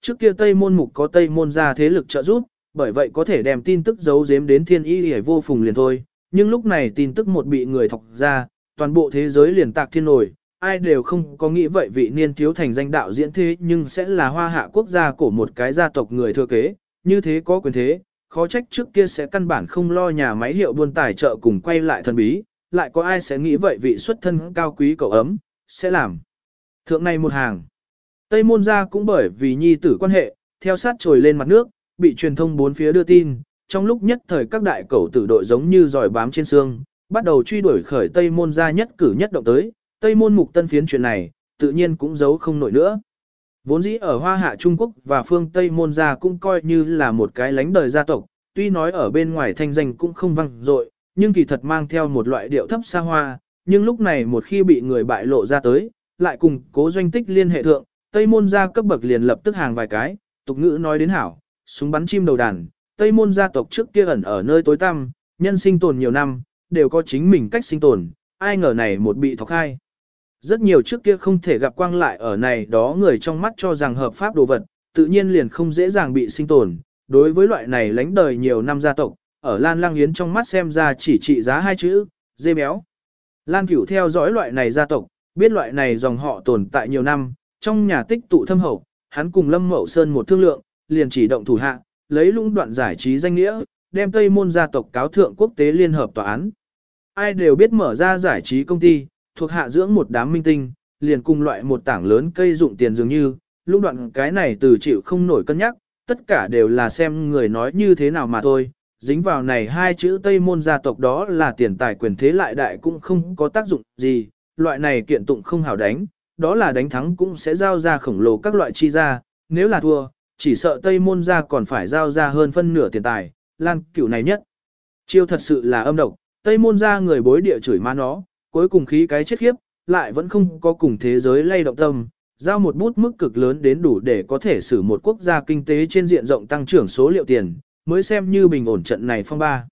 Trước kia Tây Môn Mục có Tây Môn ra thế lực trợ giúp, bởi vậy có thể đem tin tức giấu giếm đến thiên y hề vô phùng liền thôi. Nhưng lúc này tin tức một bị người thọc ra, toàn bộ thế giới liền tạc thiên nổi, ai đều không có nghĩ vậy vị niên thiếu thành danh đạo diễn thế nhưng sẽ là hoa hạ quốc gia của một cái gia tộc người thừa kế, như thế có quyền thế, khó trách trước kia sẽ căn bản không lo nhà máy hiệu buôn tài trợ cùng quay lại thần bí, lại có ai sẽ nghĩ vậy vị xuất thân cao quý cậu ấm, sẽ làm. Thượng này một hàng. Tây môn gia cũng bởi vì nhi tử quan hệ, theo sát trồi lên mặt nước, bị truyền thông bốn phía đưa tin, trong lúc nhất thời các đại cẩu tử đội giống như giỏi bám trên xương, bắt đầu truy đuổi khởi Tây môn gia nhất cử nhất động tới, Tây môn mục tân phiến chuyện này, tự nhiên cũng giấu không nổi nữa. Vốn dĩ ở Hoa Hạ Trung Quốc và phương Tây môn gia cũng coi như là một cái lánh đời gia tộc, tuy nói ở bên ngoài thanh danh cũng không văng dội, nhưng kỳ thật mang theo một loại điệu thấp xa hoa, nhưng lúc này một khi bị người bại lộ ra tới, lại cùng cố doanh tích liên hệ thượng, Tây môn gia cấp bậc liền lập tức hàng vài cái, tục ngữ nói đến hảo, súng bắn chim đầu đàn, Tây môn gia tộc trước kia ẩn ở nơi tối tăm, nhân sinh tồn nhiều năm, đều có chính mình cách sinh tồn, ai ngờ này một bị thọc hai. Rất nhiều trước kia không thể gặp quang lại ở này đó người trong mắt cho rằng hợp pháp đồ vật, tự nhiên liền không dễ dàng bị sinh tồn. Đối với loại này lánh đời nhiều năm gia tộc, ở Lan Lang Yến trong mắt xem ra chỉ trị giá hai chữ, dê béo. Lan Cửu theo dõi loại này gia tộc, biết loại này dòng họ tồn tại nhiều năm, trong nhà tích tụ thâm hậu, hắn cùng Lâm Mậu Sơn một thương lượng, liền chỉ động thủ hạ, lấy lũng đoạn giải trí danh nghĩa, đem Tây Môn gia tộc cáo thượng quốc tế liên hợp tòa án. Ai đều biết mở ra giải trí công ty, thuộc hạ dưỡng một đám minh tinh, liền cùng loại một tảng lớn cây dụng tiền dường như, lũng đoạn cái này từ chịu không nổi cân nhắc, tất cả đều là xem người nói như thế nào mà thôi. Dính vào này hai chữ Tây môn gia tộc đó là tiền tài quyền thế lại đại cũng không có tác dụng gì, loại này kiện tụng không hảo đánh, đó là đánh thắng cũng sẽ giao ra khổng lồ các loại chi ra, nếu là thua, chỉ sợ Tây môn Ra còn phải giao ra hơn phân nửa tiền tài, lan cửu này nhất. Chiêu thật sự là âm độc, Tây môn Ra người bối địa chửi má nó, cuối cùng khí cái chết khiếp, lại vẫn không có cùng thế giới lay động tâm, giao một bút mức cực lớn đến đủ để có thể xử một quốc gia kinh tế trên diện rộng tăng trưởng số liệu tiền, mới xem như bình ổn trận này phong ba.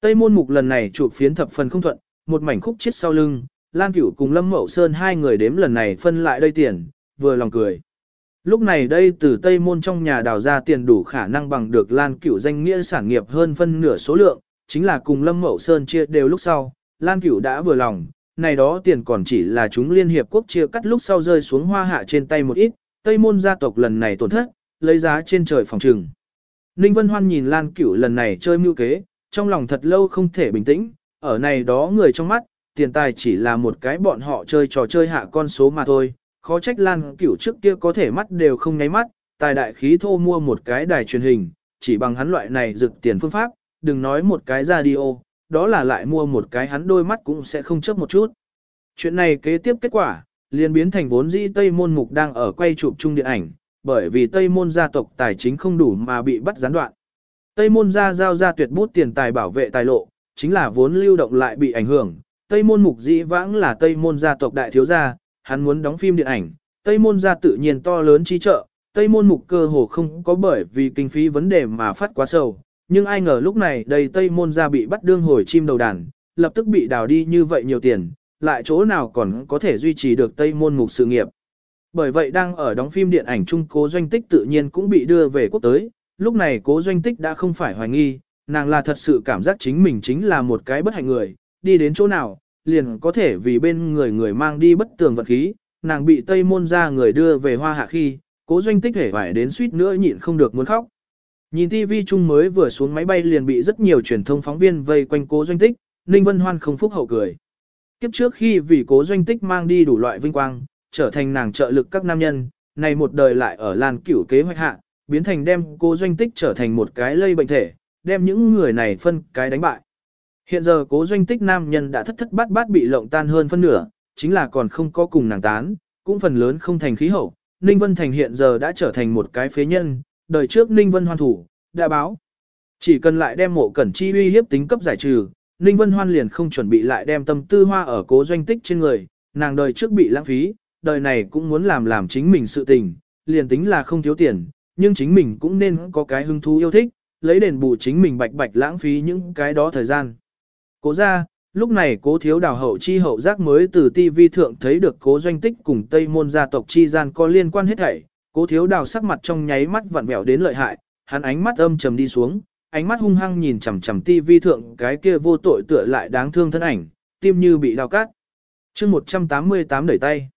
Tây môn mục lần này chụp phiến thập phần không thuận, một mảnh khúc chết sau lưng, Lan Cửu cùng Lâm Mậu Sơn hai người đếm lần này phân lại đây tiền, vừa lòng cười. Lúc này đây từ Tây môn trong nhà đào ra tiền đủ khả năng bằng được Lan Cửu danh nghĩa sản nghiệp hơn phân nửa số lượng, chính là cùng Lâm Mậu Sơn chia đều lúc sau, Lan Cửu đã vừa lòng, này đó tiền còn chỉ là chúng Liên Hiệp Quốc chia cắt lúc sau rơi xuống hoa hạ trên tay một ít, Tây môn gia tộc lần này tổn thất, lấy giá trên trời phòng trừng. Ninh Vân Hoan nhìn Lan Cửu lần này chơi mưu kế, trong lòng thật lâu không thể bình tĩnh, ở này đó người trong mắt, tiền tài chỉ là một cái bọn họ chơi trò chơi hạ con số mà thôi, khó trách Lan Cửu trước kia có thể mắt đều không nháy mắt, tài đại khí thô mua một cái đài truyền hình, chỉ bằng hắn loại này rực tiền phương pháp, đừng nói một cái radio, đó là lại mua một cái hắn đôi mắt cũng sẽ không chấp một chút. Chuyện này kế tiếp kết quả, liền biến thành vốn dĩ Tây Môn Mục đang ở quay chụp chung điện ảnh, bởi vì Tây Môn gia tộc tài chính không đủ mà bị bắt gián đoạn. Tây Môn gia giao ra tuyệt bút tiền tài bảo vệ tài lộ, chính là vốn lưu động lại bị ảnh hưởng. Tây Môn Mục dĩ vãng là Tây Môn gia tộc đại thiếu gia, hắn muốn đóng phim điện ảnh, Tây Môn gia tự nhiên to lớn chi trợ, Tây Môn Mục cơ hồ không có bởi vì kinh phí vấn đề mà phát quá sầu, nhưng ai ngờ lúc này đây Tây Môn gia bị bắt đương hồi chim đầu đàn, lập tức bị đào đi như vậy nhiều tiền, lại chỗ nào còn có thể duy trì được Tây Môn Mục sự nghiệp. Bởi vậy đang ở đóng phim điện ảnh chung cố doanh tích tự nhiên cũng bị đưa về quốc tới, lúc này cố doanh tích đã không phải hoài nghi, nàng là thật sự cảm giác chính mình chính là một cái bất hạnh người, đi đến chỗ nào, liền có thể vì bên người người mang đi bất tường vật khí, nàng bị Tây Môn ra người đưa về hoa hạ khi, cố doanh tích hể phải đến suýt nữa nhịn không được muốn khóc. Nhìn TV chung mới vừa xuống máy bay liền bị rất nhiều truyền thông phóng viên vây quanh cố doanh tích, Ninh Vân Hoan không phúc hậu cười. Kiếp trước khi vì cố doanh tích mang đi đủ loại vinh quang, trở thành nàng trợ lực các nam nhân, này một đời lại ở làn cửu kế hoạch hạ, biến thành đem cố doanh tích trở thành một cái lây bệnh thể, đem những người này phân cái đánh bại. Hiện giờ cố doanh tích nam nhân đã thất thất bát bát bị lộng tan hơn phân nửa, chính là còn không có cùng nàng tán, cũng phần lớn không thành khí hậu. Ninh Vân Thành hiện giờ đã trở thành một cái phế nhân, đời trước Ninh Vân hoan thủ, đã báo. Chỉ cần lại đem mộ cẩn chi uy hiếp tính cấp giải trừ, Ninh Vân Hoan liền không chuẩn bị lại đem tâm tư hoa ở cố doanh tích trên người, nàng đời trước bị lãng phí, đời này cũng muốn làm làm chính mình sự tình, liền tính là không thiếu tiền, nhưng chính mình cũng nên có cái hứng thú yêu thích, lấy đền bù chính mình bạch bạch lãng phí những cái đó thời gian. Cố ra, lúc này cố thiếu đào hậu chi hậu giác mới từ TV thượng thấy được cố doanh tích cùng Tây môn gia tộc chi gian có liên quan hết thảy, Cố thiếu đào sắc mặt trong nháy mắt vặn vẹo đến lợi hại, hắn ánh mắt âm trầm đi xuống, ánh mắt hung hăng nhìn chằm chằm tivi thượng cái kia vô tội tựa lại đáng thương thân ảnh, tim như bị đau cắt. chương 188 đẩy tay.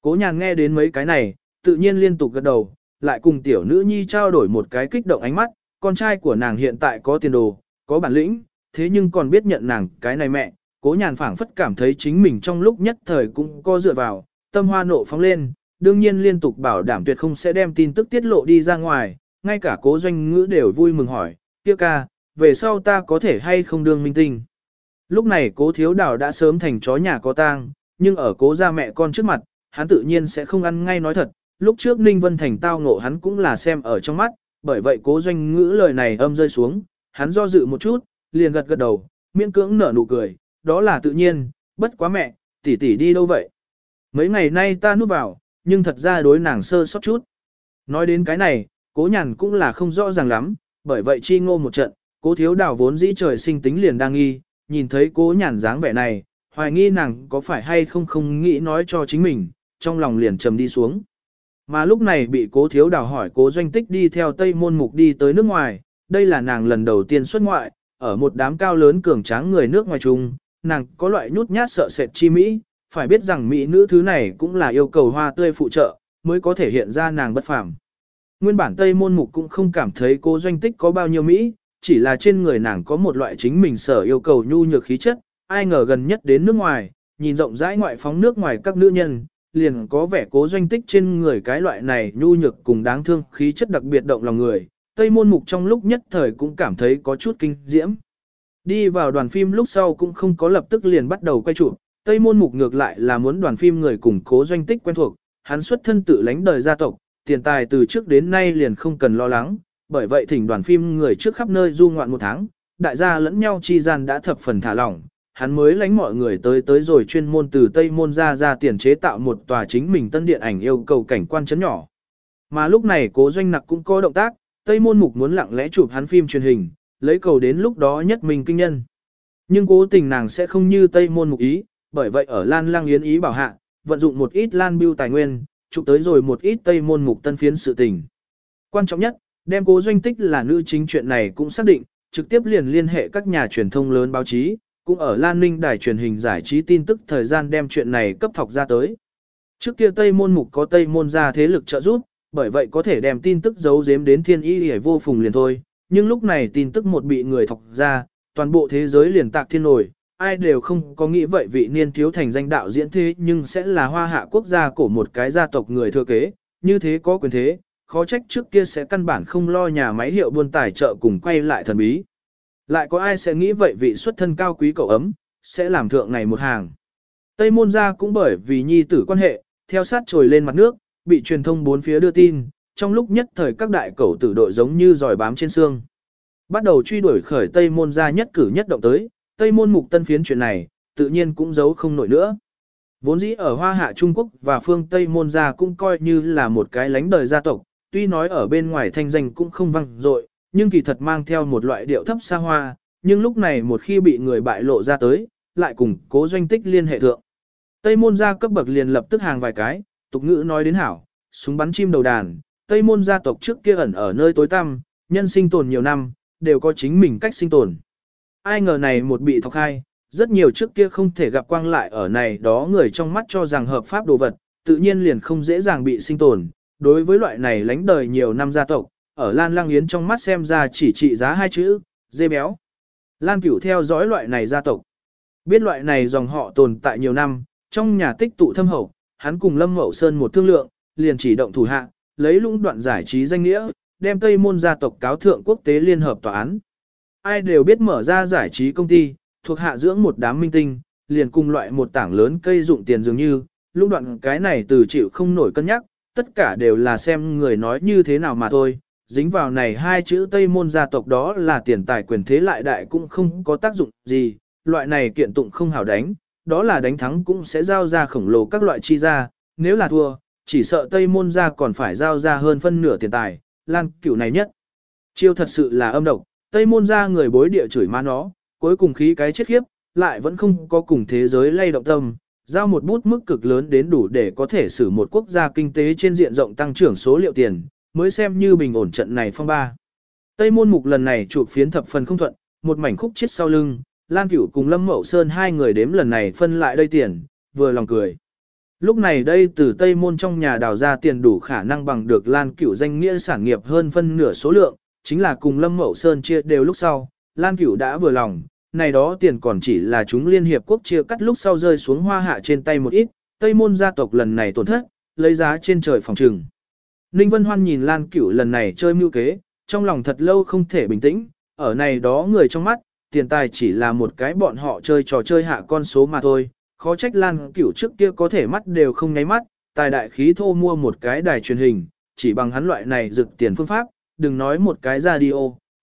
Cố nhàn nghe đến mấy cái này, tự nhiên liên tục gật đầu, lại cùng tiểu nữ nhi trao đổi một cái kích động ánh mắt, con trai của nàng hiện tại có tiền đồ, có bản lĩnh, thế nhưng còn biết nhận nàng cái này mẹ, cố nhàn phảng phất cảm thấy chính mình trong lúc nhất thời cũng có dựa vào, tâm hoa nộ phóng lên, đương nhiên liên tục bảo đảm tuyệt không sẽ đem tin tức tiết lộ đi ra ngoài, ngay cả cố doanh ngữ đều vui mừng hỏi, kia ca, về sau ta có thể hay không đương minh tinh. Lúc này cố thiếu đảo đã sớm thành chó nhà có tang, nhưng ở cố gia mẹ con trước mặt, hắn tự nhiên sẽ không ăn ngay nói thật, lúc trước Ninh Vân Thành tao ngộ hắn cũng là xem ở trong mắt, bởi vậy cố doanh ngữ lời này âm rơi xuống, hắn do dự một chút, liền gật gật đầu, miễn cưỡng nở nụ cười, đó là tự nhiên, bất quá mẹ, tỷ tỷ đi đâu vậy? Mấy ngày nay ta núp vào, nhưng thật ra đối nàng sơ sót chút. Nói đến cái này, cố nhàn cũng là không rõ ràng lắm, bởi vậy chi ngô một trận, cố thiếu đào vốn dĩ trời sinh tính liền đang nghi, nhìn thấy cố nhàn dáng vẻ này, hoài nghi nàng có phải hay không không nghĩ nói cho chính mình, trong lòng liền trầm đi xuống. Mà lúc này bị cố thiếu đào hỏi cố doanh tích đi theo Tây Môn Mục đi tới nước ngoài, đây là nàng lần đầu tiên xuất ngoại, ở một đám cao lớn cường tráng người nước ngoài chung, nàng có loại nhút nhát sợ sệt chi Mỹ, phải biết rằng Mỹ nữ thứ này cũng là yêu cầu hoa tươi phụ trợ, mới có thể hiện ra nàng bất phàm. Nguyên bản Tây Môn Mục cũng không cảm thấy cố doanh tích có bao nhiêu Mỹ, chỉ là trên người nàng có một loại chính mình sở yêu cầu nhu nhược khí chất, ai ngờ gần nhất đến nước ngoài, nhìn rộng rãi ngoại phóng nước ngoài các nữ nhân, liền có vẻ cố doanh tích trên người cái loại này nhu nhược cùng đáng thương khí chất đặc biệt động lòng người. Tây môn mục trong lúc nhất thời cũng cảm thấy có chút kinh diễm. Đi vào đoàn phim lúc sau cũng không có lập tức liền bắt đầu quay chụp. Tây môn mục ngược lại là muốn đoàn phim người củng cố doanh tích quen thuộc, hắn xuất thân tự lãnh đời gia tộc, tiền tài từ trước đến nay liền không cần lo lắng, bởi vậy thỉnh đoàn phim người trước khắp nơi du ngoạn một tháng, đại gia lẫn nhau chi gian đã thập phần thả lỏng, hắn mới lánh mọi người tới tới rồi chuyên môn từ Tây Môn ra ra tiền chế tạo một tòa chính mình tân điện ảnh yêu cầu cảnh quan chấn nhỏ. Mà lúc này cố doanh nặc cũng có động tác, Tây Môn Mục muốn lặng lẽ chụp hắn phim truyền hình, lấy cầu đến lúc đó nhất mình kinh nhân. Nhưng cố tình nàng sẽ không như Tây Môn Mục ý, bởi vậy ở Lan Lang Yến ý bảo hạ, vận dụng một ít Lan Biêu tài nguyên, chụp tới rồi một ít Tây Môn Mục tân phiến sự tình. Quan trọng nhất, đem cố doanh tích là nữ chính chuyện này cũng xác định, trực tiếp liền liên hệ các nhà truyền thông lớn báo chí, cũng ở Lan Ninh đài truyền hình giải trí tin tức thời gian đem chuyện này cấp thọc ra tới. Trước kia Tây Môn Mục có Tây Môn ra thế lực trợ giúp, bởi vậy có thể đem tin tức giấu giếm đến thiên y hề vô phùng liền thôi, nhưng lúc này tin tức một bị người thọc ra, toàn bộ thế giới liền tạc thiên nổi, ai đều không có nghĩ vậy vị niên thiếu thành danh đạo diễn thế nhưng sẽ là hoa hạ quốc gia của một cái gia tộc người thừa kế, như thế có quyền thế, khó trách trước kia sẽ căn bản không lo nhà máy hiệu buôn tài trợ cùng quay lại thần bí. Lại có ai sẽ nghĩ vậy vị xuất thân cao quý cậu ấm, sẽ làm thượng này một hàng. Tây môn gia cũng bởi vì nhi tử quan hệ, theo sát trồi lên mặt nước, bị truyền thông bốn phía đưa tin, trong lúc nhất thời các đại cầu tử đội giống như dòi bám trên xương. Bắt đầu truy đuổi khởi Tây môn gia nhất cử nhất động tới, Tây môn mục tân phiến chuyện này, tự nhiên cũng giấu không nổi nữa. Vốn dĩ ở Hoa Hạ Trung Quốc và phương Tây môn gia cũng coi như là một cái lánh đời gia tộc, tuy nói ở bên ngoài thanh danh cũng không văng dội, nhưng kỳ thật mang theo một loại điệu thấp xa hoa, nhưng lúc này một khi bị người bại lộ ra tới, lại cùng cố doanh tích liên hệ thượng. Tây môn gia cấp bậc liền lập tức hàng vài cái, tục ngữ nói đến hảo, súng bắn chim đầu đàn, Tây môn gia tộc trước kia ẩn ở nơi tối tăm, nhân sinh tồn nhiều năm, đều có chính mình cách sinh tồn. Ai ngờ này một bị thọc hai, rất nhiều trước kia không thể gặp quang lại ở này đó người trong mắt cho rằng hợp pháp đồ vật, tự nhiên liền không dễ dàng bị sinh tồn. Đối với loại này lánh đời nhiều năm gia tộc, ở Lan Lang Yến trong mắt xem ra chỉ trị giá hai chữ, dê béo. Lan Cửu theo dõi loại này gia tộc. Biết loại này dòng họ tồn tại nhiều năm, trong nhà tích tụ thâm hậu, hắn cùng Lâm Mậu Sơn một thương lượng, liền chỉ động thủ hạ, lấy lũng đoạn giải trí danh nghĩa, đem Tây môn gia tộc cáo thượng quốc tế liên hợp tòa án. Ai đều biết mở ra giải trí công ty, thuộc hạ dưỡng một đám minh tinh, liền cùng loại một tảng lớn cây dụng tiền dường như, lũng đoạn cái này từ chịu không nổi cân nhắc, tất cả đều là xem người nói như thế nào mà thôi, dính vào này hai chữ Tây môn gia tộc đó là tiền tài quyền thế lại đại cũng không có tác dụng gì, loại này kiện tụng không hảo đánh, đó là đánh thắng cũng sẽ giao ra khổng lồ các loại chi ra, nếu là thua, chỉ sợ Tây môn Ra còn phải giao ra hơn phân nửa tiền tài, lan cửu này nhất. Chiêu thật sự là âm độc, Tây môn Ra người bối địa chửi má nó, cuối cùng khí cái chết khiếp, lại vẫn không có cùng thế giới lay động tâm, giao một bút mức cực lớn đến đủ để có thể xử một quốc gia kinh tế trên diện rộng tăng trưởng số liệu tiền, mới xem như bình ổn trận này phong ba. Tây môn mục lần này chụp phiến thập phần không thuận, một mảnh khúc chết sau lưng, Lan Cửu cùng Lâm Mậu Sơn hai người đếm lần này phân lại đây tiền, vừa lòng cười. Lúc này đây từ Tây Môn trong nhà đào ra tiền đủ khả năng bằng được Lan Cửu danh nghĩa sản nghiệp hơn phân nửa số lượng, chính là cùng Lâm Mậu Sơn chia đều lúc sau, Lan Cửu đã vừa lòng, này đó tiền còn chỉ là chúng Liên Hiệp Quốc chia cắt lúc sau rơi xuống hoa hạ trên tay một ít, Tây Môn gia tộc lần này tổn thất, lấy giá trên trời phòng trừng. Ninh Vân Hoan nhìn Lan Cửu lần này chơi mưu kế, trong lòng thật lâu không thể bình tĩnh, ở này đó người trong mắt, tiền tài chỉ là một cái bọn họ chơi trò chơi hạ con số mà thôi, khó trách Lan Cửu trước kia có thể mắt đều không nháy mắt, tài đại khí thô mua một cái đài truyền hình, chỉ bằng hắn loại này rực tiền phương pháp, đừng nói một cái radio,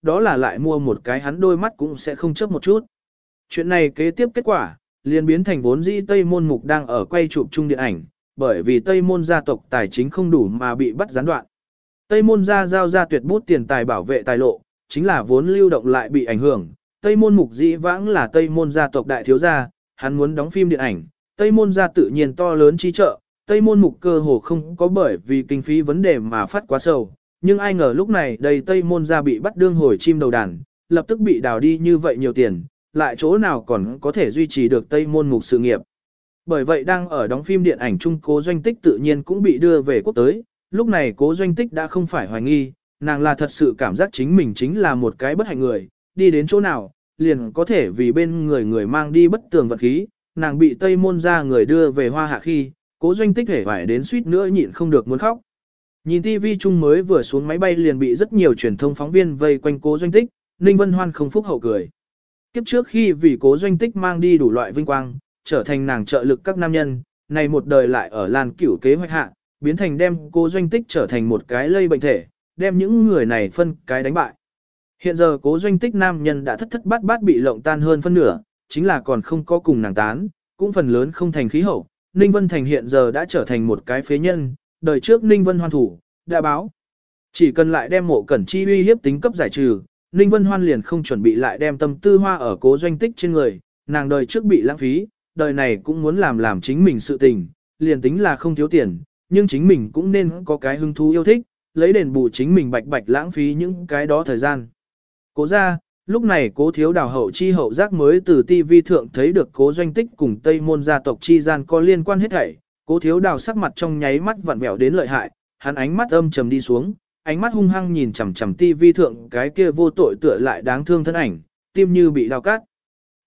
đó là lại mua một cái hắn đôi mắt cũng sẽ không chớp một chút. Chuyện này kế tiếp kết quả, liền biến thành vốn dĩ Tây Môn Mục đang ở quay chụp chung điện ảnh, bởi vì Tây Môn gia tộc tài chính không đủ mà bị bắt gián đoạn. Tây Môn gia giao ra tuyệt bút tiền tài bảo vệ tài lộ, chính là vốn lưu động lại bị ảnh hưởng. Tây Môn Mục dĩ vãng là Tây Môn gia tộc đại thiếu gia, hắn muốn đóng phim điện ảnh, Tây Môn gia tự nhiên to lớn chi trợ, Tây Môn Mục cơ hồ không có bởi vì kinh phí vấn đề mà phát quá sầu, nhưng ai ngờ lúc này đầy Tây Môn gia bị bắt đương hồi chim đầu đàn, lập tức bị đào đi như vậy nhiều tiền, lại chỗ nào còn có thể duy trì được Tây Môn Mục sự nghiệp. Bởi vậy đang ở đóng phim điện ảnh chung cố doanh tích tự nhiên cũng bị đưa về quốc tới, lúc này cố doanh tích đã không phải hoài nghi, nàng là thật sự cảm giác chính mình chính là một cái bất hạnh người, đi đến chỗ nào, liền có thể vì bên người người mang đi bất tường vật khí, nàng bị Tây Môn ra người đưa về hoa hạ khi, cố doanh tích hể vải đến suýt nữa nhịn không được muốn khóc. Nhìn TV chung mới vừa xuống máy bay liền bị rất nhiều truyền thông phóng viên vây quanh cố doanh tích, Ninh Vân Hoan không phúc hậu cười. Kiếp trước khi vì cố doanh tích mang đi đủ loại vinh quang, trở thành nàng trợ lực các nam nhân, này một đời lại ở làn cửu kế hoạch hạ, biến thành đem cố doanh tích trở thành một cái lây bệnh thể, đem những người này phân cái đánh bại. Hiện giờ cố doanh tích nam nhân đã thất thất bát bát bị lộng tan hơn phân nửa, chính là còn không có cùng nàng tán, cũng phần lớn không thành khí hậu. Ninh Vân Thành hiện giờ đã trở thành một cái phế nhân, đời trước Ninh Vân hoan thủ, đã báo. Chỉ cần lại đem mộ cẩn chi uy hiếp tính cấp giải trừ, Ninh Vân Hoan liền không chuẩn bị lại đem tâm tư hoa ở cố doanh tích trên người, nàng đời trước bị lãng phí, đời này cũng muốn làm làm chính mình sự tình, liền tính là không thiếu tiền, nhưng chính mình cũng nên có cái hứng thú yêu thích, lấy đền bù chính mình bạch bạch lãng phí những cái đó thời gian. Cố ra, lúc này cố thiếu đào hậu chi hậu giác mới từ TV thượng thấy được cố doanh tích cùng Tây môn gia tộc chi gian có liên quan hết thảy, cố thiếu đào sắc mặt trong nháy mắt vặn vẹo đến lợi hại, hắn ánh mắt âm trầm đi xuống, ánh mắt hung hăng nhìn chằm chằm TV thượng cái kia vô tội tựa lại đáng thương thân ảnh, tim như bị đào cắt.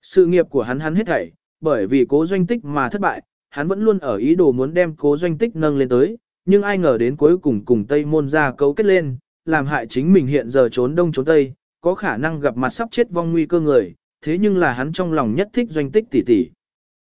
Sự nghiệp của hắn hắn hết thảy, bởi vì cố doanh tích mà thất bại, hắn vẫn luôn ở ý đồ muốn đem cố doanh tích nâng lên tới, nhưng ai ngờ đến cuối cùng cùng Tây môn ra cấu kết lên, làm hại chính mình hiện giờ trốn đông trốn tây, có khả năng gặp mặt sắp chết vong nguy cơ người, thế nhưng là hắn trong lòng nhất thích doanh tích tỷ tỷ.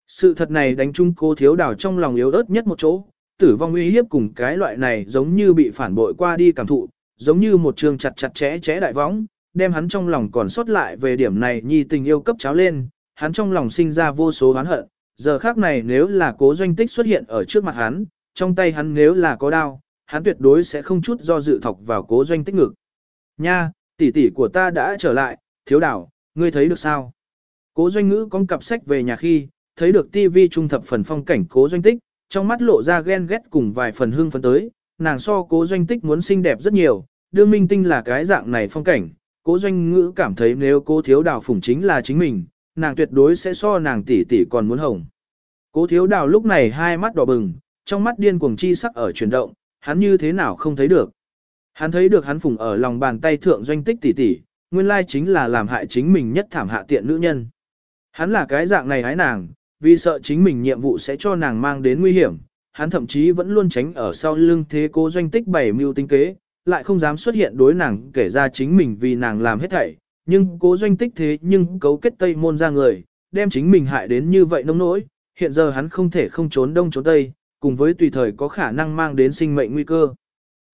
Sự thật này đánh chung cô thiếu đảo trong lòng yếu ớt nhất một chỗ, tử vong uy hiếp cùng cái loại này giống như bị phản bội qua đi cảm thụ, giống như một trường chặt chặt chẽ chẽ đại võng, đem hắn trong lòng còn sót lại về điểm này nhi tình yêu cấp cháo lên, hắn trong lòng sinh ra vô số oán hận, giờ khác này nếu là cố doanh tích xuất hiện ở trước mặt hắn, trong tay hắn nếu là có đao, hắn tuyệt đối sẽ không chút do dự thọc vào cố doanh tích ngực. Nha, tỷ tỷ của ta đã trở lại, thiếu đảo, ngươi thấy được sao? Cố doanh ngữ con cặp sách về nhà khi, thấy được tivi trung thập phần phong cảnh cố doanh tích, trong mắt lộ ra ghen ghét cùng vài phần hương phấn tới, nàng so cố doanh tích muốn xinh đẹp rất nhiều, đương minh tinh là cái dạng này phong cảnh, cố doanh ngữ cảm thấy nếu cố thiếu đào phủng chính là chính mình, nàng tuyệt đối sẽ so nàng tỷ tỷ còn muốn hồng. Cố thiếu đào lúc này hai mắt đỏ bừng, trong mắt điên cuồng chi sắc ở chuyển động, hắn như thế nào không thấy được. Hắn thấy được hắn phùng ở lòng bàn tay thượng doanh tích tỷ tỷ, nguyên lai chính là làm hại chính mình nhất thảm hạ tiện nữ nhân. Hắn là cái dạng này hái nàng, vì sợ chính mình nhiệm vụ sẽ cho nàng mang đến nguy hiểm, hắn thậm chí vẫn luôn tránh ở sau lưng thế cố doanh tích bảy mưu tinh kế, lại không dám xuất hiện đối nàng kể ra chính mình vì nàng làm hết thảy, nhưng cố doanh tích thế nhưng cấu kết tây môn ra người, đem chính mình hại đến như vậy nông nỗi, hiện giờ hắn không thể không trốn đông trốn tây, cùng với tùy thời có khả năng mang đến sinh mệnh nguy cơ.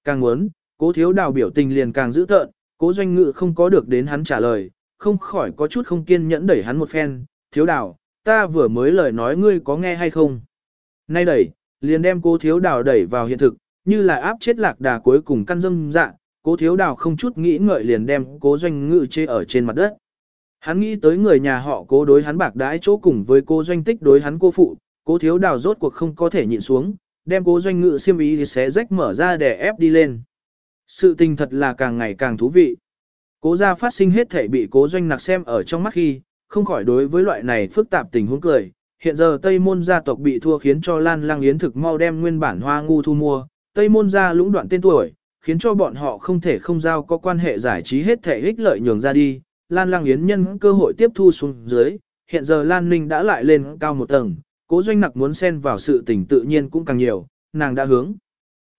Càng muốn, cố thiếu đào biểu tình liền càng dữ tợn, cố doanh ngự không có được đến hắn trả lời, không khỏi có chút không kiên nhẫn đẩy hắn một phen, thiếu đào, ta vừa mới lời nói ngươi có nghe hay không? Nay đẩy, liền đem cố thiếu đào đẩy vào hiện thực, như là áp chết lạc đà cuối cùng căn dâm dạ, cố thiếu đào không chút nghĩ ngợi liền đem cố doanh ngự chê ở trên mặt đất. Hắn nghĩ tới người nhà họ cố đối hắn bạc đãi chỗ cùng với cô doanh tích đối hắn cô phụ, cố thiếu đào rốt cuộc không có thể nhịn xuống, đem cố doanh ngự xiêm ý thì xé rách mở ra để ép đi lên. Sự tình thật là càng ngày càng thú vị. Cố gia phát sinh hết thể bị cố doanh nặc xem ở trong mắt khi, không khỏi đối với loại này phức tạp tình huống cười. Hiện giờ Tây Môn gia tộc bị thua khiến cho Lan Lang Yến thực mau đem nguyên bản hoa ngu thu mua, Tây Môn gia lũng đoạn tên tuổi, khiến cho bọn họ không thể không giao có quan hệ giải trí hết thể ích lợi nhường ra đi. Lan Lang Yến nhân cơ hội tiếp thu xuống dưới, hiện giờ Lan Ninh đã lại lên cao một tầng, cố doanh nặc muốn xen vào sự tình tự nhiên cũng càng nhiều, nàng đã hướng.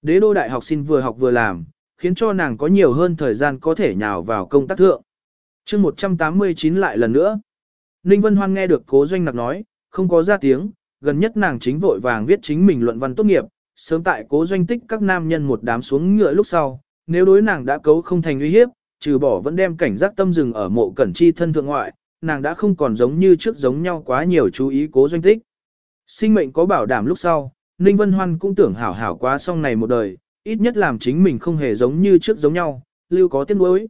Đế đô đại học xin vừa học vừa làm, khiến cho nàng có nhiều hơn thời gian có thể nhào vào công tác thượng. chương 189 lại lần nữa. Ninh Vân Hoan nghe được cố doanh nặc nói, không có ra tiếng, gần nhất nàng chính vội vàng viết chính mình luận văn tốt nghiệp, sớm tại cố doanh tích các nam nhân một đám xuống ngựa lúc sau, nếu đối nàng đã cấu không thành uy hiếp, trừ bỏ vẫn đem cảnh giác tâm dừng ở mộ cẩn chi thân thượng ngoại, nàng đã không còn giống như trước giống nhau quá nhiều chú ý cố doanh tích. Sinh mệnh có bảo đảm lúc sau, Ninh Vân Hoan cũng tưởng hảo hảo quá xong này một đời, ít nhất làm chính mình không hề giống như trước giống nhau, lưu có tiếc nuối.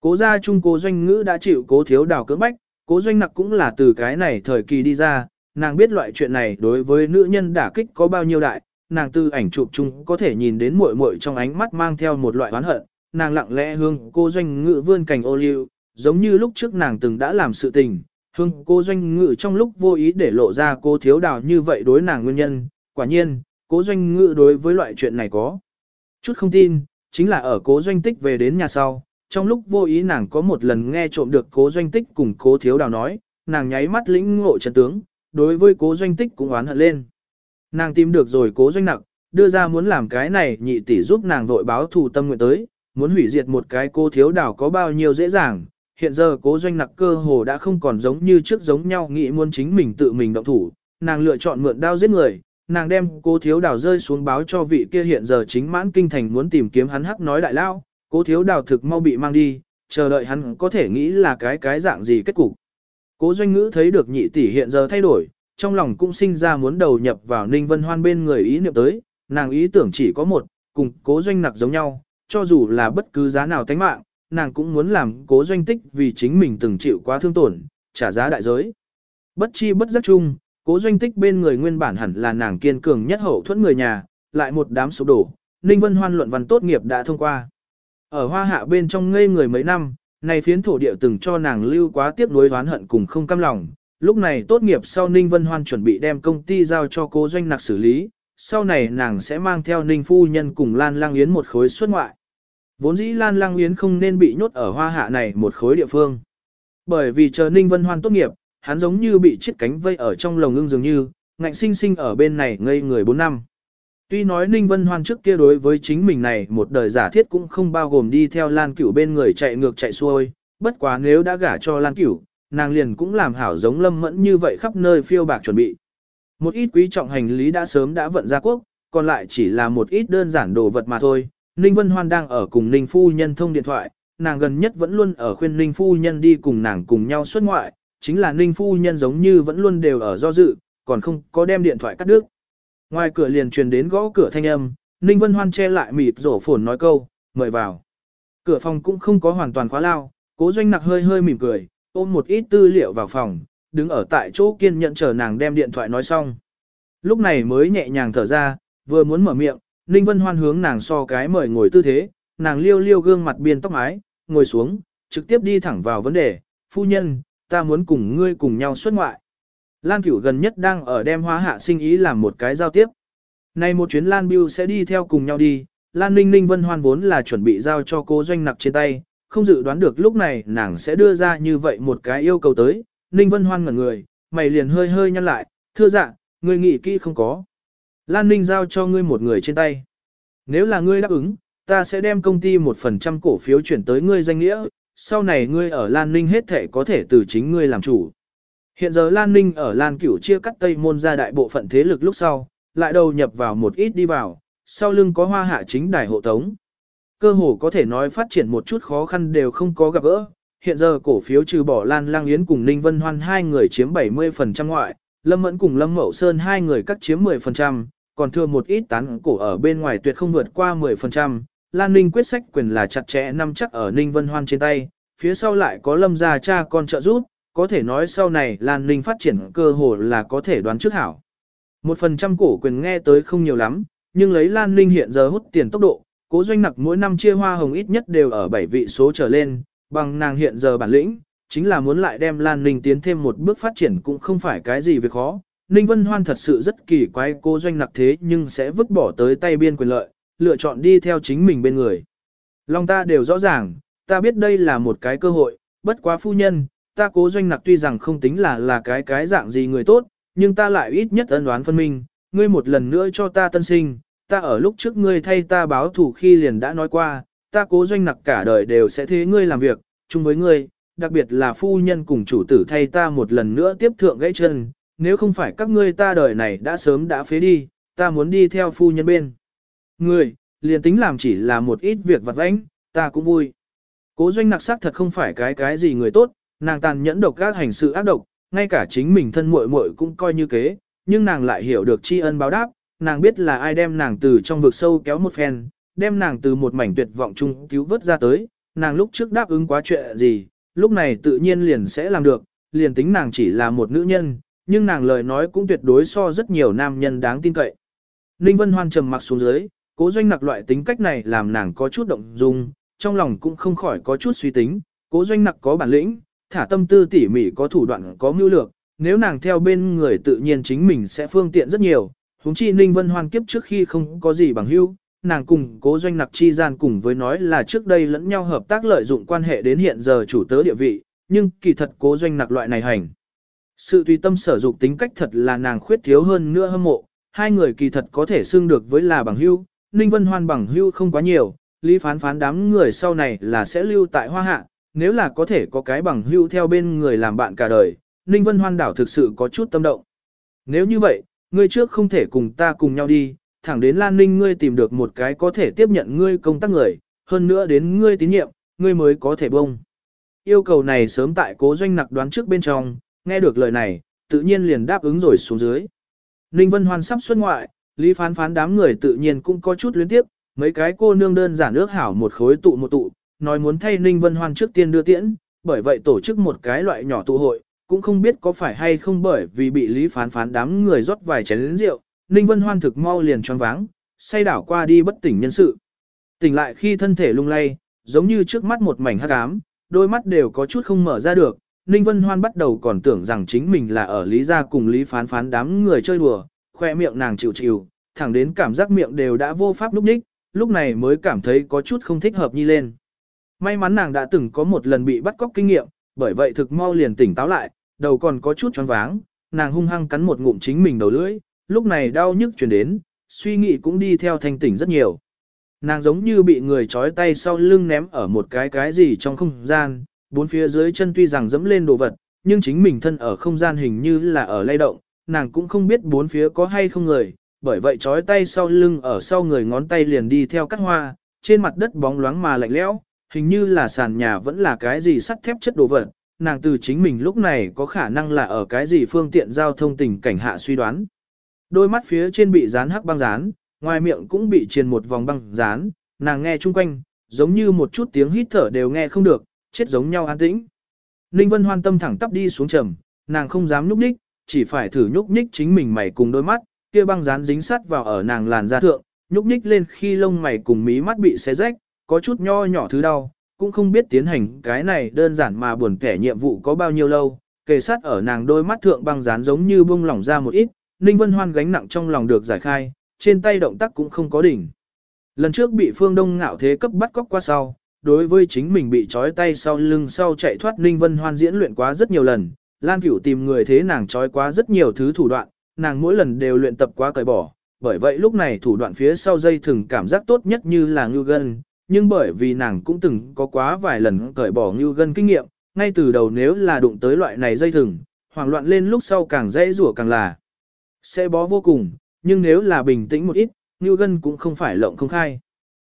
Cố gia trung cố doanh ngữ đã chịu cố thiếu đào cưỡng bách, cố doanh nặc cũng là từ cái này thời kỳ đi ra, nàng biết loại chuyện này đối với nữ nhân đả kích có bao nhiêu đại, nàng từ ảnh chụp chung có thể nhìn đến muội muội trong ánh mắt mang theo một loại oán hận, nàng lặng lẽ hương cô doanh ngữ vươn cành ô liu, giống như lúc trước nàng từng đã làm sự tình, hương cô doanh ngữ trong lúc vô ý để lộ ra cô thiếu đào như vậy đối nàng nguyên nhân, quả nhiên, cố doanh ngữ đối với loại chuyện này có. Chút không tin, chính là ở cố doanh tích về đến nhà sau, trong lúc vô ý nàng có một lần nghe trộm được cố doanh tích cùng cố thiếu đào nói, nàng nháy mắt lĩnh ngộ trận tướng, đối với cố doanh tích cũng oán hận lên. Nàng tìm được rồi cố doanh nặng, đưa ra muốn làm cái này nhị tỷ giúp nàng vội báo thù tâm nguyện tới, muốn hủy diệt một cái cố thiếu đào có bao nhiêu dễ dàng. Hiện giờ cố doanh nặc cơ hồ đã không còn giống như trước giống nhau nghĩ muốn chính mình tự mình động thủ, nàng lựa chọn mượn đao giết người, nàng đem cố thiếu đào rơi xuống báo cho vị kia hiện giờ chính mãn kinh thành muốn tìm kiếm hắn hắc nói đại lao, cố thiếu đào thực mau bị mang đi, chờ đợi hắn có thể nghĩ là cái cái dạng gì kết cục. Cố doanh ngữ thấy được nhị tỷ hiện giờ thay đổi, trong lòng cũng sinh ra muốn đầu nhập vào Ninh Vân Hoan bên người ý niệm tới, nàng ý tưởng chỉ có một, cùng cố doanh nặc giống nhau, cho dù là bất cứ giá nào tánh mạng, nàng cũng muốn làm cố doanh tích vì chính mình từng chịu quá thương tổn, trả giá đại giới. Bất chi bất giác chung, cố doanh tích bên người nguyên bản hẳn là nàng kiên cường nhất hậu thuẫn người nhà, lại một đám sụp đổ, Ninh Vân Hoan luận văn tốt nghiệp đã thông qua. Ở hoa hạ bên trong ngây người mấy năm, này phiến thổ địa từng cho nàng lưu quá tiếp nuối oán hận cùng không cam lòng. Lúc này tốt nghiệp sau Ninh Vân Hoan chuẩn bị đem công ty giao cho cố doanh nặc xử lý, sau này nàng sẽ mang theo Ninh Phu Nhân cùng Lan Lang Yến một khối xuất ngoại. Vốn dĩ Lan Lang Yến không nên bị nhốt ở hoa hạ này một khối địa phương. Bởi vì chờ Ninh Vân Hoan tốt nghiệp, hắn giống như bị chiếc cánh vây ở trong lồng ưng dường như, ngạnh sinh sinh ở bên này ngây người 4 năm. Tuy nói Ninh Vân Hoan trước kia đối với chính mình này một đời giả thiết cũng không bao gồm đi theo Lan Cửu bên người chạy ngược chạy xuôi, bất quá nếu đã gả cho Lan Cửu, nàng liền cũng làm hảo giống lâm mẫn như vậy khắp nơi phiêu bạc chuẩn bị. Một ít quý trọng hành lý đã sớm đã vận ra quốc, còn lại chỉ là một ít đơn giản đồ vật mà thôi. Ninh Vân Hoan đang ở cùng Ninh Phu Nhân thông điện thoại, nàng gần nhất vẫn luôn ở khuyên Ninh Phu Nhân đi cùng nàng cùng nhau xuất ngoại, chính là Ninh Phu Nhân giống như vẫn luôn đều ở do dự, còn không có đem điện thoại cắt đứt. Ngoài cửa liền truyền đến gõ cửa thanh âm, Ninh Vân Hoan che lại mịt rổ phồn nói câu, mời vào. Cửa phòng cũng không có hoàn toàn khóa lao, cố doanh nặc hơi hơi mỉm cười, ôm một ít tư liệu vào phòng, đứng ở tại chỗ kiên nhận chờ nàng đem điện thoại nói xong. Lúc này mới nhẹ nhàng thở ra, vừa muốn mở miệng, Ninh Vân Hoan hướng nàng so cái mời ngồi tư thế, nàng liêu liêu gương mặt biên tóc mái, ngồi xuống, trực tiếp đi thẳng vào vấn đề, phu nhân, ta muốn cùng ngươi cùng nhau xuất ngoại. Lan Cửu gần nhất đang ở đem hóa hạ sinh ý làm một cái giao tiếp. Này một chuyến Lan Biêu sẽ đi theo cùng nhau đi, Lan Ninh Ninh Vân Hoan vốn là chuẩn bị giao cho cô doanh nặc trên tay, không dự đoán được lúc này nàng sẽ đưa ra như vậy một cái yêu cầu tới. Ninh Vân Hoan ngẩn người, mày liền hơi hơi nhăn lại, thưa dạ, ngươi nghĩ kỹ không có. Lan Ninh giao cho ngươi một người trên tay. Nếu là ngươi đáp ứng, ta sẽ đem công ty một phần trăm cổ phiếu chuyển tới ngươi danh nghĩa, sau này ngươi ở Lan Ninh hết thể có thể từ chính ngươi làm chủ. Hiện giờ Lan Ninh ở Lan Cửu chia cắt Tây Môn ra đại bộ phận thế lực lúc sau, lại đầu nhập vào một ít đi vào, sau lưng có hoa hạ chính đài hộ tống. Cơ hồ có thể nói phát triển một chút khó khăn đều không có gặp gỡ. Hiện giờ cổ phiếu trừ bỏ Lan Lang Yến cùng Ninh Vân Hoan hai người chiếm 70% ngoại, Lâm Mẫn cùng Lâm Mậu Sơn hai người cắt chiếm 10%, còn thừa một ít tán cổ ở bên ngoài tuyệt không vượt qua 10%. Lan Ninh quyết sách quyền là chặt chẽ nắm chắc ở Ninh Vân Hoan trên tay, phía sau lại có Lâm gia cha con trợ giúp, có thể nói sau này Lan Ninh phát triển cơ hồ là có thể đoán trước hảo. Một phần trăm cổ quyền nghe tới không nhiều lắm, nhưng lấy Lan Ninh hiện giờ hút tiền tốc độ, cố doanh nặc mỗi năm chia hoa hồng ít nhất đều ở 7 vị số trở lên, bằng nàng hiện giờ bản lĩnh, chính là muốn lại đem Lan Ninh tiến thêm một bước phát triển cũng không phải cái gì việc khó. Ninh Vân Hoan thật sự rất kỳ quái cố doanh nặc thế nhưng sẽ vứt bỏ tới tay biên quyền lợi, lựa chọn đi theo chính mình bên người. Long ta đều rõ ràng, ta biết đây là một cái cơ hội, bất quá phu nhân, ta cố doanh nặc tuy rằng không tính là là cái cái dạng gì người tốt, nhưng ta lại ít nhất ân đoán phân minh, ngươi một lần nữa cho ta tân sinh, ta ở lúc trước ngươi thay ta báo thủ khi liền đã nói qua, ta cố doanh nặc cả đời đều sẽ thế ngươi làm việc, chung với ngươi, đặc biệt là phu nhân cùng chủ tử thay ta một lần nữa tiếp thượng gãy chân, nếu không phải các ngươi ta đời này đã sớm đã phế đi, ta muốn đi theo phu nhân bên người liền tính làm chỉ là một ít việc vặt vãnh, ta cũng vui. Cố doanh nặc sắc thật không phải cái cái gì người tốt, nàng tàn nhẫn độc các hành sự ác độc, ngay cả chính mình thân muội muội cũng coi như kế, nhưng nàng lại hiểu được tri ân báo đáp, nàng biết là ai đem nàng từ trong vực sâu kéo một phen, đem nàng từ một mảnh tuyệt vọng chung cứu vớt ra tới, nàng lúc trước đáp ứng quá chuyện gì, lúc này tự nhiên liền sẽ làm được, liền tính nàng chỉ là một nữ nhân, nhưng nàng lời nói cũng tuyệt đối so rất nhiều nam nhân đáng tin cậy. Ninh Vân Hoan trầm mặc xuống dưới, cố doanh nặc loại tính cách này làm nàng có chút động dung, trong lòng cũng không khỏi có chút suy tính, cố doanh nặc có bản lĩnh, thả tâm tư tỉ mỉ có thủ đoạn có mưu lược, nếu nàng theo bên người tự nhiên chính mình sẽ phương tiện rất nhiều. Huống chi Ninh Vân Hoan kiếp trước khi không có gì bằng hữu, nàng cùng cố doanh nặc chi gian cùng với nói là trước đây lẫn nhau hợp tác lợi dụng quan hệ đến hiện giờ chủ tớ địa vị, nhưng kỳ thật cố doanh nặc loại này hành. Sự tùy tâm sở dụng tính cách thật là nàng khuyết thiếu hơn nữa hâm mộ, hai người kỳ thật có thể xưng được với là bằng hữu, Ninh Vân Hoan bằng hưu không quá nhiều, lý phán phán đám người sau này là sẽ lưu tại hoa hạ, nếu là có thể có cái bằng hưu theo bên người làm bạn cả đời, Ninh Vân Hoan đảo thực sự có chút tâm động. Nếu như vậy, ngươi trước không thể cùng ta cùng nhau đi, thẳng đến Lan Ninh ngươi tìm được một cái có thể tiếp nhận ngươi công tác người, hơn nữa đến ngươi tín nhiệm, ngươi mới có thể bông. Yêu cầu này sớm tại cố doanh nặc đoán trước bên trong, nghe được lời này, tự nhiên liền đáp ứng rồi xuống dưới. Ninh Vân Hoan sắp xuất ngoại, Lý Phán Phán đám người tự nhiên cũng có chút luyến tiếp, mấy cái cô nương đơn giản ước hảo một khối tụ một tụ, nói muốn thay Ninh Vân Hoan trước tiên đưa tiễn, bởi vậy tổ chức một cái loại nhỏ tụ hội, cũng không biết có phải hay không bởi vì bị Lý Phán Phán đám người rót vài chén rượu, Ninh Vân Hoan thực mau liền choáng váng, say đảo qua đi bất tỉnh nhân sự. Tỉnh lại khi thân thể lung lay, giống như trước mắt một mảnh hắc ám, đôi mắt đều có chút không mở ra được. Ninh Vân Hoan bắt đầu còn tưởng rằng chính mình là ở Lý gia cùng Lý Phán Phán đám người chơi đùa, khoe miệng nàng chịu chịu, thẳng đến cảm giác miệng đều đã vô pháp lúc ních, lúc này mới cảm thấy có chút không thích hợp nhi lên. May mắn nàng đã từng có một lần bị bắt cóc kinh nghiệm, bởi vậy thực mau liền tỉnh táo lại, đầu còn có chút choáng váng, nàng hung hăng cắn một ngụm chính mình đầu lưỡi, lúc này đau nhức chuyển đến, suy nghĩ cũng đi theo thanh tỉnh rất nhiều. Nàng giống như bị người trói tay sau lưng ném ở một cái cái gì trong không gian, bốn phía dưới chân tuy rằng dẫm lên đồ vật, nhưng chính mình thân ở không gian hình như là ở lay động, nàng cũng không biết bốn phía có hay không người, bởi vậy trói tay sau lưng ở sau người ngón tay liền đi theo cắt hoa, trên mặt đất bóng loáng mà lạnh lẽo, hình như là sàn nhà vẫn là cái gì sắt thép chất đồ vật, nàng từ chính mình lúc này có khả năng là ở cái gì phương tiện giao thông tình cảnh hạ suy đoán. Đôi mắt phía trên bị dán hắc băng dán, ngoài miệng cũng bị triền một vòng băng dán, nàng nghe chung quanh, giống như một chút tiếng hít thở đều nghe không được, chết giống nhau an tĩnh. Ninh Vân hoan tâm thẳng tắp đi xuống trầm, nàng không dám núp đích, chỉ phải thử nhúc nhích chính mình mày cùng đôi mắt, kia băng dán dính sát vào ở nàng làn da thượng, nhúc nhích lên khi lông mày cùng mí mắt bị xé rách, có chút nho nhỏ thứ đau, cũng không biết tiến hành cái này đơn giản mà buồn kẻ nhiệm vụ có bao nhiêu lâu, kề sát ở nàng đôi mắt thượng băng dán giống như bung lỏng ra một ít, Ninh Vân Hoan gánh nặng trong lòng được giải khai, trên tay động tác cũng không có đỉnh. Lần trước bị Phương Đông ngạo thế cấp bắt cóc qua sau, đối với chính mình bị trói tay sau lưng sau chạy thoát Ninh Vân Hoan diễn luyện quá rất nhiều lần, Lan Cửu tìm người thế nàng trói quá rất nhiều thứ thủ đoạn, nàng mỗi lần đều luyện tập quá cởi bỏ, bởi vậy lúc này thủ đoạn phía sau dây thừng cảm giác tốt nhất như là ngưu gân, nhưng bởi vì nàng cũng từng có quá vài lần cởi bỏ ngưu gân kinh nghiệm, ngay từ đầu nếu là đụng tới loại này dây thừng, hoảng loạn lên lúc sau càng dễ rủa càng là sẽ bó vô cùng, nhưng nếu là bình tĩnh một ít, ngưu gân cũng không phải lộng không khai.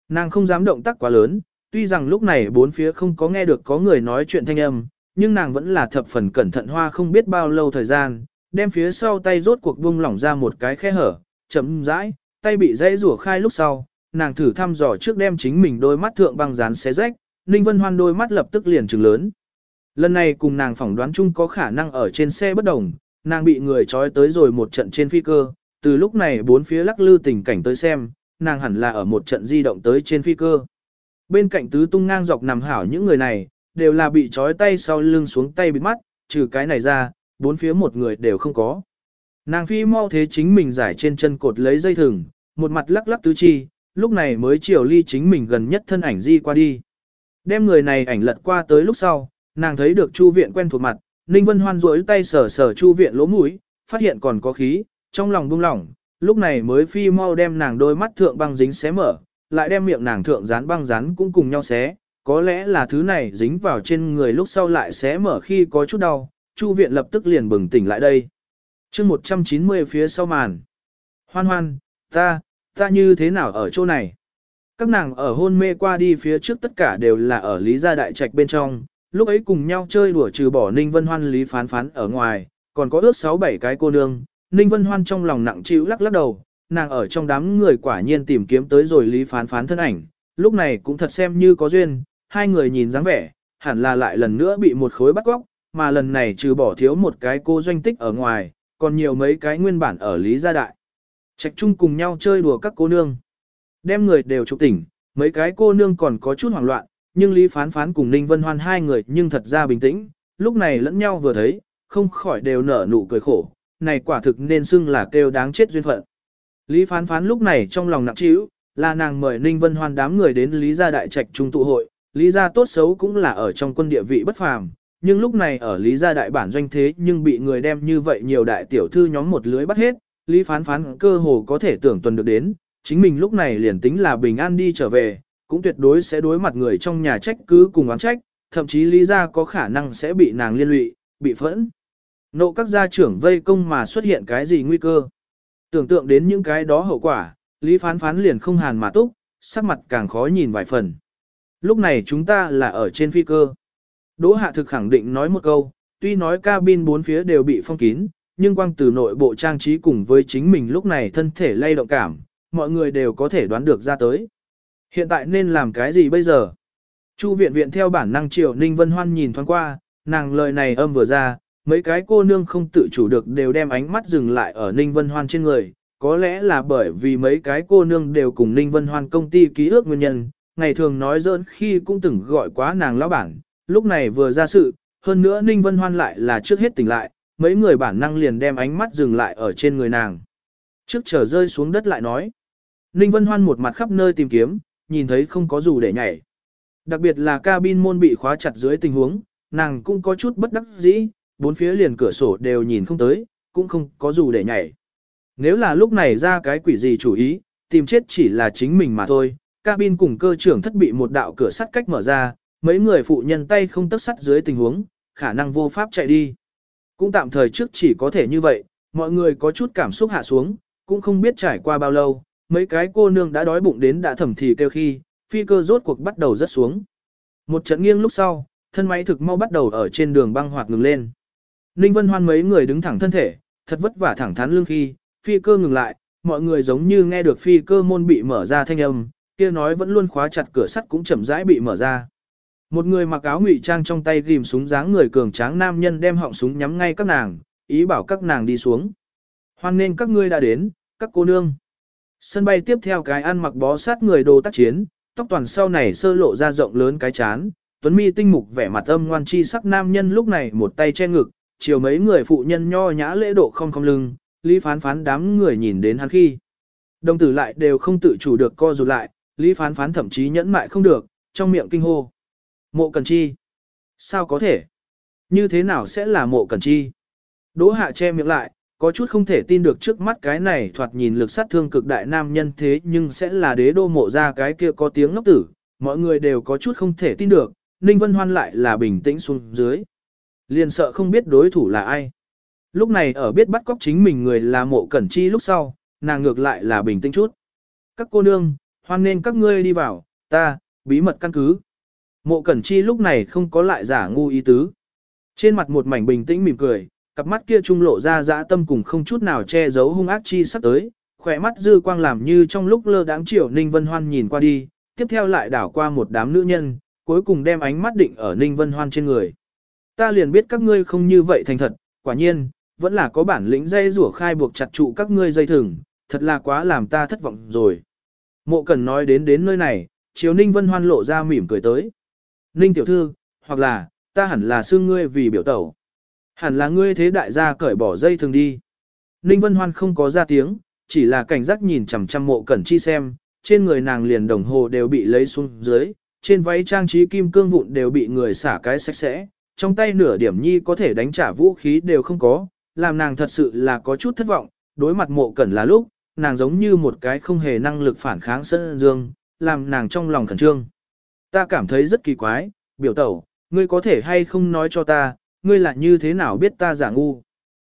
Nàng không dám động tác quá lớn, tuy rằng lúc này bốn phía không có nghe được có người nói chuyện thanh âm, nhưng nàng vẫn là thập phần cẩn thận hoa không biết bao lâu thời gian, đem phía sau tay rốt cuộc buông lỏng ra một cái khe hở, chấm rãi, tay bị dây rủa khai lúc sau, nàng thử thăm dò trước đem chính mình đôi mắt thượng băng dán xé rách, Ninh Vân Hoan đôi mắt lập tức liền trừng lớn. Lần này cùng nàng phỏng đoán chung có khả năng ở trên xe bất đồng, nàng bị người trói tới rồi một trận trên phi cơ, từ lúc này bốn phía lắc lư tình cảnh tới xem, nàng hẳn là ở một trận di động tới trên phi cơ. Bên cạnh tứ tung ngang dọc nằm hảo những người này, đều là bị trói tay sau lưng xuống tay bịt mắt, trừ cái này ra, bốn phía một người đều không có. Nàng phi mau thế chính mình giải trên chân cột lấy dây thừng, một mặt lắc lắc tứ chi, lúc này mới chiều ly chính mình gần nhất thân ảnh di qua đi. Đem người này ảnh lật qua tới lúc sau, nàng thấy được chu viện quen thuộc mặt, Ninh Vân Hoan rỗi tay sờ sờ chu viện lỗ mũi, phát hiện còn có khí, trong lòng buông lỏng, lúc này mới phi mau đem nàng đôi mắt thượng băng dính xé mở, lại đem miệng nàng thượng dán băng dán cũng cùng nhau xé, có lẽ là thứ này dính vào trên người lúc sau lại sẽ mở khi có chút đau, Chu viện lập tức liền bừng tỉnh lại đây. chương 190 phía sau màn. Hoan hoan, ta, ta như thế nào ở chỗ này? Các nàng ở hôn mê qua đi phía trước tất cả đều là ở Lý Gia Đại Trạch bên trong, lúc ấy cùng nhau chơi đùa trừ bỏ Ninh Vân Hoan Lý Phán Phán ở ngoài, còn có ước 6-7 cái cô nương, Ninh Vân Hoan trong lòng nặng chịu lắc lắc đầu, nàng ở trong đám người quả nhiên tìm kiếm tới rồi Lý Phán Phán thân ảnh, lúc này cũng thật xem như có duyên, hai người nhìn dáng vẻ, hẳn là lại lần nữa bị một khối bắt góc, mà lần này trừ bỏ thiếu một cái cô doanh tích ở ngoài, còn nhiều mấy cái nguyên bản ở Lý Gia Đại. Trạch chung cùng nhau chơi đùa các cô nương. Đem người đều trục tỉnh, mấy cái cô nương còn có chút hoảng loạn, nhưng Lý Phán Phán cùng Ninh Vân Hoan hai người nhưng thật ra bình tĩnh, lúc này lẫn nhau vừa thấy, không khỏi đều nở nụ cười khổ, này quả thực nên xưng là kêu đáng chết duyên phận. Lý Phán Phán lúc này trong lòng nặng trĩu, là nàng mời Ninh Vân Hoan đám người đến Lý Gia Đại Trạch trung tụ hội, Lý Gia tốt xấu cũng là ở trong quân địa vị bất phàm, nhưng lúc này ở Lý Gia Đại bản doanh thế nhưng bị người đem như vậy nhiều đại tiểu thư nhóm một lưới bắt hết, Lý Phán Phán cơ hồ có thể tưởng tuần được đến, chính mình lúc này liền tính là bình an đi trở về, cũng tuyệt đối sẽ đối mặt người trong nhà trách cứ cùng oán trách, thậm chí Lý Gia có khả năng sẽ bị nàng liên lụy, bị phẫn. Nộ các gia trưởng vây công mà xuất hiện cái gì nguy cơ. Tưởng tượng đến những cái đó hậu quả, Lý Phán Phán liền không hàn mà túc, sắc mặt càng khó nhìn vài phần. Lúc này chúng ta là ở trên phi cơ. Đỗ Hạ thực khẳng định nói một câu, tuy nói cabin bốn phía đều bị phong kín, nhưng quang từ nội bộ trang trí cùng với chính mình lúc này thân thể lay động cảm, mọi người đều có thể đoán được ra tới. Hiện tại nên làm cái gì bây giờ? Chu viện viện theo bản năng triệu Ninh Vân Hoan nhìn thoáng qua, nàng lời này âm vừa ra, mấy cái cô nương không tự chủ được đều đem ánh mắt dừng lại ở Ninh Vân Hoan trên người, có lẽ là bởi vì mấy cái cô nương đều cùng Ninh Vân Hoan công ty ký ước nguyên nhân, ngày thường nói dỡn khi cũng từng gọi quá nàng lão bản, lúc này vừa ra sự, hơn nữa Ninh Vân Hoan lại là trước hết tỉnh lại, mấy người bản năng liền đem ánh mắt dừng lại ở trên người nàng. Trước trở rơi xuống đất lại nói, Ninh Vân Hoan một mặt khắp nơi tìm kiếm, nhìn thấy không có dù để nhảy. Đặc biệt là cabin môn bị khóa chặt dưới tình huống, nàng cũng có chút bất đắc dĩ, bốn phía liền cửa sổ đều nhìn không tới, cũng không có dù để nhảy. Nếu là lúc này ra cái quỷ gì chủ ý, tìm chết chỉ là chính mình mà thôi, cabin cùng cơ trưởng thất bị một đạo cửa sắt cách mở ra, mấy người phụ nhân tay không tấc sắt dưới tình huống, khả năng vô pháp chạy đi. Cũng tạm thời trước chỉ có thể như vậy, mọi người có chút cảm xúc hạ xuống, cũng không biết trải qua bao lâu, mấy cái cô nương đã đói bụng đến đã thầm thì kêu khi, phi cơ rốt cuộc bắt đầu rất xuống. Một trận nghiêng lúc sau, thân máy thực mau bắt đầu ở trên đường băng hoạt ngừng lên. Ninh Vân Hoan mấy người đứng thẳng thân thể, thật vất vả thẳng thắn lưng khi, phi cơ ngừng lại, mọi người giống như nghe được phi cơ môn bị mở ra thanh âm, kia nói vẫn luôn khóa chặt cửa sắt cũng chậm rãi bị mở ra. Một người mặc áo ngụy trang trong tay ghim súng dáng người cường tráng nam nhân đem họng súng nhắm ngay các nàng, ý bảo các nàng đi xuống. Hoan nên các ngươi đã đến, các cô nương. Sân bay tiếp theo cái ăn mặc bó sát người đồ tác chiến, tóc toàn sau này sơ lộ ra rộng lớn cái chán, tuấn mi tinh mục vẻ mặt âm ngoan chi sắc nam nhân lúc này một tay che ngực, chiều mấy người phụ nhân nho nhã lễ độ không không lưng, Lý Phán Phán đám người nhìn đến hắn khi. Đồng tử lại đều không tự chủ được co rụt lại, Lý Phán Phán thậm chí nhẫn mại không được, trong miệng kinh hô. Mộ Cần Chi. Sao có thể? Như thế nào sẽ là mộ Cần Chi? Đỗ Hạ che miệng lại, có chút không thể tin được trước mắt cái này thoạt nhìn lực sát thương cực đại nam nhân thế nhưng sẽ là đế đô mộ ra cái kia có tiếng ngốc tử. Mọi người đều có chút không thể tin được, Ninh Vân Hoan lại là bình tĩnh xuống dưới. Liền sợ không biết đối thủ là ai. Lúc này ở biết bắt cóc chính mình người là mộ cẩn chi lúc sau, nàng ngược lại là bình tĩnh chút. Các cô nương, hoan nên các ngươi đi vào, ta, bí mật căn cứ. Mộ cẩn chi lúc này không có lại giả ngu ý tứ. Trên mặt một mảnh bình tĩnh mỉm cười, cặp mắt kia trung lộ ra dã tâm cùng không chút nào che giấu hung ác chi sắp tới, khỏe mắt dư quang làm như trong lúc lơ đáng chiều Ninh Vân Hoan nhìn qua đi, tiếp theo lại đảo qua một đám nữ nhân, cuối cùng đem ánh mắt định ở Ninh Vân Hoan trên người. Ta liền biết các ngươi không như vậy thành thật, quả nhiên, vẫn là có bản lĩnh dây rủa khai buộc chặt trụ các ngươi dây thừng, thật là quá làm ta thất vọng rồi. Mộ Cẩn nói đến đến nơi này, chiếu Ninh Vân Hoan lộ ra mỉm cười tới. Ninh tiểu thư, hoặc là, ta hẳn là xương ngươi vì biểu tẩu. Hẳn là ngươi thế đại gia cởi bỏ dây thường đi. Ninh Vân Hoan không có ra tiếng, chỉ là cảnh giác nhìn chằm chằm mộ cẩn chi xem, trên người nàng liền đồng hồ đều bị lấy xuống dưới, trên váy trang trí kim cương vụn đều bị người xả cái sạch sẽ, trong tay nửa điểm nhi có thể đánh trả vũ khí đều không có, làm nàng thật sự là có chút thất vọng, đối mặt mộ cẩn là lúc, nàng giống như một cái không hề năng lực phản kháng sân dương, làm nàng trong lòng khẩn trương. Ta cảm thấy rất kỳ quái, biểu tẩu, ngươi có thể hay không nói cho ta, ngươi là như thế nào biết ta giả ngu.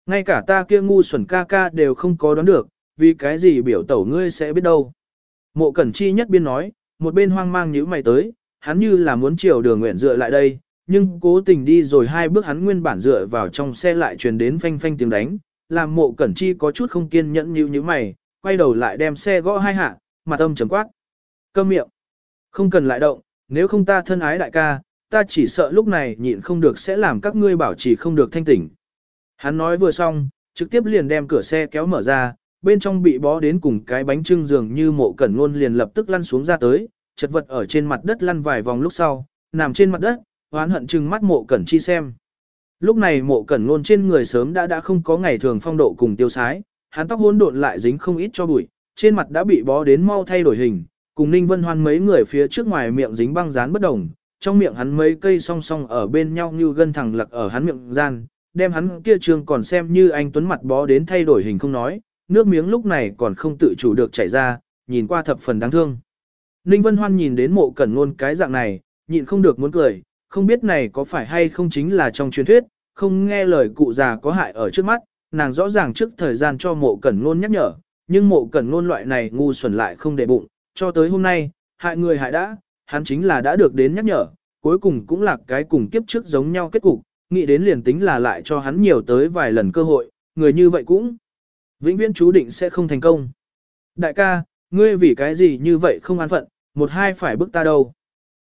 Ngay cả ta kia ngu xuẩn ca ca đều không có đoán được, vì cái gì biểu tẩu ngươi sẽ biết đâu. Mộ Cẩn Chi nhất biên nói, một bên hoang mang nhíu mày tới, hắn như là muốn chiều đường nguyện dựa lại đây, nhưng cố tình đi rồi hai bước hắn nguyên bản dựa vào trong xe lại truyền đến phanh phanh tiếng đánh, làm mộ Cẩn Chi có chút không kiên nhẫn như như mày, quay đầu lại đem xe gõ hai hạ, mặt âm trầm quát. Câm miệng. Không cần lại động, nếu không ta thân ái đại ca, ta chỉ sợ lúc này nhịn không được sẽ làm các ngươi bảo trì không được thanh tỉnh. Hắn nói vừa xong, trực tiếp liền đem cửa xe kéo mở ra, bên trong bị bó đến cùng cái bánh trưng dường như mộ cẩn ngôn liền lập tức lăn xuống ra tới, chật vật ở trên mặt đất lăn vài vòng lúc sau, nằm trên mặt đất, oán hận chừng mắt mộ cẩn chi xem. Lúc này mộ cẩn ngôn trên người sớm đã đã không có ngày thường phong độ cùng tiêu sái, hắn tóc hỗn độn lại dính không ít cho bụi, trên mặt đã bị bó đến mau thay đổi hình, cùng Ninh Vân Hoan mấy người phía trước ngoài miệng dính băng dán bất đồng, trong miệng hắn mấy cây song song ở bên nhau như gân thẳng lặc ở hắn miệng gian, đem hắn kia trường còn xem như anh tuấn mặt bó đến thay đổi hình không nói, nước miếng lúc này còn không tự chủ được chảy ra, nhìn qua thập phần đáng thương. Ninh Vân Hoan nhìn đến mộ cẩn ngôn cái dạng này, nhịn không được muốn cười, không biết này có phải hay không chính là trong truyền thuyết, không nghe lời cụ già có hại ở trước mắt, nàng rõ ràng trước thời gian cho mộ cẩn ngôn nhắc nhở, nhưng mộ cẩn ngôn loại này ngu xuẩn lại không để bụng, cho tới hôm nay, hại người hại đã, hắn chính là đã được đến nhắc nhở, cuối cùng cũng là cái cùng kiếp trước giống nhau kết cục, nghĩ đến liền tính là lại cho hắn nhiều tới vài lần cơ hội, người như vậy cũng vĩnh viễn chú định sẽ không thành công. Đại ca, ngươi vì cái gì như vậy không an phận, một hai phải bức ta đâu.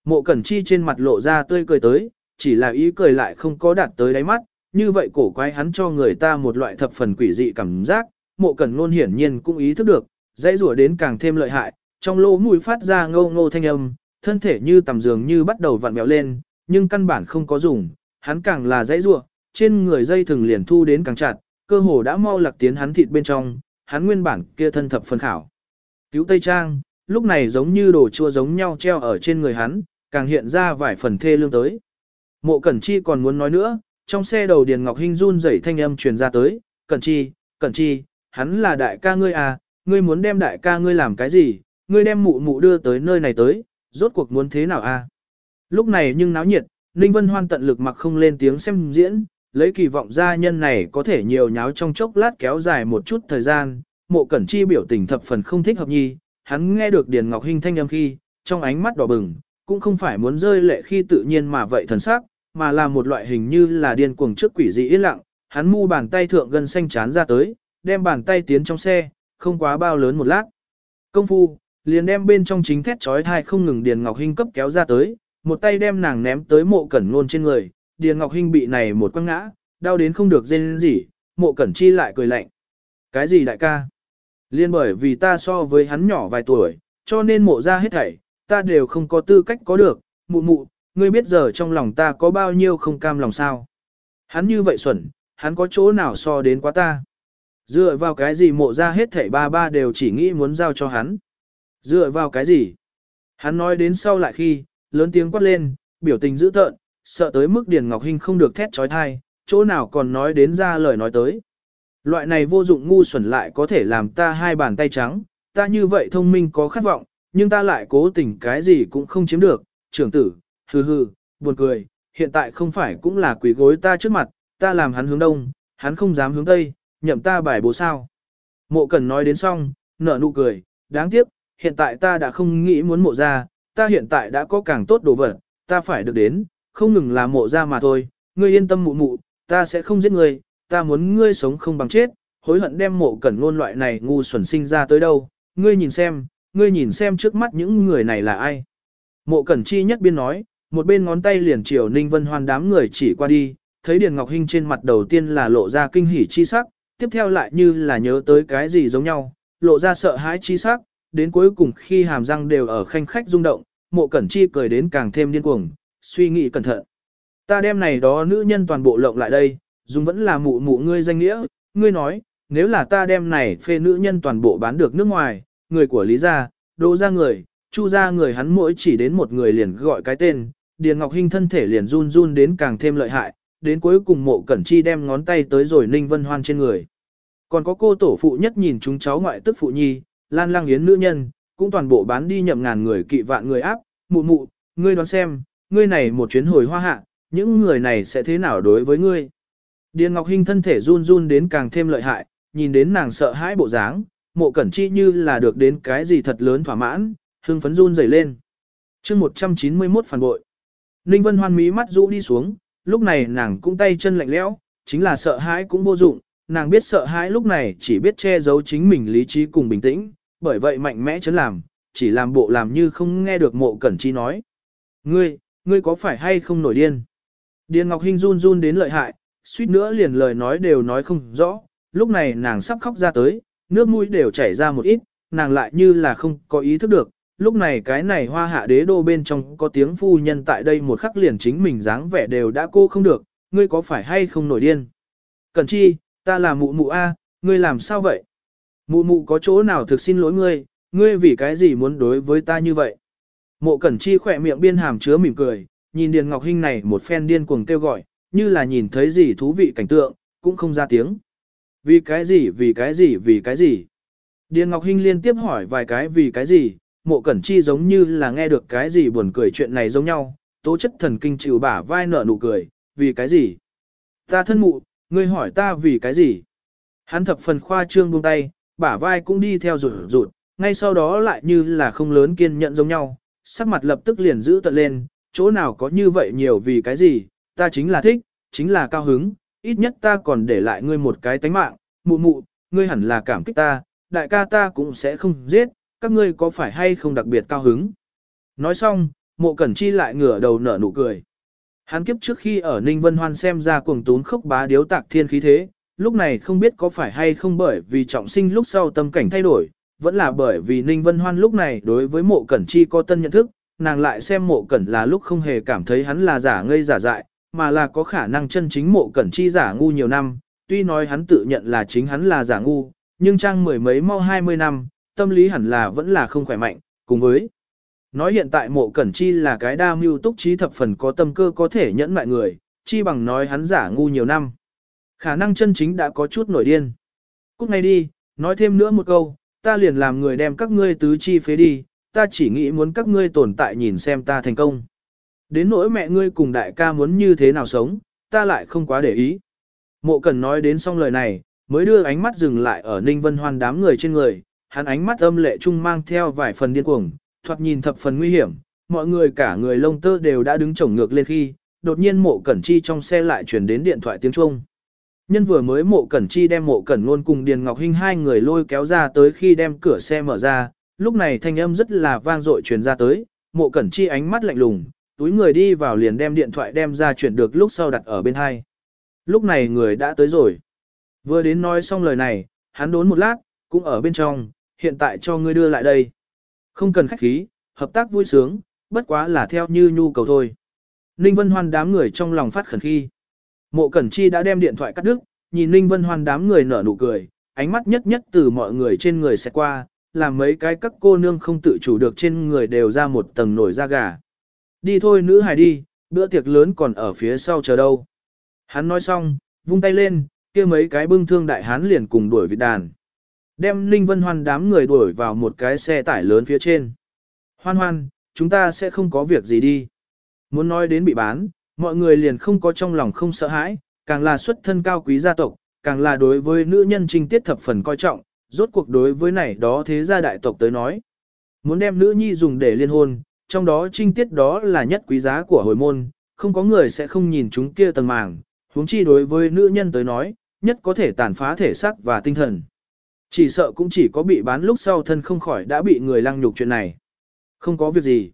Mộ Cẩn Chi trên mặt lộ ra tươi cười tới, chỉ là ý cười lại không có đạt tới đáy mắt, như vậy cổ quái hắn cho người ta một loại thập phần quỷ dị cảm giác, mộ Cẩn ngôn hiển nhiên cũng ý thức được, dãy rủa đến càng thêm lợi hại, trong lỗ mũi phát ra ngâu ngô thanh âm, thân thể như tầm giường như bắt đầu vặn vẹo lên, nhưng căn bản không có dùng, hắn càng là dãy rủa, trên người dây thường liền thu đến càng chặt, cơ hồ đã mau lạc tiến hắn thịt bên trong, hắn nguyên bản kia thân thập phân khảo. Cứu Tây Trang, lúc này giống như đồ chua giống nhau treo ở trên người hắn, càng hiện ra vài phần thê lương tới. Mộ Cẩn Chi còn muốn nói nữa, trong xe đầu Điền Ngọc Hinh run rẩy thanh âm truyền ra tới, Cẩn Chi, Cẩn Chi, hắn là đại ca ngươi à, ngươi muốn đem đại ca ngươi làm cái gì, ngươi đem mụ mụ đưa tới nơi này tới, rốt cuộc muốn thế nào? À? Lúc này nhưng náo nhiệt, Ninh Vân Hoan tận lực mặc không lên tiếng xem diễn, lấy kỳ vọng gia nhân này có thể nhiều nháo trong chốc lát kéo dài một chút thời gian, mộ cẩn chi biểu tình thập phần không thích hợp nhi, hắn nghe được Điền Ngọc Hinh thanh âm khi, trong ánh mắt đỏ bừng, cũng không phải muốn rơi lệ khi tự nhiên mà vậy thần sắc, mà là một loại hình như là điên cuồng trước quỷ dị yên lặng, hắn mu bàn tay thượng gần xanh chán ra tới, đem bàn tay tiến trong xe, không quá bao lớn một lát. Công phu, liền đem bên trong chính thét trói thai không ngừng Điền Ngọc Hinh cấp kéo ra tới, một tay đem nàng ném tới mộ cẩn ngôn trên người, Điền Ngọc Hinh bị này một quăng ngã, đau đến không được dên gì, mộ cẩn chi lại cười lạnh. Cái gì đại ca? Liên bởi vì ta so với hắn nhỏ vài tuổi, cho nên mộ ra hết thảy, ta đều không có tư cách có được, mụ mụ, ngươi biết giờ trong lòng ta có bao nhiêu không cam lòng sao. Hắn như vậy xuẩn, hắn có chỗ nào so đến quá ta. Dựa vào cái gì mộ ra hết thảy ba ba đều chỉ nghĩ muốn giao cho hắn. Dựa vào cái gì? Hắn nói đến sau lại khi, lớn tiếng quát lên, biểu tình dữ tợn, sợ tới mức Điền Ngọc Hinh không được thét trói thai, chỗ nào còn nói đến ra lời nói tới. Loại này vô dụng ngu xuẩn lại có thể làm ta hai bàn tay trắng, ta như vậy thông minh có khát vọng, nhưng ta lại cố tình cái gì cũng không chiếm được, trưởng tử, hừ hừ, buồn cười, hiện tại không phải cũng là quỷ gối ta trước mặt, ta làm hắn hướng đông, hắn không dám hướng tây, nhậm ta bài bố sao. Mộ cần nói đến xong, nở nụ cười, đáng tiếc, hiện tại ta đã không nghĩ muốn mộ ra, ta hiện tại đã có càng tốt đồ vật, ta phải được đến, không ngừng là mộ ra mà thôi, ngươi yên tâm mụ mụ, ta sẽ không giết ngươi, ta muốn ngươi sống không bằng chết, hối hận đem mộ cẩn ngôn loại này ngu xuẩn sinh ra tới đâu, ngươi nhìn xem, ngươi nhìn xem trước mắt những người này là ai. Mộ cẩn chi nhất biên nói, một bên ngón tay liền chiều Ninh Vân Hoan đám người chỉ qua đi, thấy Điền Ngọc Hinh trên mặt đầu tiên là lộ ra kinh hỉ chi sắc, tiếp theo lại như là nhớ tới cái gì giống nhau, lộ ra sợ hãi chi sắc, đến cuối cùng khi hàm răng đều ở khanh khách rung động, mộ cẩn chi cười đến càng thêm điên cuồng, suy nghĩ cẩn thận. Ta đem này đó nữ nhân toàn bộ lộng lại đây, dùng vẫn là mụ mụ ngươi danh nghĩa, ngươi nói, nếu là ta đem này phê nữ nhân toàn bộ bán được nước ngoài, người của Lý gia, Đỗ gia người, Chu gia người hắn mỗi chỉ đến một người liền gọi cái tên, Điền Ngọc Hinh thân thể liền run run đến càng thêm lợi hại, đến cuối cùng mộ cẩn chi đem ngón tay tới rồi Ninh Vân Hoan trên người. Còn có cô tổ phụ nhất nhìn chúng cháu ngoại tức phụ nhi, Lan Lang Yến nữ nhân, cũng toàn bộ bán đi nhậm ngàn người kỵ vạn người áp, mụ mụ, ngươi đoán xem, ngươi này một chuyến hồi hoa hạ, những người này sẽ thế nào đối với ngươi. Điền Ngọc Hinh thân thể run run đến càng thêm lợi hại, nhìn đến nàng sợ hãi bộ dáng, mộ cẩn chi như là được đến cái gì thật lớn thỏa mãn, hưng phấn run rẩy lên. chương 191 phản bội. Ninh Vân Hoan mí mắt rũ đi xuống, lúc này nàng cũng tay chân lạnh lẽo, chính là sợ hãi cũng vô dụng, nàng biết sợ hãi lúc này chỉ biết che giấu chính mình lý trí cùng bình tĩnh, bởi vậy mạnh mẽ chấn làm, chỉ làm bộ làm như không nghe được mộ cẩn chi nói. Ngươi, ngươi có phải hay không nổi điên? Điền Ngọc Hinh run run đến lợi hại, suýt nữa liền lời nói đều nói không rõ, lúc này nàng sắp khóc ra tới, nước mũi đều chảy ra một ít, nàng lại như là không có ý thức được, lúc này cái này hoa hạ đế đô bên trong có tiếng phu nhân tại đây một khắc liền chính mình dáng vẻ đều đã cô không được, ngươi có phải hay không nổi điên? Cẩn chi, ta là mụ mụ A, ngươi làm sao vậy? Mụ mụ có chỗ nào thực xin lỗi ngươi, ngươi vì cái gì muốn đối với ta như vậy? Mộ Cẩn Chi khỏe miệng biên hàm chứa mỉm cười, nhìn Điền Ngọc Hinh này một phen điên cuồng kêu gọi, như là nhìn thấy gì thú vị cảnh tượng, cũng không ra tiếng. Vì cái gì, vì cái gì, vì cái gì? Điền Ngọc Hinh liên tiếp hỏi vài cái vì cái gì, mộ cẩn chi giống như là nghe được cái gì buồn cười chuyện này giống nhau, tố chất thần kinh chịu bả vai nở nụ cười, vì cái gì? Ta thân mụ, ngươi hỏi ta vì cái gì? Hắn thập phần khoa trương buông tay, bả vai cũng đi theo rụt rụt, ngay sau đó lại như là không lớn kiên nhận giống nhau, sắc mặt lập tức liền giữ tận lên, chỗ nào có như vậy nhiều vì cái gì, ta chính là thích, chính là cao hứng, ít nhất ta còn để lại ngươi một cái tánh mạng, mụ mụ, ngươi hẳn là cảm kích ta, đại ca ta cũng sẽ không giết, các ngươi có phải hay không đặc biệt cao hứng. Nói xong, mộ cẩn chi lại ngửa đầu nở nụ cười. Hắn kiếp trước khi ở Ninh Vân Hoan xem ra cuồng tún khốc bá điếu tạc thiên khí thế, lúc này không biết có phải hay không bởi vì trọng sinh lúc sau tâm cảnh thay đổi, vẫn là bởi vì Ninh Vân Hoan lúc này đối với mộ cẩn chi có tân nhận thức, nàng lại xem mộ cẩn là lúc không hề cảm thấy hắn là giả ngây giả dại, mà là có khả năng chân chính mộ cẩn chi giả ngu nhiều năm, tuy nói hắn tự nhận là chính hắn là giả ngu, nhưng trang mười mấy mau hai mươi năm, tâm lý hẳn là vẫn là không khỏe mạnh, cùng với nói hiện tại mộ cẩn chi là cái đa mưu túc trí thập phần có tâm cơ có thể nhẫn mại người, chi bằng nói hắn giả ngu nhiều năm. Khả năng chân chính đã có chút nổi điên. Cút ngay đi, nói thêm nữa một câu, ta liền làm người đem các ngươi tứ chi phế đi, ta chỉ nghĩ muốn các ngươi tồn tại nhìn xem ta thành công. Đến nỗi mẹ ngươi cùng đại ca muốn như thế nào sống, ta lại không quá để ý. Mộ Cẩn nói đến xong lời này, mới đưa ánh mắt dừng lại ở Ninh Vân Hoan đám người trên người, hắn ánh mắt âm lệ trung mang theo vài phần điên cuồng, thoạt nhìn thập phần nguy hiểm, mọi người cả người lông tơ đều đã đứng chổng ngược lên khi, đột nhiên Mộ Cẩn Chi trong xe lại truyền đến điện thoại tiếng Trung. Nhân vừa mới Mộ Cẩn Chi đem Mộ Cẩn luôn cùng Điền Ngọc Hinh hai người lôi kéo ra tới khi đem cửa xe mở ra, lúc này thanh âm rất là vang dội truyền ra tới, Mộ Cẩn Chi ánh mắt lạnh lùng, túi người đi vào liền đem điện thoại đem ra chuyển được lúc sau đặt ở bên hai. Lúc này người đã tới rồi. Vừa đến nói xong lời này, hắn đốn một lát, cũng ở bên trong, hiện tại cho ngươi đưa lại đây. Không cần khách khí, hợp tác vui sướng, bất quá là theo như nhu cầu thôi. Ninh Vân Hoan đám người trong lòng phát khẩn khi. Mộ Cẩn Chi đã đem điện thoại cắt đứt, nhìn Ninh Vân Hoan đám người nở nụ cười, ánh mắt nhất nhất từ mọi người trên người sẽ qua, làm mấy cái các cô nương không tự chủ được trên người đều ra một tầng nổi da gà. Đi thôi nữ hài đi, bữa tiệc lớn còn ở phía sau chờ đâu. Hắn nói xong, vung tay lên, kia mấy cái bưng thương đại hán liền cùng đuổi vịt đàn. Đem Ninh Vân Hoan đám người đuổi vào một cái xe tải lớn phía trên. Hoan hoan, chúng ta sẽ không có việc gì đi. Muốn nói đến bị bán, mọi người liền không có trong lòng không sợ hãi, càng là xuất thân cao quý gia tộc, càng là đối với nữ nhân trinh tiết thập phần coi trọng, rốt cuộc đối với này đó thế gia đại tộc tới nói. Muốn đem nữ nhi dùng để liên hôn, trong đó trinh tiết đó là nhất quý giá của hồi môn, không có người sẽ không nhìn chúng kia tầng màng, huống chi đối với nữ nhân tới nói, nhất có thể tàn phá thể xác và tinh thần. Chỉ sợ cũng chỉ có bị bán lúc sau thân không khỏi đã bị người lăng nhục chuyện này. Không có việc gì.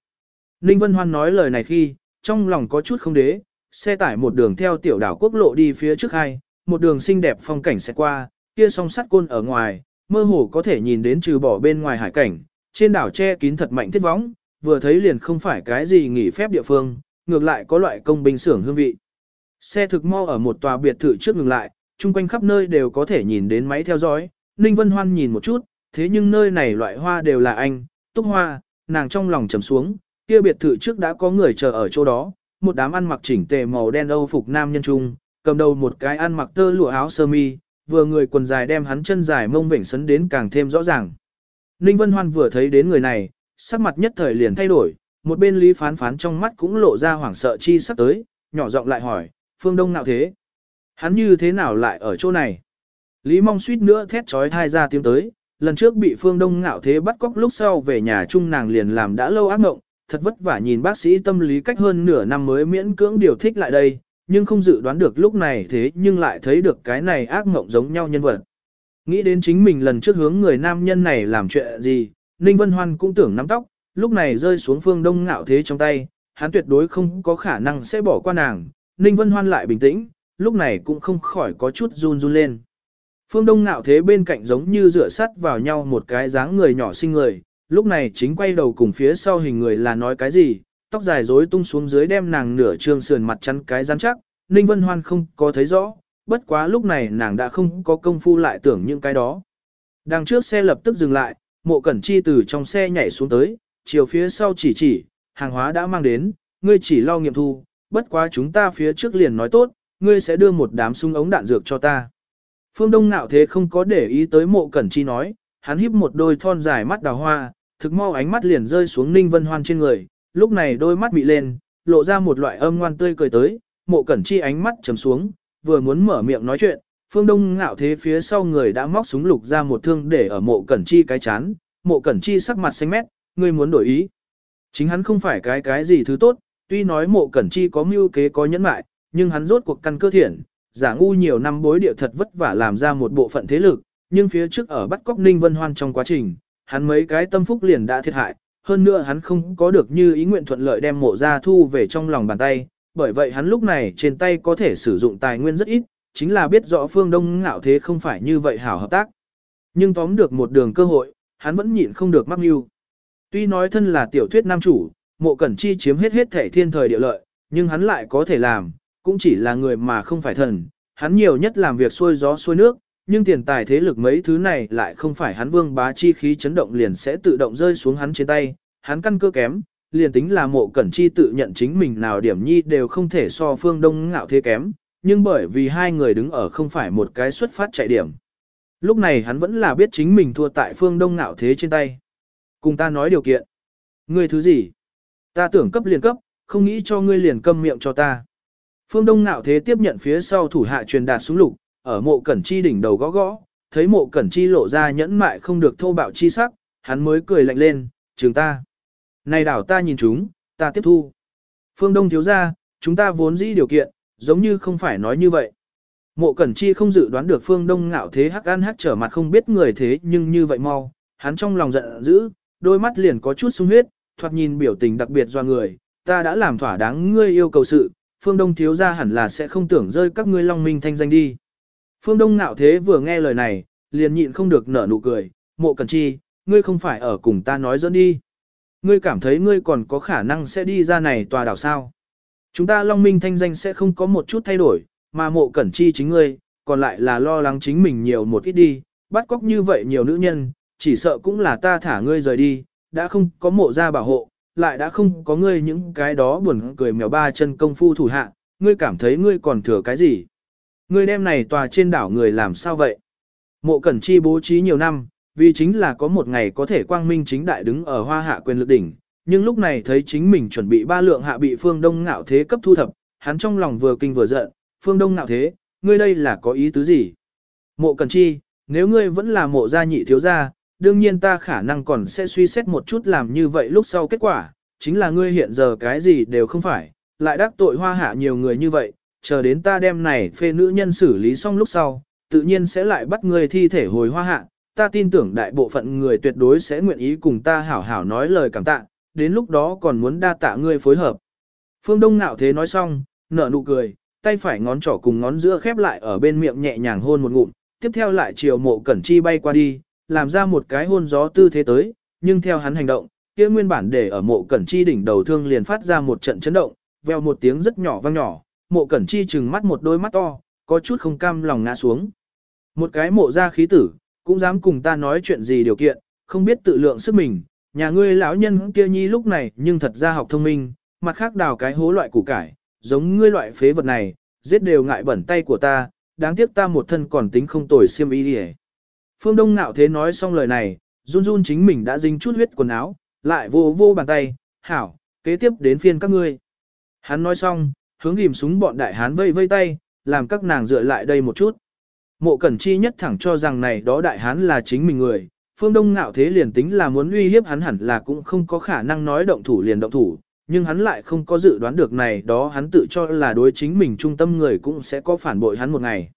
Ninh Vân Hoan nói lời này khi, trong lòng có chút không đế, xe tải một đường theo tiểu đảo quốc lộ đi phía trước hai, một đường xinh đẹp phong cảnh sẽ qua, kia song sắt côn ở ngoài, mơ hồ có thể nhìn đến trừ bỏ bên ngoài hải cảnh, trên đảo che kín thật mạnh thiết võng, vừa thấy liền không phải cái gì nghỉ phép địa phương, ngược lại có loại công binh xưởng hương vị. Xe thực mau ở một tòa biệt thự trước ngừng lại, chung quanh khắp nơi đều có thể nhìn đến máy theo dõi, Ninh Vân Hoan nhìn một chút, thế nhưng nơi này loại hoa đều là anh, túc hoa, nàng trong lòng trầm xuống, kia biệt thự trước đã có người chờ ở chỗ đó, một đám ăn mặc chỉnh tề màu đen âu phục nam nhân trung, cầm đầu một cái ăn mặc tơ lụa áo sơ mi, vừa người quần dài đem hắn chân dài mông vểnh sấn đến càng thêm rõ ràng. Ninh Vân Hoan vừa thấy đến người này, sắc mặt nhất thời liền thay đổi, một bên Lý Phán Phán trong mắt cũng lộ ra hoảng sợ chi sắp tới, nhỏ giọng lại hỏi, phương đông nào thế? Hắn như thế nào lại ở chỗ này? Lý Mong suýt nữa thét trói thai ra tiếng tới, lần trước bị phương đông ngạo thế bắt cóc lúc sau về nhà chung nàng liền làm đã lâu ác ngộng, thật vất vả nhìn bác sĩ tâm lý cách hơn nửa năm mới miễn cưỡng điều thích lại đây, nhưng không dự đoán được lúc này thế nhưng lại thấy được cái này ác ngộng giống nhau nhân vật. Nghĩ đến chính mình lần trước hướng người nam nhân này làm chuyện gì, Ninh Vân Hoan cũng tưởng nắm tóc, lúc này rơi xuống phương đông ngạo thế trong tay, hắn tuyệt đối không có khả năng sẽ bỏ qua nàng. Ninh Vân Hoan lại bình tĩnh, lúc này cũng không khỏi có chút run run lên. Phương đông ngạo thế bên cạnh giống như rửa sắt vào nhau một cái dáng người nhỏ xinh người, lúc này chính quay đầu cùng phía sau hình người là nói cái gì, tóc dài rối tung xuống dưới đem nàng nửa trương sườn mặt chắn cái rắn chắc, Ninh Vân Hoan không có thấy rõ, bất quá lúc này nàng đã không có công phu lại tưởng những cái đó. Đằng trước xe lập tức dừng lại, mộ cẩn chi từ trong xe nhảy xuống tới, chiều phía sau chỉ chỉ, hàng hóa đã mang đến, ngươi chỉ lo nghiệm thu, bất quá chúng ta phía trước liền nói tốt, ngươi sẽ đưa một đám súng ống đạn dược cho ta. Phương Đông nạo thế không có để ý tới mộ cẩn chi nói, hắn híp một đôi thon dài mắt đào hoa, thực mau ánh mắt liền rơi xuống Ninh Vân Hoan trên người, lúc này đôi mắt bị lên, lộ ra một loại âm ngoan tươi cười tới, mộ cẩn chi ánh mắt trầm xuống, vừa muốn mở miệng nói chuyện, phương đông ngạo thế phía sau người đã móc súng lục ra một thương để ở mộ cẩn chi cái chán, mộ cẩn chi sắc mặt xanh mét, ngươi muốn đổi ý. Chính hắn không phải cái cái gì thứ tốt, tuy nói mộ cẩn chi có mưu kế có nhẫn mại, nhưng hắn rốt cuộc căn cơ thiện, giả ngu nhiều năm bối địa thật vất vả làm ra một bộ phận thế lực, nhưng phía trước ở bắt cóc Ninh Vân Hoan trong quá trình, hắn mấy cái tâm phúc liền đã thiệt hại, hơn nữa hắn không có được như ý nguyện thuận lợi đem mộ ra thu về trong lòng bàn tay, bởi vậy hắn lúc này trên tay có thể sử dụng tài nguyên rất ít, chính là biết rõ phương đông ngạo thế không phải như vậy hảo hợp tác. Nhưng tóm được một đường cơ hội, hắn vẫn nhịn không được mắc mưu. Tuy nói thân là tiểu thuyết nam chủ, mộ cẩn chi chiếm hết hết thể thiên thời địa lợi, nhưng hắn lại có thể làm, cũng chỉ là người mà không phải thần, hắn nhiều nhất làm việc xuôi gió xuôi nước, nhưng tiền tài thế lực mấy thứ này lại không phải hắn vương bá chi khí chấn động liền sẽ tự động rơi xuống hắn trên tay, hắn căn cơ kém, liền tính là mộ cẩn chi tự nhận chính mình nào điểm nhi đều không thể so phương đông ngạo thế kém, nhưng bởi vì hai người đứng ở không phải một cái xuất phát chạy điểm. Lúc này hắn vẫn là biết chính mình thua tại phương đông ngạo thế trên tay. Cùng ta nói điều kiện. Ngươi thứ gì? Ta tưởng cấp liền cấp, không nghĩ cho ngươi liền câm miệng cho ta. Phương đông ngạo thế tiếp nhận phía sau thủ hạ truyền đạt xuống lục, ở mộ cẩn chi đỉnh đầu gõ gõ, thấy mộ cẩn chi lộ ra nhẫn mại không được thô bạo chi sắc, hắn mới cười lạnh lên, trường ta. Này đảo ta nhìn chúng, ta tiếp thu. Phương Đông thiếu ra, chúng ta vốn dĩ điều kiện, giống như không phải nói như vậy. Mộ Cẩn Chi không dự đoán được Phương Đông ngạo thế hắc ăn hắc trở mặt không biết người thế nhưng như vậy mau, hắn trong lòng giận dữ, đôi mắt liền có chút sung huyết, thoạt nhìn biểu tình đặc biệt do người, ta đã làm thỏa đáng ngươi yêu cầu sự, Phương Đông thiếu gia hẳn là sẽ không tưởng rơi các ngươi long minh thanh danh đi. Phương Đông ngạo thế vừa nghe lời này, liền nhịn không được nở nụ cười, mộ Cẩn Chi, ngươi không phải ở cùng ta nói dẫn đi. Ngươi cảm thấy ngươi còn có khả năng sẽ đi ra này tòa đảo sao. Chúng ta Long Minh thanh danh sẽ không có một chút thay đổi, mà mộ cẩn chi chính ngươi, còn lại là lo lắng chính mình nhiều một ít đi, bắt cóc như vậy nhiều nữ nhân, chỉ sợ cũng là ta thả ngươi rời đi, đã không có mộ ra bảo hộ, lại đã không có ngươi những cái đó buồn cười mèo ba chân công phu thủ hạ, ngươi cảm thấy ngươi còn thừa cái gì? Ngươi đem này tòa trên đảo người làm sao vậy? Mộ Cẩn Chi bố trí nhiều năm, vì chính là có một ngày có thể quang minh chính đại đứng ở hoa hạ quyền lực đỉnh, nhưng lúc này thấy chính mình chuẩn bị ba lượng hạ bị phương đông ngạo thế cấp thu thập, hắn trong lòng vừa kinh vừa giận, phương đông ngạo thế, ngươi đây là có ý tứ gì? Mộ cẩn Chi, nếu ngươi vẫn là mộ gia nhị thiếu gia, đương nhiên ta khả năng còn sẽ suy xét một chút làm như vậy lúc sau kết quả, chính là ngươi hiện giờ cái gì đều không phải, lại đắc tội hoa hạ nhiều người như vậy, chờ đến ta đem này phê nữ nhân xử lý xong lúc sau, tự nhiên sẽ lại bắt ngươi thi thể hồi hoa hạ, ta tin tưởng đại bộ phận người tuyệt đối sẽ nguyện ý cùng ta hảo hảo nói lời cảm tạ, đến lúc đó còn muốn đa tạ ngươi phối hợp. Phương Đông Nạo Thế nói xong, nở nụ cười, tay phải ngón trỏ cùng ngón giữa khép lại ở bên miệng nhẹ nhàng hôn một ngụm, tiếp theo lại chiều mộ cẩn chi bay qua đi, làm ra một cái hôn gió tư thế tới, nhưng theo hắn hành động, kia nguyên bản để ở mộ cẩn chi đỉnh đầu thương liền phát ra một trận chấn động, veo một tiếng rất nhỏ vang nhỏ, mộ cẩn chi trừng mắt một đôi mắt to, có chút không cam lòng ngã xuống. Một cái mộ ra khí tử, cũng dám cùng ta nói chuyện gì điều kiện, không biết tự lượng sức mình, nhà ngươi lão nhân kia nhi lúc này nhưng thật ra học thông minh, mặt khác đào cái hố loại củ cải, giống ngươi loại phế vật này, giết đều ngại bẩn tay của ta, đáng tiếc ta một thân còn tính không tồi xiêm y đi Phương Đông ngạo thế nói xong lời này, run run chính mình đã dính chút huyết quần áo, lại vô vô bàn tay, hảo, kế tiếp đến phiên các ngươi. Hắn nói xong, hướng ghim súng bọn đại hán vây vây tay, làm các nàng dựa lại đây một chút. Mộ Cẩn Chi nhất thẳng cho rằng này đó đại hán là chính mình người, phương đông ngạo thế liền tính là muốn uy hiếp hắn hẳn là cũng không có khả năng nói động thủ liền động thủ, nhưng hắn lại không có dự đoán được này đó hắn tự cho là đối chính mình trung tâm người cũng sẽ có phản bội hắn một ngày.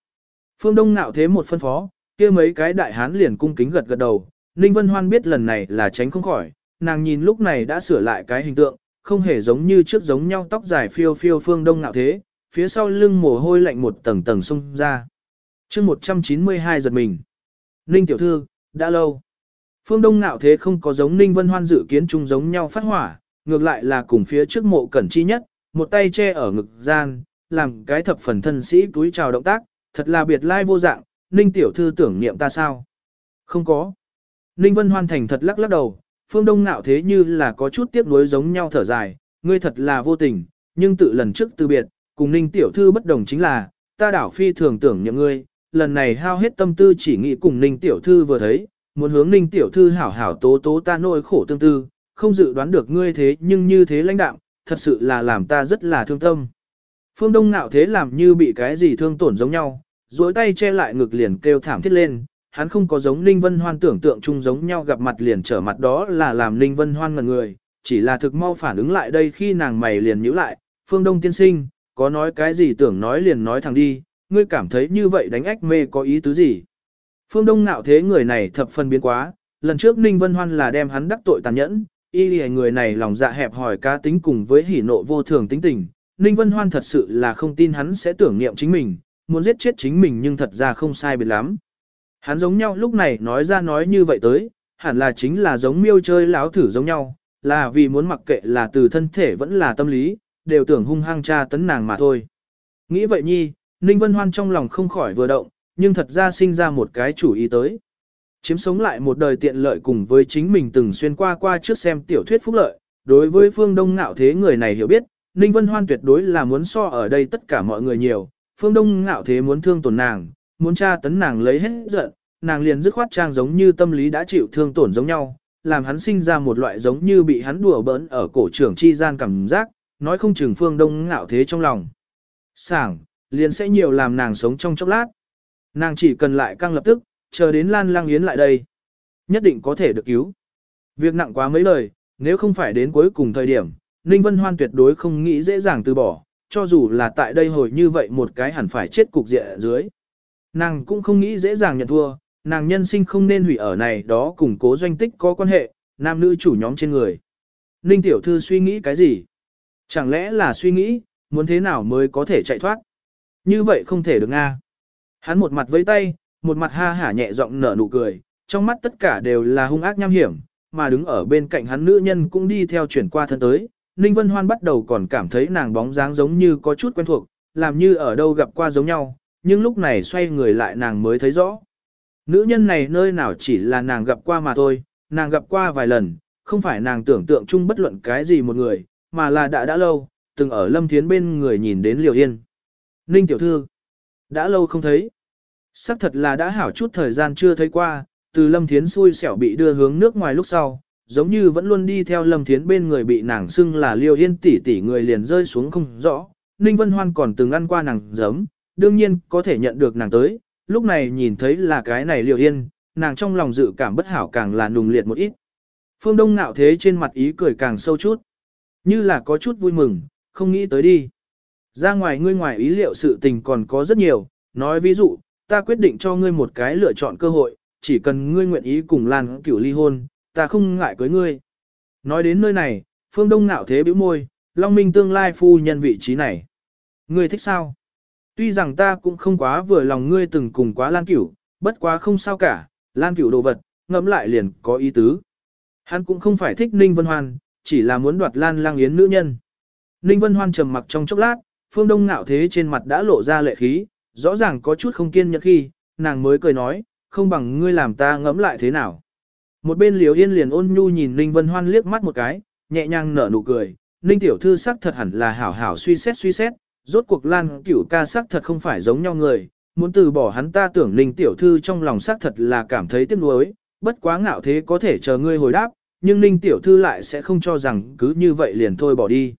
Phương Đông ngạo thế một phân phó, kia mấy cái đại hán liền cung kính gật gật đầu, Ninh Vân Hoan biết lần này là tránh không khỏi, nàng nhìn lúc này đã sửa lại cái hình tượng, không hề giống như trước giống nhau tóc dài phiêu phiêu Phương Đông ngạo thế, phía sau lưng mồ hôi lạnh một tầng tầng xung ra. chương 192 giật mình. Ninh tiểu thư, đã lâu. Phương Đông ngạo thế không có giống Ninh Vân Hoan dự kiến chung giống nhau phát hỏa, ngược lại là cùng phía trước mộ cẩn chi nhất, một tay che ở ngực gian, làm cái thập phần thân sĩ túi chào động tác, thật là biệt lai vô dạng, Ninh tiểu thư tưởng niệm ta sao? Không có. Ninh Vân Hoan thành thật lắc lắc đầu, Phương Đông ngạo thế như là có chút tiếc nuối giống nhau thở dài, ngươi thật là vô tình, nhưng tự lần trước từ biệt, cùng Ninh tiểu thư bất đồng chính là, ta đảo phi thường tưởng niệm ngươi, lần này hao hết tâm tư chỉ nghĩ cùng Ninh tiểu thư vừa thấy, muốn hướng Ninh tiểu thư hảo hảo tố tố ta nỗi khổ tương tư, không dự đoán được ngươi thế nhưng như thế lãnh đạm, thật sự là làm ta rất là thương tâm. Phương Đông ngạo thế làm như bị cái gì thương tổn giống nhau, duỗi tay che lại ngực liền kêu thảm thiết lên, hắn không có giống Ninh Vân Hoan tưởng tượng chung giống nhau gặp mặt liền trở mặt đó là làm Ninh Vân Hoan ngẩn người, chỉ là thực mau phản ứng lại đây khi nàng mày liền nhíu lại, Phương Đông tiên sinh, có nói cái gì tưởng nói liền nói thẳng đi, ngươi cảm thấy như vậy đánh ách mê có ý tứ gì. Phương Đông ngạo thế người này thập phân biến quá, lần trước Ninh Vân Hoan là đem hắn đắc tội tàn nhẫn, y lì người này lòng dạ hẹp hỏi cá tính cùng với hỉ nộ vô thường tính tình. Ninh Vân Hoan thật sự là không tin hắn sẽ tưởng niệm chính mình, muốn giết chết chính mình nhưng thật ra không sai biệt lắm. Hắn giống nhau lúc này nói ra nói như vậy tới, hẳn là chính là giống miêu chơi láo thử giống nhau, là vì muốn mặc kệ là từ thân thể vẫn là tâm lý, đều tưởng hung hăng tra tấn nàng mà thôi. Nghĩ vậy nhi, Ninh Vân Hoan trong lòng không khỏi vừa động, nhưng thật ra sinh ra một cái chủ ý tới. Chiếm sống lại một đời tiện lợi cùng với chính mình từng xuyên qua qua trước xem tiểu thuyết phúc lợi, đối với phương đông ngạo thế người này hiểu biết, Ninh Vân Hoan tuyệt đối là muốn so ở đây tất cả mọi người nhiều, phương đông ngạo thế muốn thương tổn nàng, muốn tra tấn nàng lấy hết giận, nàng liền dứt khoát trang giống như tâm lý đã chịu thương tổn giống nhau, làm hắn sinh ra một loại giống như bị hắn đùa bỡn ở cổ trưởng chi gian cảm giác, nói không chừng phương đông ngạo thế trong lòng. Sảng, liền sẽ nhiều làm nàng sống trong chốc lát. Nàng chỉ cần lại căng lập tức, chờ đến Lan Lang Yến lại đây. Nhất định có thể được cứu. Việc nặng quá mấy lời, nếu không phải đến cuối cùng thời điểm, Ninh Vân Hoan tuyệt đối không nghĩ dễ dàng từ bỏ, cho dù là tại đây hồi như vậy một cái hẳn phải chết cục diện ở dưới. Nàng cũng không nghĩ dễ dàng nhận thua, nàng nhân sinh không nên hủy ở này đó củng cố doanh tích có quan hệ, nam nữ chủ nhóm trên người. Ninh Tiểu Thư suy nghĩ cái gì? Chẳng lẽ là suy nghĩ, muốn thế nào mới có thể chạy thoát? Như vậy không thể được à? Hắn một mặt vẫy tay, một mặt ha hả nhẹ giọng nở nụ cười, trong mắt tất cả đều là hung ác nham hiểm, mà đứng ở bên cạnh hắn nữ nhân cũng đi theo chuyển qua thân tới. Ninh Vân Hoan bắt đầu còn cảm thấy nàng bóng dáng giống như có chút quen thuộc, làm như ở đâu gặp qua giống nhau, nhưng lúc này xoay người lại nàng mới thấy rõ. Nữ nhân này nơi nào chỉ là nàng gặp qua mà thôi, nàng gặp qua vài lần, không phải nàng tưởng tượng chung bất luận cái gì một người, mà là đã đã lâu, từng ở Lâm Thiến bên người nhìn đến Liều Yên. Ninh tiểu thư, đã lâu không thấy. Sắc thật là đã hảo chút thời gian chưa thấy qua, từ Lâm Thiến xui xẻo bị đưa hướng nước ngoài lúc sau, giống như vẫn luôn đi theo Lâm Thiến bên người bị nàng xưng là Liêu Yên tỷ tỷ người liền rơi xuống không rõ. Ninh Vân Hoan còn từng ăn qua nàng giấm, đương nhiên có thể nhận được nàng tới, lúc này nhìn thấy là cái này Liêu Yên, nàng trong lòng dự cảm bất hảo càng là nùng liệt một ít. Phương Đông ngạo thế trên mặt ý cười càng sâu chút, như là có chút vui mừng, không nghĩ tới đi. Ra ngoài ngươi ngoài ý liệu sự tình còn có rất nhiều, nói ví dụ, ta quyết định cho ngươi một cái lựa chọn cơ hội, chỉ cần ngươi nguyện ý cùng Lan Cửu ly hôn, ta không ngại cưới ngươi. Nói đến nơi này, Phương Đông ngạo thế bĩu môi, Long Minh tương lai phu nhân vị trí này. Ngươi thích sao? Tuy rằng ta cũng không quá vừa lòng ngươi từng cùng quá Lan Cửu, bất quá không sao cả, Lan Cửu đồ vật, ngẫm lại liền có ý tứ. Hắn cũng không phải thích Ninh Vân Hoan, chỉ là muốn đoạt Lan Lang Yến nữ nhân. Ninh Vân Hoan trầm mặc trong chốc lát, phương đông ngạo thế trên mặt đã lộ ra lệ khí, rõ ràng có chút không kiên nhẫn khi, nàng mới cười nói, không bằng ngươi làm ta ngẫm lại thế nào. Một bên liều yên liền ôn nhu nhìn Ninh Vân Hoan liếc mắt một cái, nhẹ nhàng nở nụ cười, Ninh tiểu thư sắc thật hẳn là hảo hảo suy xét suy xét, rốt cuộc Lan cửu ca sắc thật không phải giống nhau người, muốn từ bỏ hắn ta tưởng Ninh tiểu thư trong lòng sắc thật là cảm thấy tiếc nuối, bất quá ngạo thế có thể chờ ngươi hồi đáp, nhưng Ninh tiểu thư lại sẽ không cho rằng cứ như vậy liền thôi bỏ đi.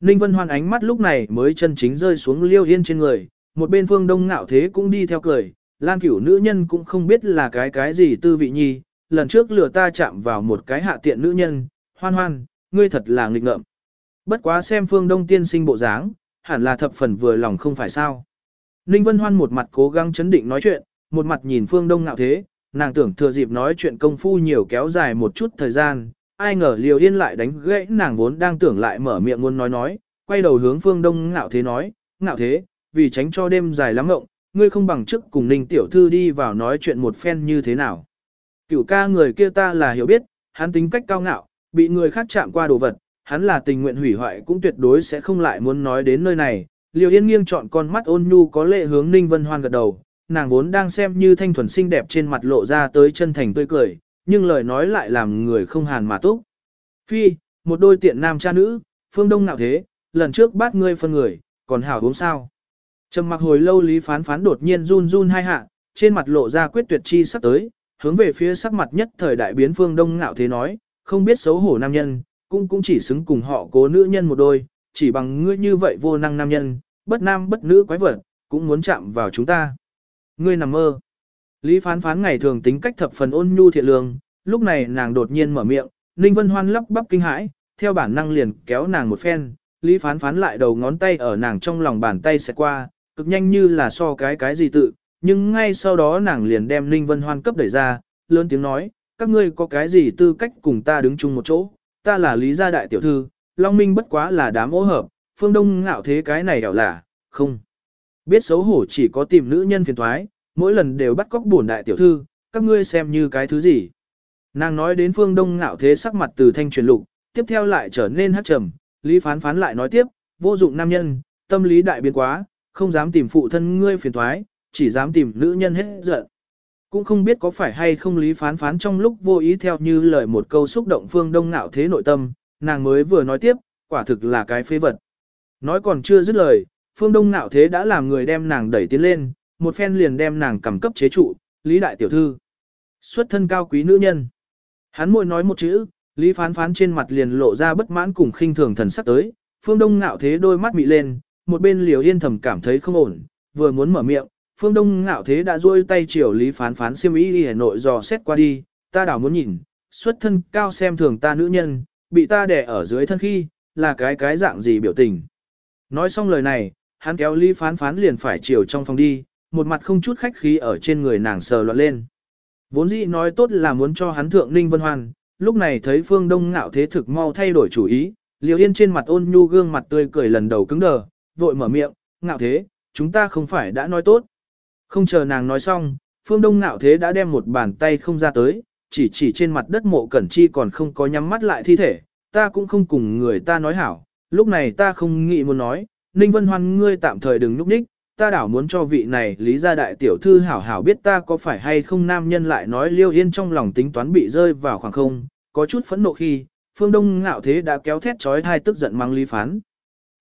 Ninh Vân Hoan ánh mắt lúc này mới chân chính rơi xuống Liêu Yên trên người, một bên phương đông ngạo thế cũng đi theo cười, Lan cửu nữ nhân cũng không biết là cái cái gì tư vị nhi, lần trước lừa ta chạm vào một cái hạ tiện nữ nhân, hoan hoan, ngươi thật là nghịch ngợm. Bất quá xem phương đông tiên sinh bộ dáng, hẳn là thập phần vừa lòng không phải sao. Ninh Vân Hoan một mặt cố gắng chấn định nói chuyện, một mặt nhìn phương đông ngạo thế, nàng tưởng thừa dịp nói chuyện công phu nhiều kéo dài một chút thời gian, ai ngờ liều yên lại đánh gãy nàng vốn đang tưởng lại mở miệng muốn nói nói, quay đầu hướng phương đông ngạo thế nói, ngạo thế, vì tránh cho đêm dài lắm ngộng, ngươi không bằng chức cùng ninh tiểu thư đi vào nói chuyện một phen như thế nào. Cửu ca người kia ta là hiểu biết, hắn tính cách cao ngạo, bị người khác chạm qua đồ vật, hắn là tình nguyện hủy hoại cũng tuyệt đối sẽ không lại muốn nói đến nơi này. Liêu Yên nghiêng chọn con mắt ôn nhu có lệ hướng Ninh Vân Hoan gật đầu, nàng vốn đang xem như thanh thuần xinh đẹp trên mặt lộ ra tới chân thành tươi cười, nhưng lời nói lại làm người không hàn mà túc. Phi, một đôi tiện nam cha nữ, phương đông nào thế, lần trước bắt ngươi phân người, còn hảo uống sao. Trầm mặc hồi lâu Lý Phán Phán đột nhiên run run hai hạ, trên mặt lộ ra quyết tuyệt chi sắp tới, hướng về phía sắc mặt nhất thời đại biến phương đông ngạo thế nói, không biết xấu hổ nam nhân, cũng cũng chỉ xứng cùng họ cố nữ nhân một đôi, chỉ bằng ngươi như vậy vô năng nam nhân, bất nam bất nữ quái vật, cũng muốn chạm vào chúng ta. Ngươi nằm mơ. Lý phán phán ngày thường tính cách thập phần ôn nhu thiện lương, lúc này nàng đột nhiên mở miệng, Ninh Vân Hoan lắp bắp kinh hãi, theo bản năng liền kéo nàng một phen, Lý phán phán lại đầu ngón tay ở nàng trong lòng bàn tay sẽ qua, cực nhanh như là so cái cái gì tự, nhưng ngay sau đó nàng liền đem Ninh Vân Hoan cấp đẩy ra, lớn tiếng nói, các ngươi có cái gì tư cách cùng ta đứng chung một chỗ, ta là Lý gia đại tiểu thư, Long Minh bất quá là đám ô hợp, phương đông ngạo thế cái này hẻo là, không. Biết xấu hổ chỉ có tìm nữ nhân phiền thoái, mỗi lần đều bắt cóc bổn đại tiểu thư, các ngươi xem như cái thứ gì. Nàng nói đến phương đông ngạo thế sắc mặt từ thanh truyền lục, tiếp theo lại trở nên hắc trầm, Lý phán phán lại nói tiếp, vô dụng nam nhân, tâm lý đại biến quá, không dám tìm phụ thân ngươi phiền thoái, chỉ dám tìm nữ nhân hết giận. Cũng không biết có phải hay không lý phán phán trong lúc vô ý theo như lời một câu xúc động phương đông ngạo thế nội tâm, nàng mới vừa nói tiếp, quả thực là cái phế vật. Nói còn chưa dứt lời, phương đông ngạo thế đã làm người đem nàng đẩy tiến lên, một phen liền đem nàng cầm cấp chế trụ, lý đại tiểu thư. Xuất thân cao quý nữ nhân. Hắn môi nói một chữ, lý phán phán trên mặt liền lộ ra bất mãn cùng khinh thường thần sắc tới, phương đông ngạo thế đôi mắt mị lên, một bên liều yên thầm cảm thấy không ổn, vừa muốn mở miệng, phương đông ngạo thế đã duỗi tay chiều lý phán phán siêm ý đi hà nội dò xét qua đi, ta đảo muốn nhìn, xuất thân cao xem thường ta nữ nhân, bị ta đè ở dưới thân khi, là cái cái dạng gì biểu tình. Nói xong lời này, hắn kéo lý phán phán liền phải chiều trong phòng đi, một mặt không chút khách khí ở trên người nàng sờ loạn lên. Vốn dĩ nói tốt là muốn cho hắn thượng ninh vân hoan, lúc này thấy phương đông ngạo thế thực mau thay đổi chủ ý, liều yên trên mặt ôn nhu gương mặt tươi cười lần đầu cứng đờ, vội mở miệng, ngạo thế, chúng ta không phải đã nói tốt. Không chờ nàng nói xong, phương đông ngạo thế đã đem một bàn tay không ra tới, chỉ chỉ trên mặt đất mộ cẩn chi còn không có nhắm mắt lại thi thể, ta cũng không cùng người ta nói hảo, lúc này ta không nghĩ muốn nói, Ninh Vân Hoan ngươi tạm thời đừng núp đích, ta đảo muốn cho vị này lý gia đại tiểu thư hảo hảo biết ta có phải hay không nam nhân lại nói liêu yên trong lòng tính toán bị rơi vào khoảng không, có chút phẫn nộ khi, phương đông ngạo thế đã kéo thét chói tai tức giận mang lý phán.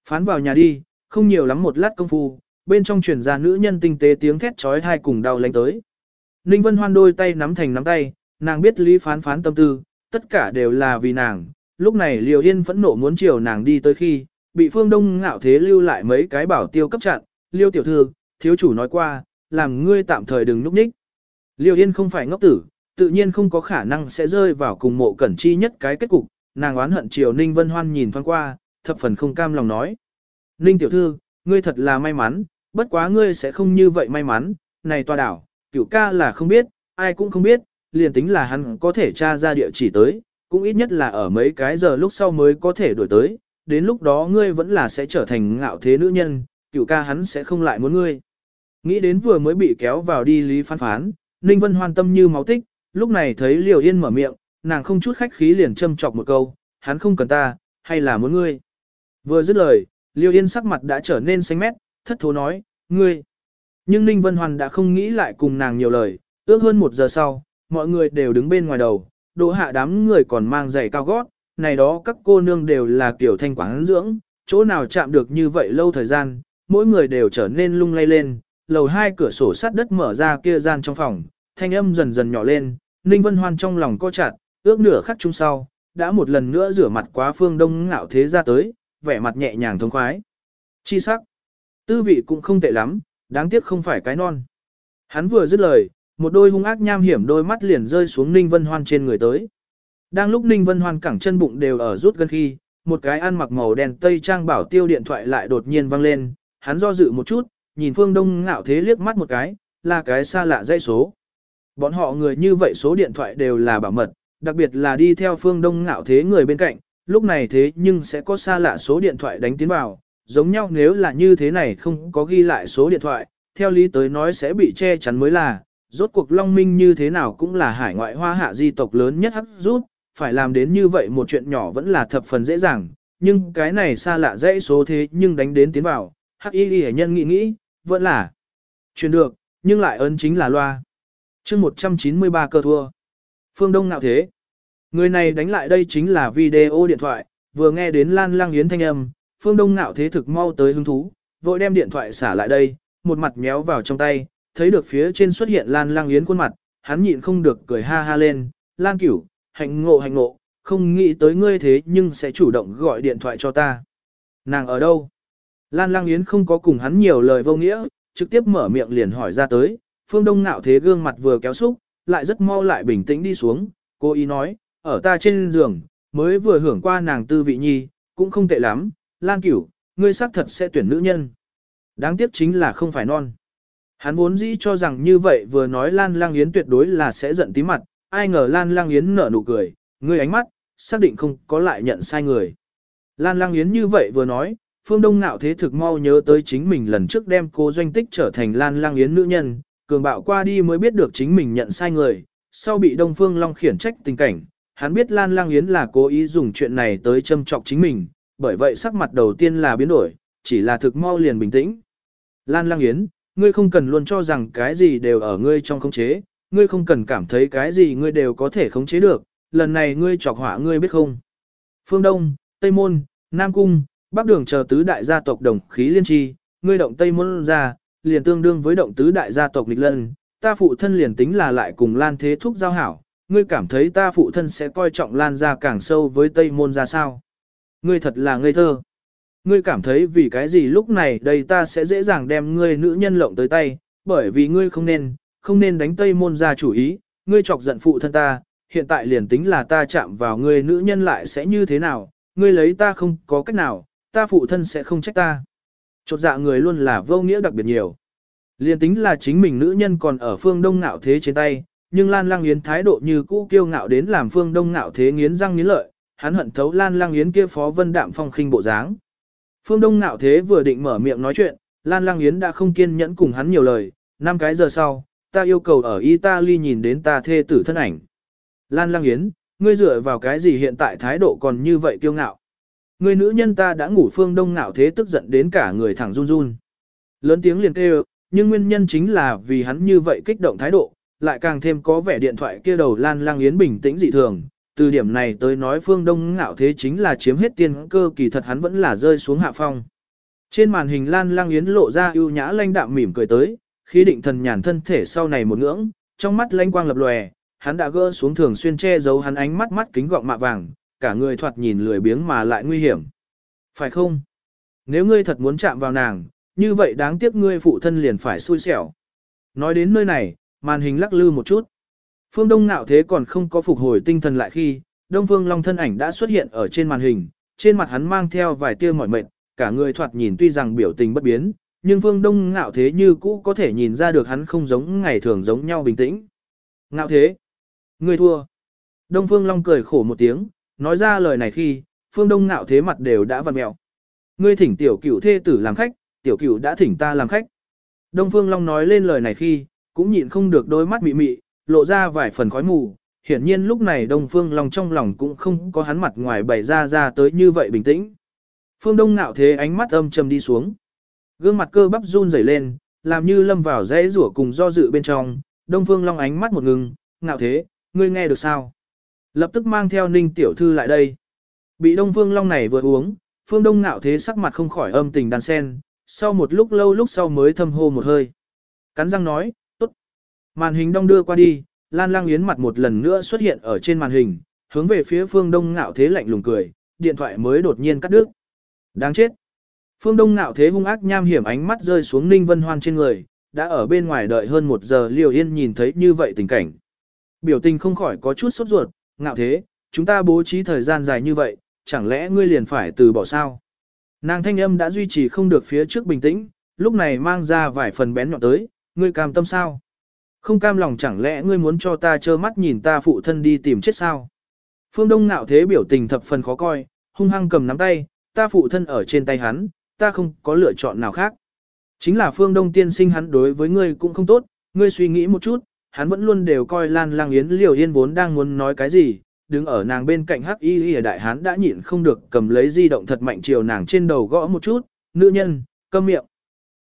Phán vào nhà đi, không nhiều lắm một lát công phu, bên trong truyền ra nữ nhân tinh tế tiếng thét trói thai cùng đau lánh tới. Ninh Vân Hoan đôi tay nắm thành nắm tay, nàng biết lý phán phán tâm tư, tất cả đều là vì nàng. Lúc này Liều Yên phẫn nộ muốn chiều nàng đi tới khi, bị Phương Đông ngạo thế lưu lại mấy cái bảo tiêu cấp chặn, Liêu tiểu thư, thiếu chủ nói qua, làm ngươi tạm thời đừng núp ních. Liêu Yên không phải ngốc tử, tự nhiên không có khả năng sẽ rơi vào cùng mộ cẩn chi nhất cái kết cục, nàng oán hận chiều Ninh Vân Hoan nhìn thoáng qua, thập phần không cam lòng nói. Ninh tiểu thư, ngươi thật là may mắn, bất quá ngươi sẽ không như vậy may mắn, này tòa đảo, cửu ca là không biết, ai cũng không biết, liền tính là hắn có thể tra ra địa chỉ tới, cũng ít nhất là ở mấy cái giờ lúc sau mới có thể đổi tới, đến lúc đó ngươi vẫn là sẽ trở thành ngạo thế nữ nhân, cửu ca hắn sẽ không lại muốn ngươi. Nghĩ đến vừa mới bị kéo vào đi lý phán phán, Ninh Vân hoan tâm như máu tích, lúc này thấy Liều Yên mở miệng, nàng không chút khách khí liền châm chọc một câu, hắn không cần ta, hay là muốn ngươi. Vừa dứt lời, Liêu Yên sắc mặt đã trở nên xanh mét, thất thố nói, ngươi. Nhưng Ninh Vân Hoàn đã không nghĩ lại cùng nàng nhiều lời, ước hơn một giờ sau, mọi người đều đứng bên ngoài đầu, đỗ hạ đám người còn mang giày cao gót, này đó các cô nương đều là kiểu thanh quán dưỡng, chỗ nào chạm được như vậy lâu thời gian, mỗi người đều trở nên lung lay lên, lầu hai cửa sổ sắt đất mở ra kia gian trong phòng, thanh âm dần dần nhỏ lên, Ninh Vân Hoan trong lòng co chặt, ước nửa khắc chung sau, đã một lần nữa rửa mặt quá phương đông ngạo thế ra tới, vẻ mặt nhẹ nhàng thông khoái. Chi sắc, tư vị cũng không tệ lắm, đáng tiếc không phải cái non. Hắn vừa dứt lời, một đôi hung ác nham hiểm đôi mắt liền rơi xuống Ninh Vân Hoan trên người tới. Đang lúc Ninh Vân Hoan cẳng chân bụng đều ở rút gần khi, một cái ăn mặc màu đen tây trang bảo tiêu điện thoại lại đột nhiên vang lên, hắn do dự một chút, nhìn phương đông ngạo thế liếc mắt một cái, là cái xa lạ dây số. Bọn họ người như vậy số điện thoại đều là bảo mật, đặc biệt là đi theo phương đông ngạo thế người bên cạnh, lúc này thế nhưng sẽ có xa lạ số điện thoại đánh tiến vào, giống nhau nếu là như thế này không có ghi lại số điện thoại, theo lý tới nói sẽ bị che chắn mới là, rốt cuộc Long Minh như thế nào cũng là hải ngoại hoa hạ di tộc lớn nhất hấp rút, phải làm đến như vậy một chuyện nhỏ vẫn là thập phần dễ dàng, nhưng cái này xa lạ dãy số thế nhưng đánh đến tiến vào, hắc y ghi nhân nghĩ nghĩ, vẫn là truyền được, nhưng lại ấn chính là loa. chương 193 cơ thua. Phương Đông nào thế? Người này đánh lại đây chính là video điện thoại, vừa nghe đến Lan Lang Yến thanh âm, Phương Đông Nạo thế thực mau tới hứng thú, vội đem điện thoại xả lại đây, một mặt méo vào trong tay, thấy được phía trên xuất hiện Lan Lang Yến khuôn mặt, hắn nhịn không được cười ha ha lên, Lan Cửu, hạnh ngộ hạnh ngộ, không nghĩ tới ngươi thế nhưng sẽ chủ động gọi điện thoại cho ta. Nàng ở đâu? Lan Lang Yến không có cùng hắn nhiều lời vô nghĩa, trực tiếp mở miệng liền hỏi ra tới, Phương Đông Nạo thế gương mặt vừa kéo xúc, lại rất mau lại bình tĩnh đi xuống, cô ý nói, ở ta trên giường, mới vừa hưởng qua nàng tư vị nhi, cũng không tệ lắm, Lan Cửu, ngươi xác thật sẽ tuyển nữ nhân. Đáng tiếc chính là không phải non. Hắn vốn dĩ cho rằng như vậy vừa nói Lan Lang Yến tuyệt đối là sẽ giận tí mặt, ai ngờ Lan Lang Yến nở nụ cười, ngươi ánh mắt, xác định không có lại nhận sai người. Lan Lang Yến như vậy vừa nói, Phương Đông Nạo thế thực mau nhớ tới chính mình lần trước đem cô doanh tích trở thành Lan Lang Yến nữ nhân, cường bạo qua đi mới biết được chính mình nhận sai người, sau bị Đông Phương Long khiển trách tình cảnh, hắn biết Lan Lang Yến là cố ý dùng chuyện này tới châm trọc chính mình, bởi vậy sắc mặt đầu tiên là biến đổi, chỉ là thực mau liền bình tĩnh. Lan Lang Yến, ngươi không cần luôn cho rằng cái gì đều ở ngươi trong khống chế, ngươi không cần cảm thấy cái gì ngươi đều có thể khống chế được, lần này ngươi chọc họa ngươi biết không. Phương Đông, Tây Môn, Nam Cung, Bắc Đường chờ tứ đại gia tộc đồng khí liên tri, ngươi động Tây Môn ra, liền tương đương với động tứ đại gia tộc nghịch lân, ta phụ thân liền tính là lại cùng Lan Thế Thúc giao hảo, ngươi cảm thấy ta phụ thân sẽ coi trọng Lan ra càng sâu với Tây Môn ra sao. Ngươi thật là ngây thơ. Ngươi cảm thấy vì cái gì lúc này đây ta sẽ dễ dàng đem ngươi nữ nhân lộng tới tay, bởi vì ngươi không nên, không nên đánh Tây Môn ra chủ ý, ngươi chọc giận phụ thân ta, hiện tại liền tính là ta chạm vào ngươi nữ nhân lại sẽ như thế nào, ngươi lấy ta không có cách nào, ta phụ thân sẽ không trách ta. Chột dạ người luôn là vô nghĩa đặc biệt nhiều. Liên tính là chính mình nữ nhân còn ở phương đông ngạo thế trên tay, nhưng Lan Lang Yến thái độ như cũ kiêu ngạo đến làm phương đông ngạo thế nghiến răng nghiến lợi, hắn hận thấu Lan Lang Yến kia phó vân đạm phong khinh bộ dáng. Phương Đông ngạo thế vừa định mở miệng nói chuyện, Lan Lang Yến đã không kiên nhẫn cùng hắn nhiều lời, năm cái giờ sau, ta yêu cầu ở Italy nhìn đến ta thê tử thân ảnh. Lan Lang Yến, ngươi dựa vào cái gì hiện tại thái độ còn như vậy kiêu ngạo? Người nữ nhân ta đã ngủ Phương Đông ngạo thế tức giận đến cả người thẳng run run. Lớn tiếng liền kêu, nhưng nguyên nhân chính là vì hắn như vậy kích động thái độ, lại càng thêm có vẻ điện thoại kia đầu Lan Lang Yến bình tĩnh dị thường. Từ điểm này tới nói phương đông ngạo thế chính là chiếm hết tiên cơ kỳ thật hắn vẫn là rơi xuống hạ phong. Trên màn hình Lan Lang Yến lộ ra ưu nhã lanh đạm mỉm cười tới, khi định thần nhàn thân thể sau này một ngưỡng, trong mắt lanh quang lập lòe, hắn đã gỡ xuống thường xuyên che giấu hắn ánh mắt mắt kính gọng mạ vàng, cả người thoạt nhìn lười biếng mà lại nguy hiểm. Phải không? Nếu ngươi thật muốn chạm vào nàng, như vậy đáng tiếc ngươi phụ thân liền phải xui xẻo. Nói đến nơi này, màn hình lắc lư một chút. Phương Đông Nạo Thế còn không có phục hồi tinh thần lại khi, Đông Phương Long thân ảnh đã xuất hiện ở trên màn hình, trên mặt hắn mang theo vài tia mỏi mệt, cả người thoạt nhìn tuy rằng biểu tình bất biến, nhưng Phương Đông Ngạo Thế như cũ có thể nhìn ra được hắn không giống ngày thường giống nhau bình tĩnh. Ngạo Thế, ngươi thua. Đông Phương Long cười khổ một tiếng, nói ra lời này khi, Phương Đông Ngạo Thế mặt đều đã vặn mẹo. Ngươi thỉnh tiểu cửu thê tử làm khách, tiểu cửu đã thỉnh ta làm khách. Đông Phương Long nói lên lời này khi, cũng nhịn không được đôi mắt mị mị, lộ ra vài phần khói mù. Hiển nhiên lúc này Đông Phương Long trong lòng cũng không có hắn mặt ngoài bày ra ra tới như vậy bình tĩnh. Phương Đông ngạo thế ánh mắt âm trầm đi xuống. Gương mặt cơ bắp run rẩy lên, làm như lâm vào dãy rủa cùng do dự bên trong. Đông Phương Long ánh mắt một ngừng, ngạo thế, ngươi nghe được sao? Lập tức mang theo ninh tiểu thư lại đây. Bị Đông Phương Long này vừa uống, Phương Đông ngạo thế sắc mặt không khỏi âm tình đan sen, sau một lúc lâu lúc sau mới thâm hô một hơi. Cắn răng nói. Màn hình đông đưa qua đi, Lan Lang Yến mặt một lần nữa xuất hiện ở trên màn hình, hướng về phía Phương Đông ngạo thế lạnh lùng cười, điện thoại mới đột nhiên cắt đứt. Đáng chết. Phương Đông ngạo thế hung ác nham hiểm ánh mắt rơi xuống Ninh Vân Hoan trên người, đã ở bên ngoài đợi hơn một giờ Liều Yên nhìn thấy như vậy tình cảnh. Biểu tình không khỏi có chút sốt ruột, ngạo thế, chúng ta bố trí thời gian dài như vậy, chẳng lẽ ngươi liền phải từ bỏ sao? Nàng thanh âm đã duy trì không được phía trước bình tĩnh, lúc này mang ra vài phần bén nhọn tới, ngươi cam tâm sao? Không cam lòng chẳng lẽ ngươi muốn cho ta trơ mắt nhìn ta phụ thân đi tìm chết sao? Phương Đông ngạo thế biểu tình thập phần khó coi, hung hăng cầm nắm tay, ta phụ thân ở trên tay hắn, ta không có lựa chọn nào khác. Chính là Phương Đông tiên sinh hắn đối với ngươi cũng không tốt, ngươi suy nghĩ một chút, hắn vẫn luôn đều coi Lan Lang Yến Liều Yên vốn đang muốn nói cái gì, đứng ở nàng bên cạnh Hắc Y Y đại hán đã nhịn không được cầm lấy di động thật mạnh chiều nàng trên đầu gõ một chút, "Nữ nhân, câm miệng."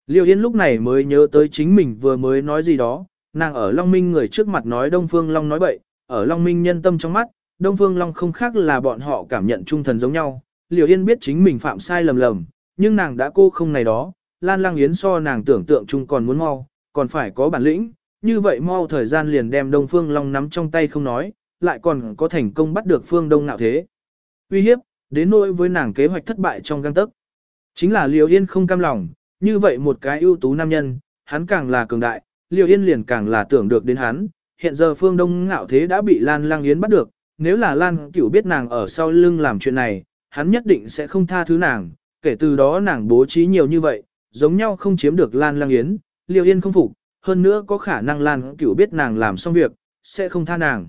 Liêu Yên lúc này mới nhớ tới chính mình vừa mới nói gì đó, nàng ở Long Minh người trước mặt nói Đông Phương Long nói bậy, ở Long Minh nhân tâm trong mắt, Đông Phương Long không khác là bọn họ cảm nhận trung thần giống nhau. Liều Yên biết chính mình phạm sai lầm lầm, nhưng nàng đã cô không này đó, Lan Lang Yến so nàng tưởng tượng chung còn muốn mau, còn phải có bản lĩnh, như vậy mau thời gian liền đem Đông Phương Long nắm trong tay không nói, lại còn có thành công bắt được Phương Đông Nạo Thế. Uy hiếp, đến nỗi với nàng kế hoạch thất bại trong găng tức. Chính là Liều Yên không cam lòng, như vậy một cái ưu tú nam nhân, hắn càng là cường đại, Liêu Yên liền càng là tưởng được đến hắn. Hiện giờ Phương Đông Ngạo Thế đã bị Lan Lang Yến bắt được, nếu là Lan Cửu biết nàng ở sau lưng làm chuyện này, hắn nhất định sẽ không tha thứ nàng, kể từ đó nàng bố trí nhiều như vậy, giống nhau không chiếm được Lan Lang Yến, Liêu Yên không phục, hơn nữa có khả năng Lan Cửu biết nàng làm xong việc, sẽ không tha nàng.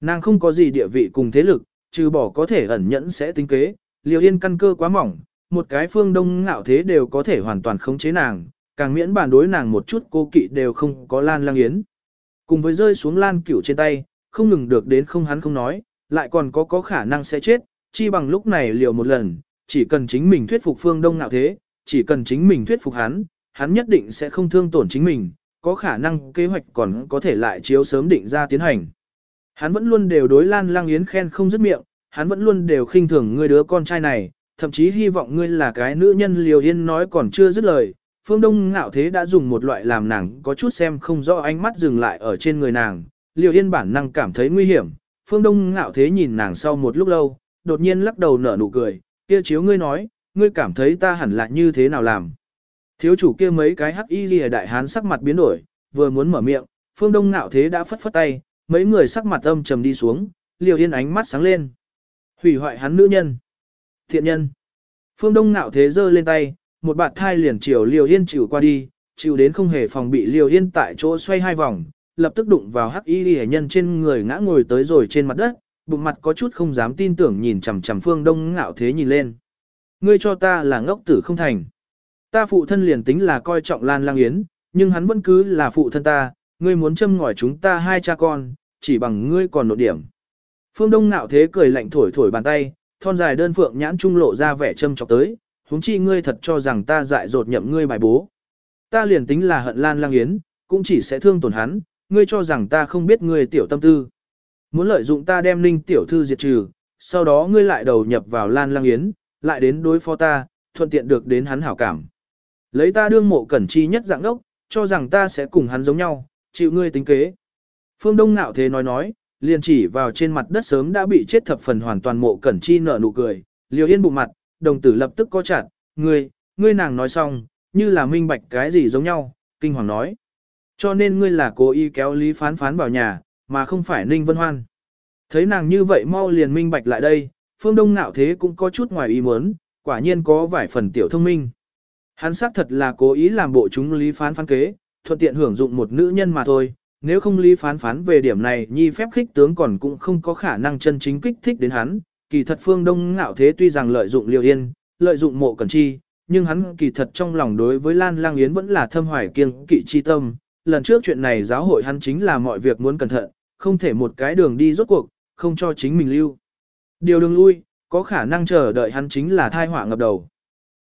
Nàng không có gì địa vị cùng thế lực, trừ bỏ có thể ẩn nhẫn sẽ tính kế, Liêu Yên căn cơ quá mỏng, một cái phương đông ngạo thế đều có thể hoàn toàn khống chế nàng, càng miễn bàn đối nàng một chút cô kỵ đều không có Lan Lang Yến. Cùng với rơi xuống Lan Cửu trên tay, không ngừng được đến không hắn không nói, lại còn có có khả năng sẽ chết, chi bằng lúc này liều một lần, chỉ cần chính mình thuyết phục phương đông nào thế, chỉ cần chính mình thuyết phục hắn, hắn nhất định sẽ không thương tổn chính mình, có khả năng kế hoạch còn có thể lại chiếu sớm định ra tiến hành. Hắn vẫn luôn đều đối Lan Lang Yến khen không dứt miệng, hắn vẫn luôn đều khinh thường ngươi đứa con trai này, thậm chí hy vọng ngươi là cái nữ nhân liều yên nói còn chưa dứt lời. Phương Đông ngạo thế đã dùng một loại làm nàng có chút xem không rõ ánh mắt dừng lại ở trên người nàng, liều yên bản năng cảm thấy nguy hiểm. Phương Đông ngạo thế nhìn nàng sau một lúc lâu, đột nhiên lắc đầu nở nụ cười, kia chiếu ngươi nói, ngươi cảm thấy ta hẳn là như thế nào làm. Thiếu chủ kia mấy cái hắc y ghi đại hán sắc mặt biến đổi, vừa muốn mở miệng, Phương Đông ngạo thế đã phất phất tay, mấy người sắc mặt âm trầm đi xuống, liều yên ánh mắt sáng lên. Hủy hoại hắn nữ nhân. Thiện nhân. Phương Đông ngạo thế giơ lên tay, một bạt thai liền chiều liều yên chịu qua đi, chịu đến không hề phòng bị liều yên tại chỗ xoay hai vòng, lập tức đụng vào hắc y hệ nhân trên người ngã ngồi tới rồi trên mặt đất, bụng mặt có chút không dám tin tưởng nhìn chằm chằm phương đông ngạo thế nhìn lên. Ngươi cho ta là ngốc tử không thành. Ta phụ thân liền tính là coi trọng Lan Lang Yến, nhưng hắn vẫn cứ là phụ thân ta, ngươi muốn châm ngòi chúng ta hai cha con, chỉ bằng ngươi còn nộ điểm. Phương Đông ngạo thế cười lạnh thổi thổi bàn tay, thon dài đơn phượng nhãn trung lộ ra vẻ châm chọc tới, huống chi ngươi thật cho rằng ta dại dột nhậm ngươi bài bố. Ta liền tính là hận Lan Lang Yến, cũng chỉ sẽ thương tổn hắn, ngươi cho rằng ta không biết ngươi tiểu tâm tư. Muốn lợi dụng ta đem Ninh tiểu thư diệt trừ, sau đó ngươi lại đầu nhập vào Lan Lang Yến, lại đến đối phó ta, thuận tiện được đến hắn hảo cảm. Lấy ta đương mộ cẩn chi nhất dạng đốc, cho rằng ta sẽ cùng hắn giống nhau, chịu ngươi tính kế. Phương Đông Nạo thế nói nói, liền chỉ vào trên mặt đất sớm đã bị chết thập phần hoàn toàn mộ cẩn chi nở nụ cười, liều yên bụng mặt, đồng tử lập tức có chặt, ngươi, ngươi nàng nói xong, như là minh bạch cái gì giống nhau, kinh hoàng nói. Cho nên ngươi là cố ý kéo Lý Phán Phán vào nhà, mà không phải Ninh Vân Hoan. Thấy nàng như vậy mau liền minh bạch lại đây, Phương Đông Nạo thế cũng có chút ngoài ý muốn, quả nhiên có vài phần tiểu thông minh. Hắn xác thật là cố ý làm bộ chúng Lý Phán Phán kế, thuận tiện hưởng dụng một nữ nhân mà thôi, nếu không lý phán phán về điểm này nhi phép khích tướng còn cũng không có khả năng chân chính kích thích đến hắn. Kỳ thật phương đông ngạo thế tuy rằng lợi dụng Liêu yên, lợi dụng mộ Cẩn chi, nhưng hắn kỳ thật trong lòng đối với Lan Lang Yến vẫn là thâm hoài kiêng kỵ chi tâm. Lần trước chuyện này giáo hội hắn chính là mọi việc muốn cẩn thận, không thể một cái đường đi rốt cuộc, không cho chính mình lưu. Điều đường lui, có khả năng chờ đợi hắn chính là thai họa ngập đầu.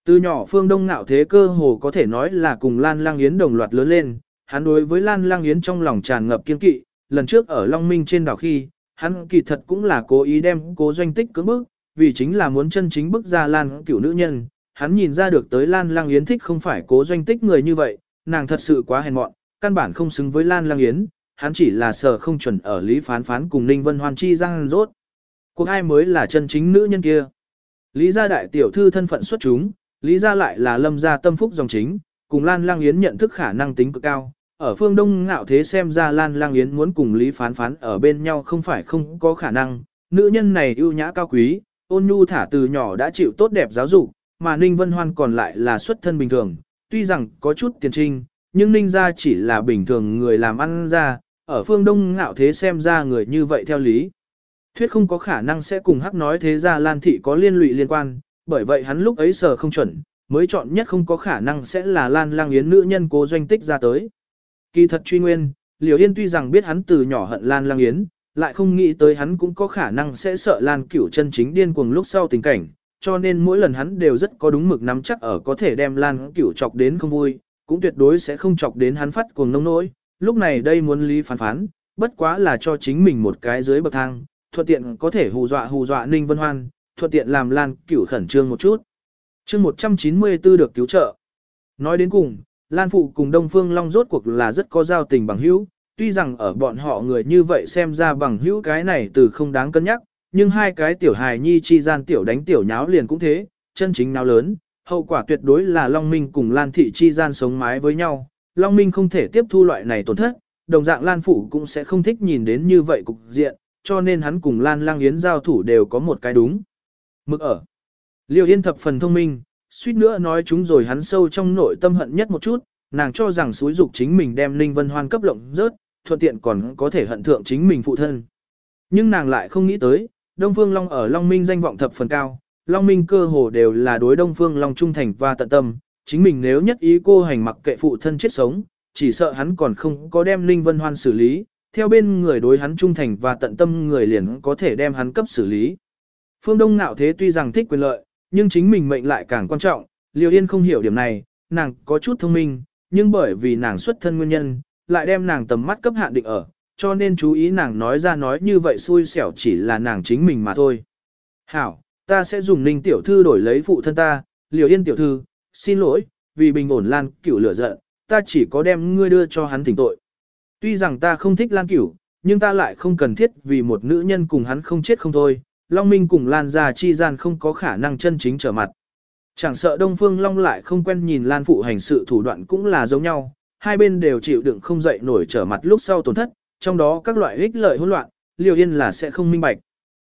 Từ nhỏ phương đông ngạo thế cơ hồ có thể nói là cùng Lan Lang Yến đồng loạt lớn lên, hắn đối với Lan Lang Yến trong lòng tràn ngập kiên kỵ, lần trước ở Long Minh trên đảo khi, hắn kỳ thật cũng là cố ý đem cố doanh tích cưỡng bức, vì chính là muốn chân chính bức ra Lan cửu nữ nhân, hắn nhìn ra được tới Lan Lang Yến thích không phải cố doanh tích người như vậy, nàng thật sự quá hèn mọn, căn bản không xứng với Lan Lang Yến, hắn chỉ là sợ không chuẩn ở Lý Phán Phán cùng Ninh Vân Hoan chi răng rốt. Cuộc ai mới là chân chính nữ nhân kia? Lý gia đại tiểu thư thân phận xuất chúng, Lý gia lại là lâm gia tâm phúc dòng chính, cùng Lan Lang Yến nhận thức khả năng tính cực cao. Ở phương Đông ngạo thế xem ra Lan Lang Yến muốn cùng Lý Phán Phán ở bên nhau không phải không có khả năng, nữ nhân này ưu nhã cao quý, ôn nhu thả từ nhỏ đã chịu tốt đẹp giáo dục, mà Ninh Vân Hoan còn lại là xuất thân bình thường, tuy rằng có chút tiền trinh, nhưng Ninh gia chỉ là bình thường người làm ăn ra, ở phương Đông ngạo thế xem ra người như vậy theo lý. Thuyết không có khả năng sẽ cùng hắc nói thế ra Lan Thị có liên lụy liên quan, bởi vậy hắn lúc ấy sở không chuẩn, mới chọn nhất không có khả năng sẽ là Lan Lang Yến nữ nhân cố doanh tích ra tới. Kỳ thật truy nguyên, Liều Yên tuy rằng biết hắn từ nhỏ hận Lan Lang Yến, lại không nghĩ tới hắn cũng có khả năng sẽ sợ Lan Cửu chân chính điên cuồng lúc sau tình cảnh, cho nên mỗi lần hắn đều rất có đúng mực nắm chắc ở có thể đem Lan Cửu chọc đến không vui, cũng tuyệt đối sẽ không chọc đến hắn phát cuồng nông nỗi. Lúc này đây muốn lý phán phán, bất quá là cho chính mình một cái dưới bậc thang, thuận tiện có thể hù dọa hù dọa Ninh Vân Hoan, thuận tiện làm Lan Cửu khẩn trương một chút. Chương 194 được cứu trợ. Nói đến cùng, Lan Phụ cùng Đông Phương Long rốt cuộc là rất có giao tình bằng hữu, tuy rằng ở bọn họ người như vậy xem ra bằng hữu cái này từ không đáng cân nhắc, nhưng hai cái tiểu hài nhi chi gian tiểu đánh tiểu nháo liền cũng thế, chân chính nào lớn, hậu quả tuyệt đối là Long Minh cùng Lan Thị chi gian sống mái với nhau. Long Minh không thể tiếp thu loại này tổn thất, đồng dạng Lan Phụ cũng sẽ không thích nhìn đến như vậy cục diện, cho nên hắn cùng Lan Lang Yến giao thủ đều có một cái đúng. Mực ở. Liêu Yên thập phần thông minh, suýt nữa nói chúng rồi hắn sâu trong nội tâm hận nhất một chút, nàng cho rằng suối dục chính mình đem Ninh Vân Hoan cấp lộng rớt, thuận tiện còn có thể hận thượng chính mình phụ thân. Nhưng nàng lại không nghĩ tới, Đông Phương Long ở Long Minh danh vọng thập phần cao, Long Minh cơ hồ đều là đối Đông Phương Long trung thành và tận tâm, chính mình nếu nhất ý cô hành mặc kệ phụ thân chết sống, chỉ sợ hắn còn không có đem Ninh Vân Hoan xử lý, theo bên người đối hắn trung thành và tận tâm người liền có thể đem hắn cấp xử lý. Phương Đông Nạo Thế tuy rằng thích quyền lợi, nhưng chính mình mệnh lại càng quan trọng, Liêu Yên không hiểu điểm này, nàng có chút thông minh, nhưng bởi vì nàng xuất thân nguyên nhân, lại đem nàng tầm mắt cấp hạn định ở, cho nên chú ý nàng nói ra nói như vậy xui xẻo chỉ là nàng chính mình mà thôi. Hảo, ta sẽ dùng ninh tiểu thư đổi lấy phụ thân ta, Liêu Yên tiểu thư, xin lỗi, vì bình ổn lan cửu lửa giận, ta chỉ có đem ngươi đưa cho hắn thỉnh tội. Tuy rằng ta không thích Lan Cửu, nhưng ta lại không cần thiết vì một nữ nhân cùng hắn không chết không thôi, Long Minh cùng Lan gia chi gian không có khả năng chân chính trở mặt. Chẳng sợ Đông Phương Long lại không quen nhìn Lan Phụ hành sự thủ đoạn cũng là giống nhau, hai bên đều chịu đựng không dậy nổi trở mặt lúc sau tổn thất, trong đó các loại ích lợi hỗn loạn, Liêu Yên là sẽ không minh bạch.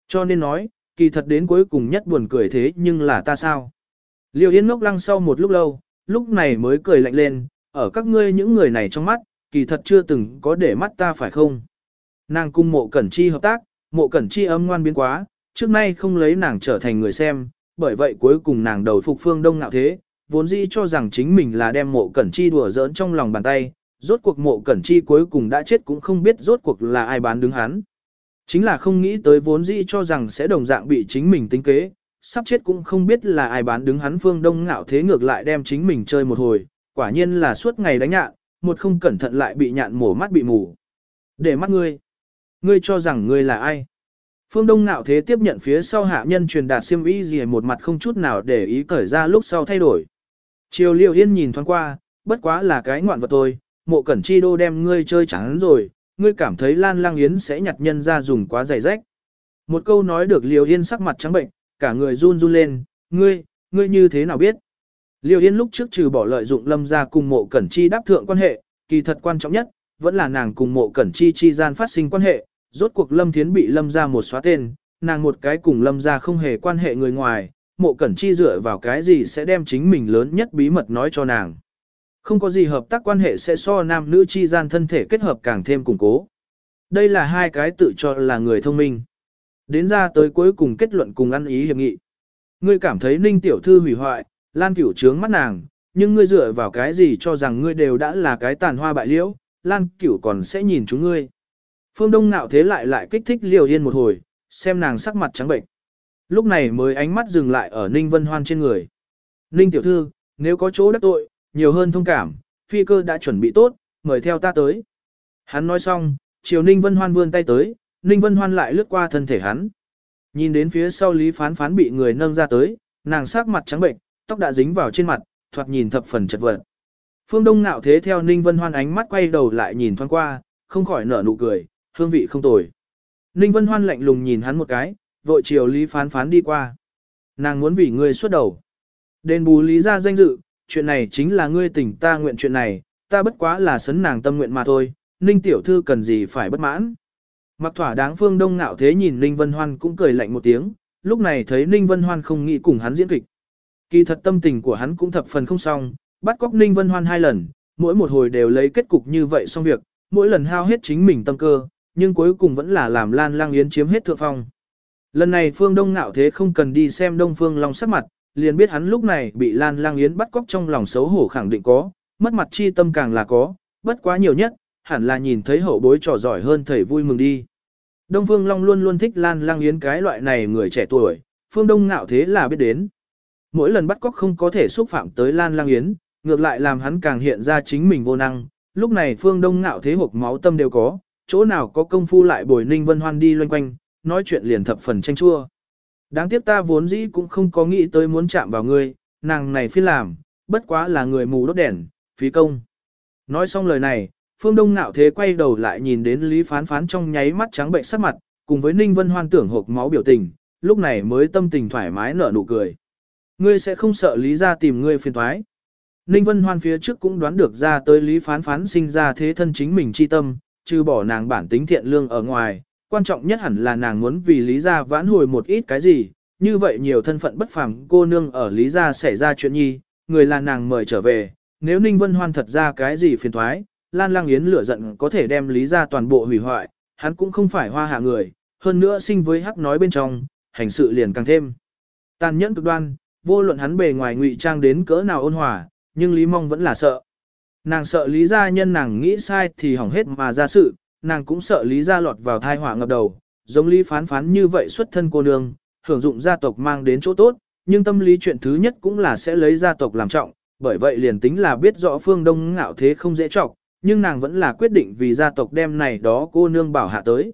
Cho nên nói, kỳ thật đến cuối cùng nhất buồn cười thế nhưng là ta sao? Liêu Yên ngốc lăng sau một lúc lâu, lúc này mới cười lạnh lên, ở các ngươi những người này trong mắt, kỳ thật chưa từng có để mắt ta phải không? Nàng cung mộ cẩn chi hợp tác, mộ cẩn chi âm ngoan biến quá, trước nay không lấy nàng trở thành người xem, bởi vậy cuối cùng nàng đầu phục phương đông ngạo thế, vốn dĩ cho rằng chính mình là đem mộ cẩn chi đùa giỡn trong lòng bàn tay, rốt cuộc mộ cẩn chi cuối cùng đã chết cũng không biết rốt cuộc là ai bán đứng hắn. Chính là không nghĩ tới vốn dĩ cho rằng sẽ đồng dạng bị chính mình tính kế, sắp chết cũng không biết là ai bán đứng hắn phương đông ngạo thế ngược lại đem chính mình chơi một hồi, quả nhiên là suốt ngày đánh nhạn, một không cẩn thận lại bị nhạn mổ mắt bị mù. Để mắt ngươi, ngươi cho rằng ngươi là ai? Phương Đông Nạo Thế tiếp nhận phía sau hạ nhân truyền đạt xiêm y gì một mặt không chút nào để ý cởi ra lúc sau thay đổi. Triều Liêu Yên nhìn thoáng qua, bất quá là cái ngoạn vật thôi, mộ cẩn chi đô đem ngươi chơi chán rồi, ngươi cảm thấy Lan Lang Yến sẽ nhặt nhân ra dùng quá dày rách. Một câu nói được Liêu Yên sắc mặt trắng bệnh, cả người run run lên, ngươi, ngươi như thế nào biết? Liêu Yên lúc trước trừ bỏ lợi dụng lâm ra cùng mộ cẩn chi đáp thượng quan hệ, kỳ thật quan trọng nhất, vẫn là nàng cùng mộ cẩn chi chi gian phát sinh quan hệ, rốt cuộc lâm thiến bị lâm ra một xóa tên, nàng một cái cùng lâm ra không hề quan hệ người ngoài, mộ cẩn chi dựa vào cái gì sẽ đem chính mình lớn nhất bí mật nói cho nàng. Không có gì hợp tác quan hệ sẽ so nam nữ chi gian thân thể kết hợp càng thêm củng cố. Đây là hai cái tự cho là người thông minh. Đến ra tới cuối cùng kết luận cùng ăn ý hiệp nghị. Ngươi cảm thấy ninh tiểu thư hủy hoại, Lan Cửu trướng mắt nàng, nhưng ngươi dựa vào cái gì cho rằng ngươi đều đã là cái tàn hoa bại liễu, Lan Cửu còn sẽ nhìn chúng ngươi. Phương Đông nạo thế lại lại kích thích Liều Yên một hồi, xem nàng sắc mặt trắng bệnh. Lúc này mới ánh mắt dừng lại ở Ninh Vân Hoan trên người. Ninh tiểu thư, nếu có chỗ đắc tội, nhiều hơn thông cảm, phi cơ đã chuẩn bị tốt, mời theo ta tới. Hắn nói xong, chiều Ninh Vân Hoan vươn tay tới, Ninh Vân Hoan lại lướt qua thân thể hắn. Nhìn đến phía sau Lý Phán Phán bị người nâng ra tới, nàng sắc mặt trắng bệnh, tóc đã dính vào trên mặt, thoạt nhìn thập phần chật vật. Phương Đông nạo thế theo Ninh Vân Hoan ánh mắt quay đầu lại nhìn thoáng qua, không khỏi nở nụ cười, hương vị không tồi. Ninh Vân Hoan lạnh lùng nhìn hắn một cái, vội chiều Lý Phán Phán đi qua. Nàng muốn vì ngươi xuất đầu. Đền bù lý ra danh dự, chuyện này chính là ngươi tỉnh ta nguyện chuyện này, ta bất quá là sấn nàng tâm nguyện mà thôi, Ninh tiểu thư cần gì phải bất mãn. Mặc thỏa đáng phương đông ngạo thế nhìn Ninh Vân Hoan cũng cười lạnh một tiếng, lúc này thấy Ninh Vân Hoan không nghĩ cùng hắn diễn kịch. Kỳ thật tâm tình của hắn cũng thập phần không xong, bắt cóc Ninh Vân Hoan hai lần, mỗi một hồi đều lấy kết cục như vậy xong việc, mỗi lần hao hết chính mình tâm cơ, nhưng cuối cùng vẫn là làm Lan Lang Yến chiếm hết thượng phong. Lần này Phương Đông Nạo Thế không cần đi xem Đông Phương Long sắc mặt, liền biết hắn lúc này bị Lan Lang Yến bắt cóc trong lòng xấu hổ khẳng định có, mất mặt chi tâm càng là có, bất quá nhiều nhất, hẳn là nhìn thấy hậu bối trò giỏi hơn thầy vui mừng đi. Đông Phương Long luôn luôn thích Lan Lang Yến cái loại này người trẻ tuổi, Phương Đông Nạo Thế là biết đến. Mỗi lần bắt cóc không có thể xúc phạm tới Lan Lang Yến, ngược lại làm hắn càng hiện ra chính mình vô năng, lúc này Phương Đông Nạo Thế hộp máu tâm đều có, chỗ nào có công phu lại bồi Ninh Vân Hoan đi loanh quanh, nói chuyện liền thập phần tranh chua. Đáng tiếc ta vốn dĩ cũng không có nghĩ tới muốn chạm vào ngươi, nàng này phi làm, bất quá là người mù đốt đèn, phí công. Nói xong lời này, Phương Đông Nạo Thế quay đầu lại nhìn đến Lý Phán Phán trong nháy mắt trắng bệnh sắc mặt, cùng với Ninh Vân Hoan tưởng hộp máu biểu tình, lúc này mới tâm tình thoải mái nở nụ cười. Ngươi sẽ không sợ Lý ra tìm ngươi phiền thoái. Ninh Vân Hoan phía trước cũng đoán được ra tới Lý Phán Phán sinh ra thế thân chính mình chi tâm, trừ bỏ nàng bản tính thiện lương ở ngoài, quan trọng nhất hẳn là nàng muốn vì Lý gia vãn hồi một ít cái gì, như vậy nhiều thân phận bất phàm cô nương ở Lý gia xảy ra chuyện nhi, người là nàng mời trở về, nếu Ninh Vân Hoan thật ra cái gì phiền thoái, Lan Lang Yến lửa giận có thể đem Lý gia toàn bộ hủy hoại, hắn cũng không phải hoa hạ người, hơn nữa sinh với hắc nói bên trong, hành sự liền càng thêm. Tàn nhẫn cực đoan, vô luận hắn bề ngoài ngụy trang đến cỡ nào ôn hòa, nhưng Lý Mong vẫn là sợ. Nàng sợ Lý gia nhân nàng nghĩ sai thì hỏng hết mà ra sự, nàng cũng sợ Lý gia lọt vào thai họa ngập đầu, giống Lý phán phán như vậy xuất thân cô nương, hưởng dụng gia tộc mang đến chỗ tốt, nhưng tâm lý chuyện thứ nhất cũng là sẽ lấy gia tộc làm trọng, bởi vậy liền tính là biết rõ phương đông ngạo thế không dễ trọng, nhưng nàng vẫn là quyết định vì gia tộc đem này đó cô nương bảo hạ tới.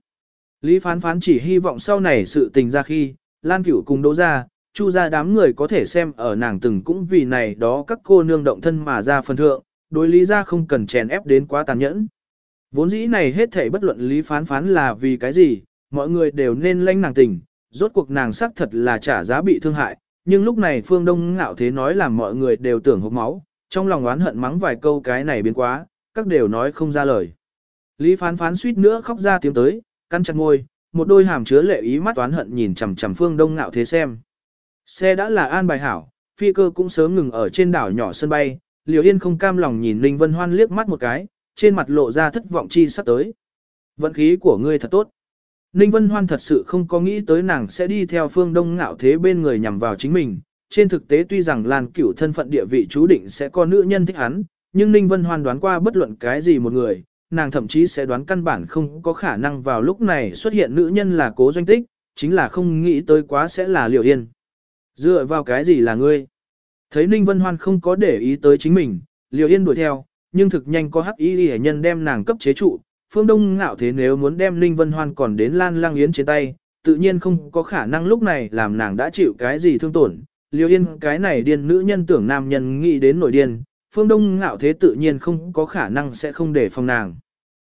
Lý phán phán chỉ hy vọng sau này sự tình ra khi, Lan Cửu cùng đỗ ra, chu ra đám người có thể xem ở nàng từng cũng vì này đó các cô nương động thân mà ra phần thượng, đối lý ra không cần chèn ép đến quá tàn nhẫn. Vốn dĩ này hết thảy bất luận lý phán phán là vì cái gì, mọi người đều nên lanh nàng tình, rốt cuộc nàng xác thật là trả giá bị thương hại, nhưng lúc này phương đông ngạo thế nói làm mọi người đều tưởng hốc máu, trong lòng oán hận mắng vài câu cái này biến quá, các đều nói không ra lời. Lý phán phán suýt nữa khóc ra tiếng tới, căn chặt ngôi, một đôi hàm chứa lệ ý mắt oán hận nhìn chằm chằm phương đông ngạo thế xem. Xe đã là an bài hảo, phi cơ cũng sớm ngừng ở trên đảo nhỏ sân bay, Liều Yên không cam lòng nhìn Linh Vân Hoan liếc mắt một cái, trên mặt lộ ra thất vọng chi sắp tới. Vận khí của ngươi thật tốt. Ninh Vân Hoan thật sự không có nghĩ tới nàng sẽ đi theo phương đông ngạo thế bên người nhằm vào chính mình. Trên thực tế tuy rằng Lan Cửu thân phận địa vị chú định sẽ có nữ nhân thích hắn, nhưng Ninh Vân Hoan đoán qua bất luận cái gì một người, nàng thậm chí sẽ đoán căn bản không có khả năng vào lúc này xuất hiện nữ nhân là cố doanh tích, chính là không nghĩ tới quá sẽ là Liều Yên. Dựa vào cái gì là ngươi? Thấy Ninh Vân Hoan không có để ý tới chính mình, Liều Yên đuổi theo, nhưng thực nhanh có hắc y hệ nhân đem nàng cấp chế trụ. Phương Đông ngạo thế nếu muốn đem Ninh Vân Hoan còn đến Lan Lang Yến trên tay, tự nhiên không có khả năng lúc này làm nàng đã chịu cái gì thương tổn. Liêu Yên cái này điên nữ nhân tưởng nam nhân nghĩ đến nổi điên, Phương Đông ngạo thế tự nhiên không có khả năng sẽ không để phòng nàng.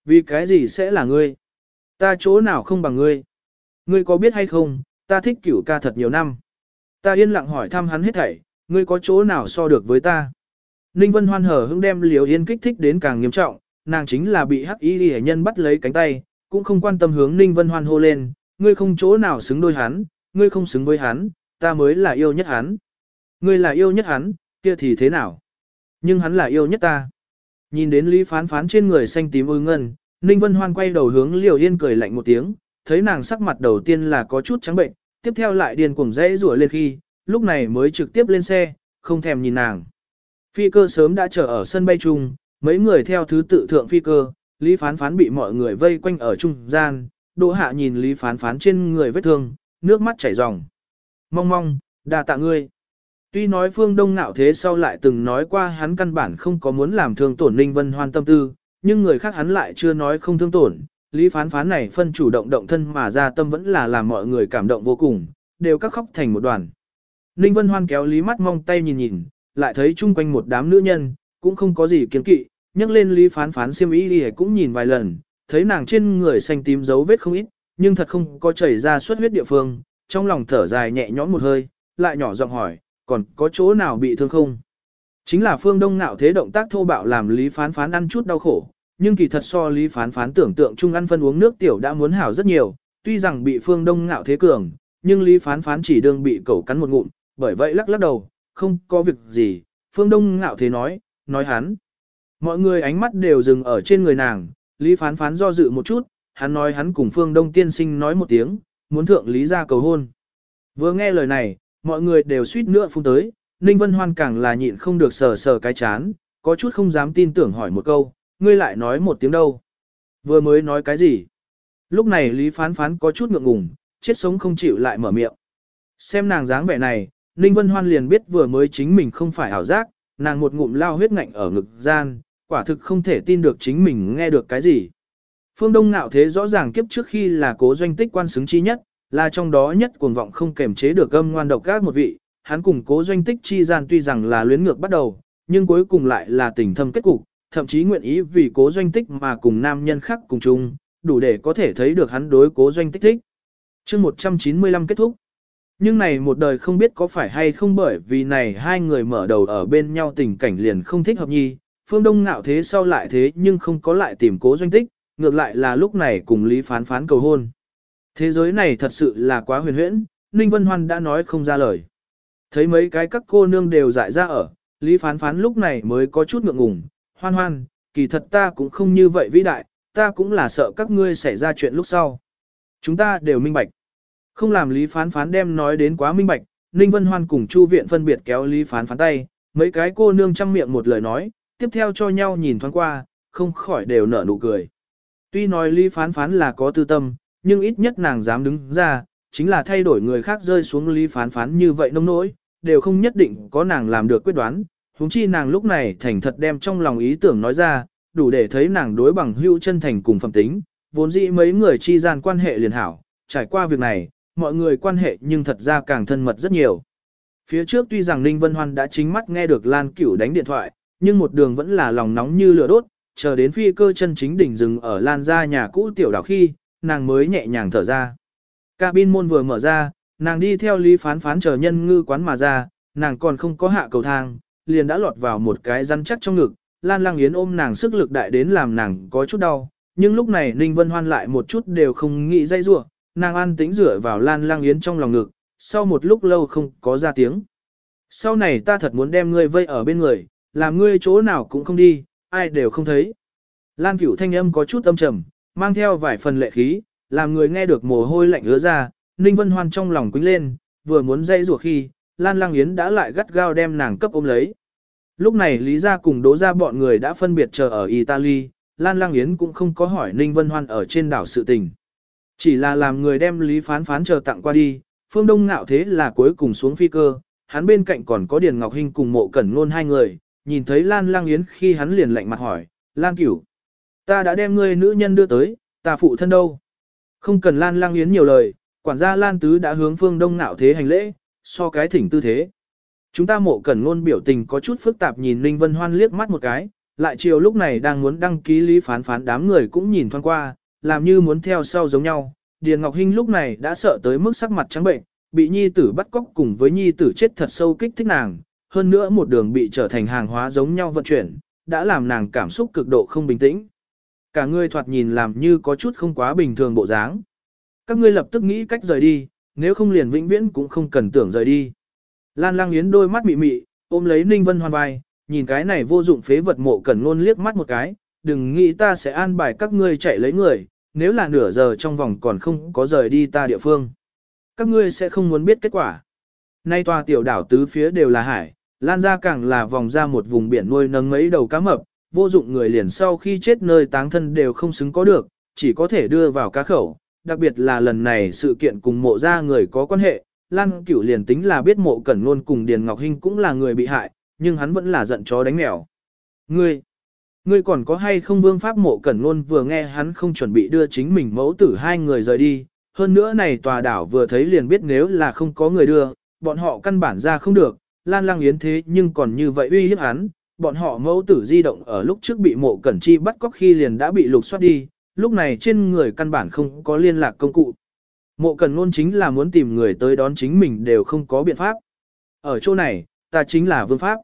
Vì cái gì sẽ là ngươi? Ta chỗ nào không bằng ngươi? Ngươi có biết hay không, ta thích cửu ca thật nhiều năm. Ta yên lặng hỏi thăm hắn hết thảy, ngươi có chỗ nào so được với ta? Ninh Vân Hoan hở hững đem Liễu Yên kích thích đến càng nghiêm trọng, nàng chính là bị Hắc Y Lệ nhân bắt lấy cánh tay, cũng không quan tâm hướng Ninh Vân Hoan hô lên, ngươi không chỗ nào xứng đôi hắn, ngươi không xứng với hắn, ta mới là yêu nhất hắn. Ngươi là yêu nhất hắn, kia thì thế nào? Nhưng hắn là yêu nhất ta. Nhìn đến Lý Phán Phán trên người xanh tím ư ngân, Ninh Vân Hoan quay đầu hướng Liễu Yên cười lạnh một tiếng, thấy nàng sắc mặt đầu tiên là có chút trắng bệnh, tiếp theo lại điên cuồng rẽ rủa lên khi, lúc này mới trực tiếp lên xe, không thèm nhìn nàng. Phi cơ sớm đã chờ ở sân bay chung, mấy người theo thứ tự thượng phi cơ, Lý Phán Phán bị mọi người vây quanh ở trung gian, Đỗ Hạ nhìn Lý Phán Phán trên người vết thương, nước mắt chảy ròng. Mong mong, đà tạ ngươi. Tuy nói phương đông ngạo thế sau lại từng nói qua hắn căn bản không có muốn làm thương tổn Ninh Vân Hoan tâm tư, nhưng người khác hắn lại chưa nói không thương tổn. Lý phán phán này phân chủ động động thân mà ra tâm vẫn là làm mọi người cảm động vô cùng, đều các khóc thành một đoàn. Ninh Vân Hoan kéo Lý mắt mong tay nhìn nhìn, lại thấy chung quanh một đám nữ nhân, cũng không có gì kiến kỵ, nhấc lên Lý phán phán xiêm y đi cũng nhìn vài lần, thấy nàng trên người xanh tím dấu vết không ít, nhưng thật không có chảy ra suốt huyết địa phương, trong lòng thở dài nhẹ nhõm một hơi, lại nhỏ giọng hỏi, còn có chỗ nào bị thương không? Chính là phương đông ngạo thế động tác thô bạo làm Lý Phán Phán ăn chút đau khổ, nhưng kỳ thật so Lý Phán Phán tưởng tượng chung ăn phân uống nước tiểu đã muốn hảo rất nhiều, tuy rằng bị phương đông ngạo thế cường, nhưng Lý Phán Phán chỉ đương bị cẩu cắn một ngụm, bởi vậy lắc lắc đầu, không có việc gì, phương đông ngạo thế nói, nói hắn. Mọi người ánh mắt đều dừng ở trên người nàng, Lý Phán Phán do dự một chút, hắn nói hắn cùng phương đông tiên sinh nói một tiếng, muốn thượng Lý ra cầu hôn. Vừa nghe lời này, mọi người đều suýt nữa phun tới, Ninh Vân Hoan càng là nhịn không được sờ sờ cái chán, có chút không dám tin tưởng hỏi một câu, ngươi lại nói một tiếng đâu. Vừa mới nói cái gì? Lúc này Lý Phán Phán có chút ngượng ngùng, chết sống không chịu lại mở miệng. Xem nàng dáng vẻ này, Ninh Vân Hoan liền biết vừa mới chính mình không phải ảo giác, nàng một ngụm lao huyết ngạnh ở ngực gian, quả thực không thể tin được chính mình nghe được cái gì. Phương Đông nạo thế rõ ràng kiếp trước khi là cố doanh tích quan xứng chi nhất, là trong đó nhất cuồng vọng không kềm chế được âm ngoan độc các một vị, hắn cùng cố doanh tích chi gian tuy rằng là luyến ngược bắt đầu, nhưng cuối cùng lại là tình thâm kết cục, thậm chí nguyện ý vì cố doanh tích mà cùng nam nhân khác cùng chung, đủ để có thể thấy được hắn đối cố doanh tích thích. chương 195 kết thúc. Nhưng này một đời không biết có phải hay không bởi vì này hai người mở đầu ở bên nhau tình cảnh liền không thích hợp nhi, phương đông ngạo thế sau lại thế nhưng không có lại tìm cố doanh tích, ngược lại là lúc này cùng Lý Phán Phán cầu hôn. Thế giới này thật sự là quá huyền huyễn, Ninh Vân Hoan đã nói không ra lời. Thấy mấy cái các cô nương đều dại ra ở, Lý Phán Phán lúc này mới có chút ngượng ngùng, hoan hoan, kỳ thật ta cũng không như vậy vĩ đại, ta cũng là sợ các ngươi xảy ra chuyện lúc sau. Chúng ta đều minh bạch. Không làm Lý Phán Phán đem nói đến quá minh bạch, Ninh Vân Hoan cùng Chu Viện phân biệt kéo Lý Phán Phán tay, mấy cái cô nương chăm miệng một lời nói, tiếp theo cho nhau nhìn thoáng qua, không khỏi đều nở nụ cười. Tuy nói Lý Phán Phán là có tư tâm, nhưng ít nhất nàng dám đứng ra, chính là thay đổi người khác rơi xuống lý phán phán như vậy nông nỗi, đều không nhất định có nàng làm được quyết đoán. huống chi nàng lúc này thành thật đem trong lòng ý tưởng nói ra, đủ để thấy nàng đối bằng hữu chân thành cùng phẩm tính, vốn dĩ mấy người chi gian quan hệ liền hảo, trải qua việc này, mọi người quan hệ nhưng thật ra càng thân mật rất nhiều. Phía trước tuy rằng Ninh Vân Hoan đã chính mắt nghe được Lan Cửu đánh điện thoại, nhưng một đường vẫn là lòng nóng như lửa đốt, chờ đến phi cơ chân chính đỉnh dừng ở Lan gia nhà cũ tiểu đảo khi, nàng mới nhẹ nhàng thở ra. Cabin môn vừa mở ra, nàng đi theo lý phán phán chờ nhân ngư quán mà ra, nàng còn không có hạ cầu thang, liền đã lọt vào một cái rắn chắc trong ngực, Lan Lang Yến ôm nàng sức lực đại đến làm nàng có chút đau, nhưng lúc này Ninh Vân Hoan lại một chút đều không nghĩ dây rủa, nàng an tĩnh rửa vào Lan Lang Yến trong lòng ngực, sau một lúc lâu không có ra tiếng. Sau này ta thật muốn đem ngươi vây ở bên người, làm ngươi chỗ nào cũng không đi, ai đều không thấy. Lan Cửu thanh âm có chút âm trầm, mang theo vài phần lệ khí, làm người nghe được mồ hôi lạnh ứa ra, Ninh Vân Hoan trong lòng quýnh lên, vừa muốn dây rủa khi, Lan Lang Yến đã lại gắt gao đem nàng cấp ôm lấy. Lúc này Lý Gia cùng đố ra bọn người đã phân biệt chờ ở Italy, Lan Lang Yến cũng không có hỏi Ninh Vân Hoan ở trên đảo sự tình. Chỉ là làm người đem Lý Phán Phán chờ tặng qua đi, phương đông ngạo thế là cuối cùng xuống phi cơ, hắn bên cạnh còn có Điền Ngọc Hinh cùng mộ cẩn ngôn hai người, nhìn thấy Lan Lang Yến khi hắn liền lạnh mặt hỏi, Lan Cửu, Ta đã đem ngươi nữ nhân đưa tới, ta phụ thân đâu. Không cần Lan Lang Yến nhiều lời, quản gia Lan Tứ đã hướng phương đông ngạo thế hành lễ, so cái thỉnh tư thế. Chúng ta mộ cẩn ngôn biểu tình có chút phức tạp nhìn Ninh Vân Hoan liếc mắt một cái, lại chiều lúc này đang muốn đăng ký lý phán phán đám người cũng nhìn thoáng qua, làm như muốn theo sau giống nhau. Điền Ngọc Hinh lúc này đã sợ tới mức sắc mặt trắng bệnh, bị nhi tử bắt cóc cùng với nhi tử chết thật sâu kích thích nàng, hơn nữa một đường bị trở thành hàng hóa giống nhau vận chuyển, đã làm nàng cảm xúc cực độ không bình tĩnh. Cả ngươi thoạt nhìn làm như có chút không quá bình thường bộ dáng. Các ngươi lập tức nghĩ cách rời đi, nếu không liền vĩnh viễn cũng không cần tưởng rời đi. Lan lang yến đôi mắt mị mị, ôm lấy Ninh Vân Hoan vai, nhìn cái này vô dụng phế vật mộ cần ngôn liếc mắt một cái, đừng nghĩ ta sẽ an bài các ngươi chạy lấy người, nếu là nửa giờ trong vòng còn không có rời đi ta địa phương. Các ngươi sẽ không muốn biết kết quả. Nay tòa tiểu đảo tứ phía đều là hải, Lan ra càng là vòng ra một vùng biển nuôi nâng mấy đầu cá mập, vô dụng người liền sau khi chết nơi táng thân đều không xứng có được, chỉ có thể đưa vào cá khẩu, đặc biệt là lần này sự kiện cùng mộ ra người có quan hệ, Lan Cửu liền tính là biết mộ cẩn luôn cùng Điền Ngọc Hinh cũng là người bị hại, nhưng hắn vẫn là giận chó đánh mèo. Ngươi, ngươi còn có hay không vương pháp mộ cẩn ngôn vừa nghe hắn không chuẩn bị đưa chính mình mẫu tử hai người rời đi, hơn nữa này tòa đảo vừa thấy liền biết nếu là không có người đưa, bọn họ căn bản ra không được, Lan Lang Yến thế nhưng còn như vậy uy hiếp hắn, bọn họ mẫu tử di động ở lúc trước bị mộ cẩn chi bắt cóc khi liền đã bị lục soát đi, lúc này trên người căn bản không có liên lạc công cụ. Mộ cẩn ngôn chính là muốn tìm người tới đón chính mình đều không có biện pháp. Ở chỗ này, ta chính là vương pháp.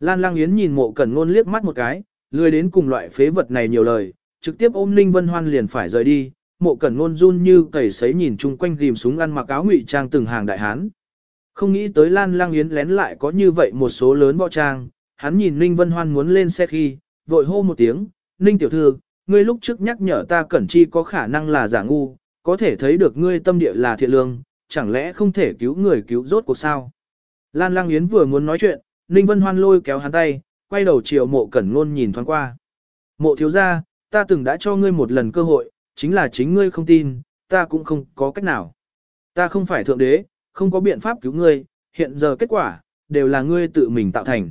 Lan Lang Yến nhìn mộ cẩn ngôn liếc mắt một cái, lười đến cùng loại phế vật này nhiều lời, trực tiếp ôm Ninh Vân Hoan liền phải rời đi, mộ cẩn ngôn run như cầy sấy nhìn chung quanh ghim súng ăn mặc áo ngụy trang từng hàng đại hán. Không nghĩ tới Lan Lang Yến lén lại có như vậy một số lớn võ trang, hắn nhìn Ninh Vân Hoan muốn lên xe khi, vội hô một tiếng, Ninh tiểu thư, ngươi lúc trước nhắc nhở ta cẩn chi có khả năng là giả ngu, có thể thấy được ngươi tâm địa là thiện lương, chẳng lẽ không thể cứu người cứu rốt cuộc sao. Lan Lang Yến vừa muốn nói chuyện, Ninh Vân Hoan lôi kéo hắn tay, quay đầu chiều mộ cẩn ngôn nhìn thoáng qua. Mộ thiếu gia, ta từng đã cho ngươi một lần cơ hội, chính là chính ngươi không tin, ta cũng không có cách nào. Ta không phải thượng đế, không có biện pháp cứu ngươi, hiện giờ kết quả, đều là ngươi tự mình tạo thành.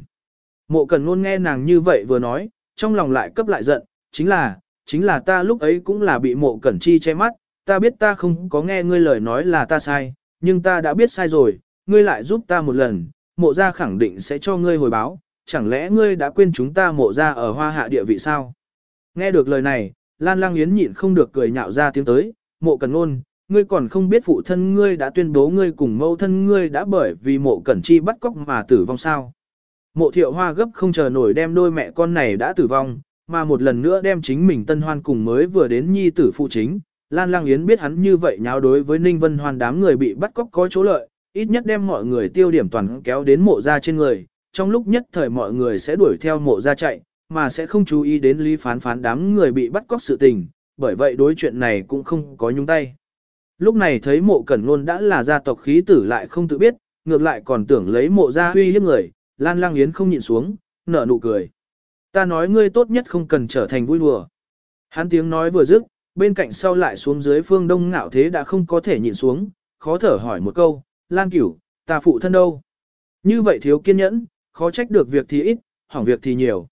Mộ cần luôn nghe nàng như vậy vừa nói, trong lòng lại cấp lại giận, chính là, chính là ta lúc ấy cũng là bị mộ cẩn chi che mắt, ta biết ta không có nghe ngươi lời nói là ta sai, nhưng ta đã biết sai rồi, ngươi lại giúp ta một lần, mộ gia khẳng định sẽ cho ngươi hồi báo, chẳng lẽ ngươi đã quên chúng ta mộ gia ở hoa hạ địa vị sao? Nghe được lời này, Lan Lang Yến nhịn không được cười nhạo ra tiếng tới, mộ cần ngôn, ngươi còn không biết phụ thân ngươi đã tuyên bố ngươi cùng mẫu thân ngươi đã bởi vì mộ cẩn chi bắt cóc mà tử vong sao. Mộ thiệu hoa gấp không chờ nổi đem đôi mẹ con này đã tử vong, mà một lần nữa đem chính mình tân hoan cùng mới vừa đến nhi tử phụ chính. Lan Lang Yến biết hắn như vậy nháo đối với Ninh Vân Hoan đám người bị bắt cóc có chỗ lợi, ít nhất đem mọi người tiêu điểm toàn kéo đến mộ ra trên người, trong lúc nhất thời mọi người sẽ đuổi theo mộ ra chạy, mà sẽ không chú ý đến lý phán phán đám người bị bắt cóc sự tình, bởi vậy đối chuyện này cũng không có nhúng tay. Lúc này thấy mộ cẩn luôn đã là gia tộc khí tử lại không tự biết, ngược lại còn tưởng lấy mộ ra huy hiếp người, Lan Lang Yến không nhịn xuống, nở nụ cười. Ta nói ngươi tốt nhất không cần trở thành vui đùa. Hắn tiếng nói vừa dứt, bên cạnh sau lại xuống dưới phương đông ngạo thế đã không có thể nhịn xuống, khó thở hỏi một câu, Lan Cửu, ta phụ thân đâu? Như vậy thiếu kiên nhẫn, khó trách được việc thì ít, hỏng việc thì nhiều.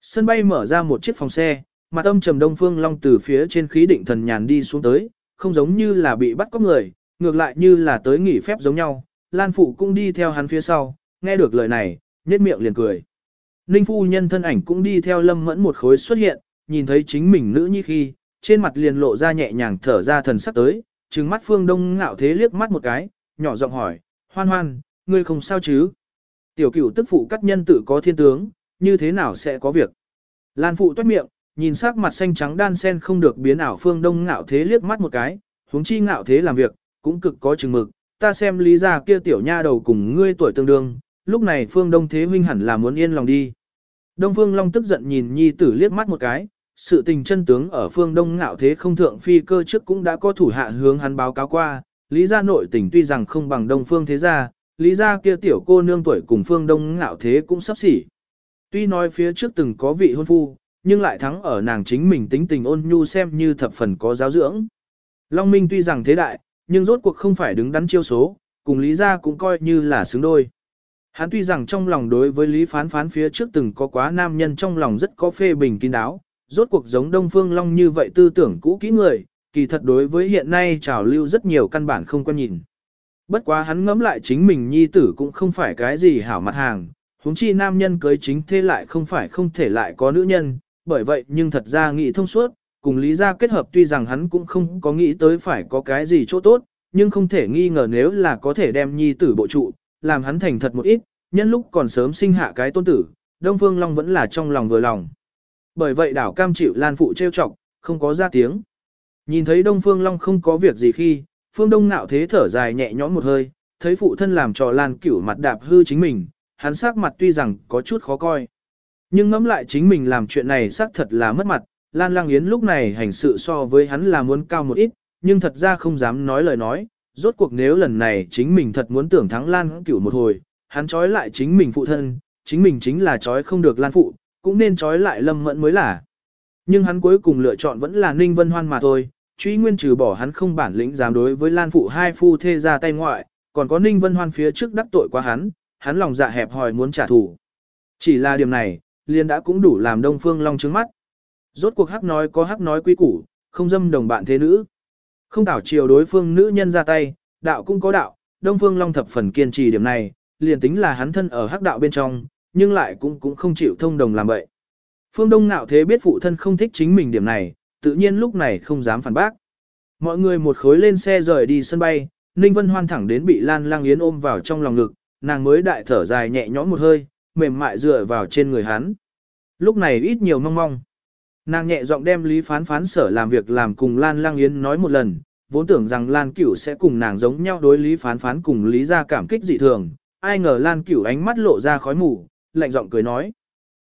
Sân bay mở ra một chiếc phòng xe, mặt âm trầm đông phương long từ phía trên khí định thần nhàn đi xuống tới, không giống như là bị bắt cóc người, ngược lại như là tới nghỉ phép giống nhau. Lan Phụ cũng đi theo hắn phía sau, nghe được lời này, nhếch miệng liền cười. Ninh phu nhân thân ảnh cũng đi theo lâm mẫn một khối xuất hiện, nhìn thấy chính mình nữ nhi khi, trên mặt liền lộ ra nhẹ nhàng thở ra thần sắc tới, trừng mắt phương đông ngạo thế liếc mắt một cái, nhỏ giọng hỏi, hoan hoan, ngươi không sao chứ? Tiểu cửu tức phụ cắt nhân tự có thiên tướng, như thế nào sẽ có việc? Lan phụ toát miệng, nhìn sắc mặt xanh trắng đan sen không được biến ảo phương đông ngạo thế liếc mắt một cái, huống chi ngạo thế làm việc, cũng cực có chừng mực, ta xem lý ra kia tiểu nha đầu cùng ngươi tuổi tương đương, lúc này phương đông thế huynh hẳn là muốn yên lòng đi. Đông phương long tức giận nhìn nhi tử liếc mắt một cái, sự tình chân tướng ở phương đông ngạo thế không thượng phi cơ trước cũng đã có thủ hạ hướng hắn báo cáo qua, lý gia nội tình tuy rằng không bằng đông phương thế gia, lý gia kia tiểu cô nương tuổi cùng phương đông ngạo thế cũng sắp xỉ. Tuy nói phía trước từng có vị hôn phu, nhưng lại thắng ở nàng chính mình tính tình ôn nhu xem như thập phần có giáo dưỡng. Long Minh tuy rằng thế đại, nhưng rốt cuộc không phải đứng đắn chiêu số, cùng Lý Gia cũng coi như là xứng đôi. Hắn tuy rằng trong lòng đối với Lý Phán Phán phía trước từng có quá nam nhân trong lòng rất có phê bình kín đáo, rốt cuộc giống Đông Phương Long như vậy tư tưởng cũ kỹ người, kỳ thật đối với hiện nay trào lưu rất nhiều căn bản không quan nhìn. Bất quá hắn ngẫm lại chính mình nhi tử cũng không phải cái gì hảo mặt hàng, huống chi nam nhân cưới chính thế lại không phải không thể lại có nữ nhân, bởi vậy nhưng thật ra nghĩ thông suốt, cùng lý gia kết hợp tuy rằng hắn cũng không có nghĩ tới phải có cái gì chỗ tốt, nhưng không thể nghi ngờ nếu là có thể đem nhi tử bộ trụ, làm hắn thành thật một ít, nhân lúc còn sớm sinh hạ cái tôn tử, Đông Phương Long vẫn là trong lòng vừa lòng. Bởi vậy đảo cam chịu Lan Phụ trêu chọc, không có ra tiếng. Nhìn thấy Đông Phương Long không có việc gì khi, Phương Đông nạo thế thở dài nhẹ nhõm một hơi, thấy phụ thân làm trò Lan cửu mặt đạp hư chính mình, hắn sắc mặt tuy rằng có chút khó coi. Nhưng ngẫm lại chính mình làm chuyện này xác thật là mất mặt, Lan Lang Yến lúc này hành sự so với hắn là muốn cao một ít, nhưng thật ra không dám nói lời nói, rốt cuộc nếu lần này chính mình thật muốn tưởng thắng Lan cửu một hồi, Hắn trói lại chính mình phụ thân, chính mình chính là trói không được Lan phụ, cũng nên trói lại Lâm Mẫn mới là. Nhưng hắn cuối cùng lựa chọn vẫn là Ninh Vân Hoan mà thôi, truy nguyên trừ bỏ hắn không bản lĩnh dám đối với Lan phụ hai phu thê ra tay ngoại, còn có Ninh Vân Hoan phía trước đắc tội quá hắn, hắn lòng dạ hẹp hòi muốn trả thù. Chỉ là điểm này, liền đã cũng đủ làm Đông Phương Long trứng mắt. Rốt cuộc hắc nói có hắc nói quy củ, không dâm đồng bạn thế nữ. Không tảo chiều đối phương nữ nhân ra tay, đạo cũng có đạo, Đông Phương Long thập phần kiên trì điểm này, liền tính là hắn thân ở hắc đạo bên trong, nhưng lại cũng cũng không chịu thông đồng làm vậy. Phương Đông Nạo Thế biết phụ thân không thích chính mình điểm này, tự nhiên lúc này không dám phản bác. Mọi người một khối lên xe rời đi sân bay, Ninh Vân Hoan thẳng đến bị Lan Lang Yến ôm vào trong lòng ngực, nàng mới đại thở dài nhẹ nhõm một hơi, mềm mại dựa vào trên người hắn. Lúc này ít nhiều mong mong. Nàng nhẹ giọng đem Lý Phán Phán sở làm việc làm cùng Lan Lang Yến nói một lần, vốn tưởng rằng Lan Cửu sẽ cùng nàng giống nhau đối Lý Phán Phán cùng Lý Gia cảm kích dị thường, ai ngờ Lan Cửu ánh mắt lộ ra khói mù, lạnh giọng cười nói.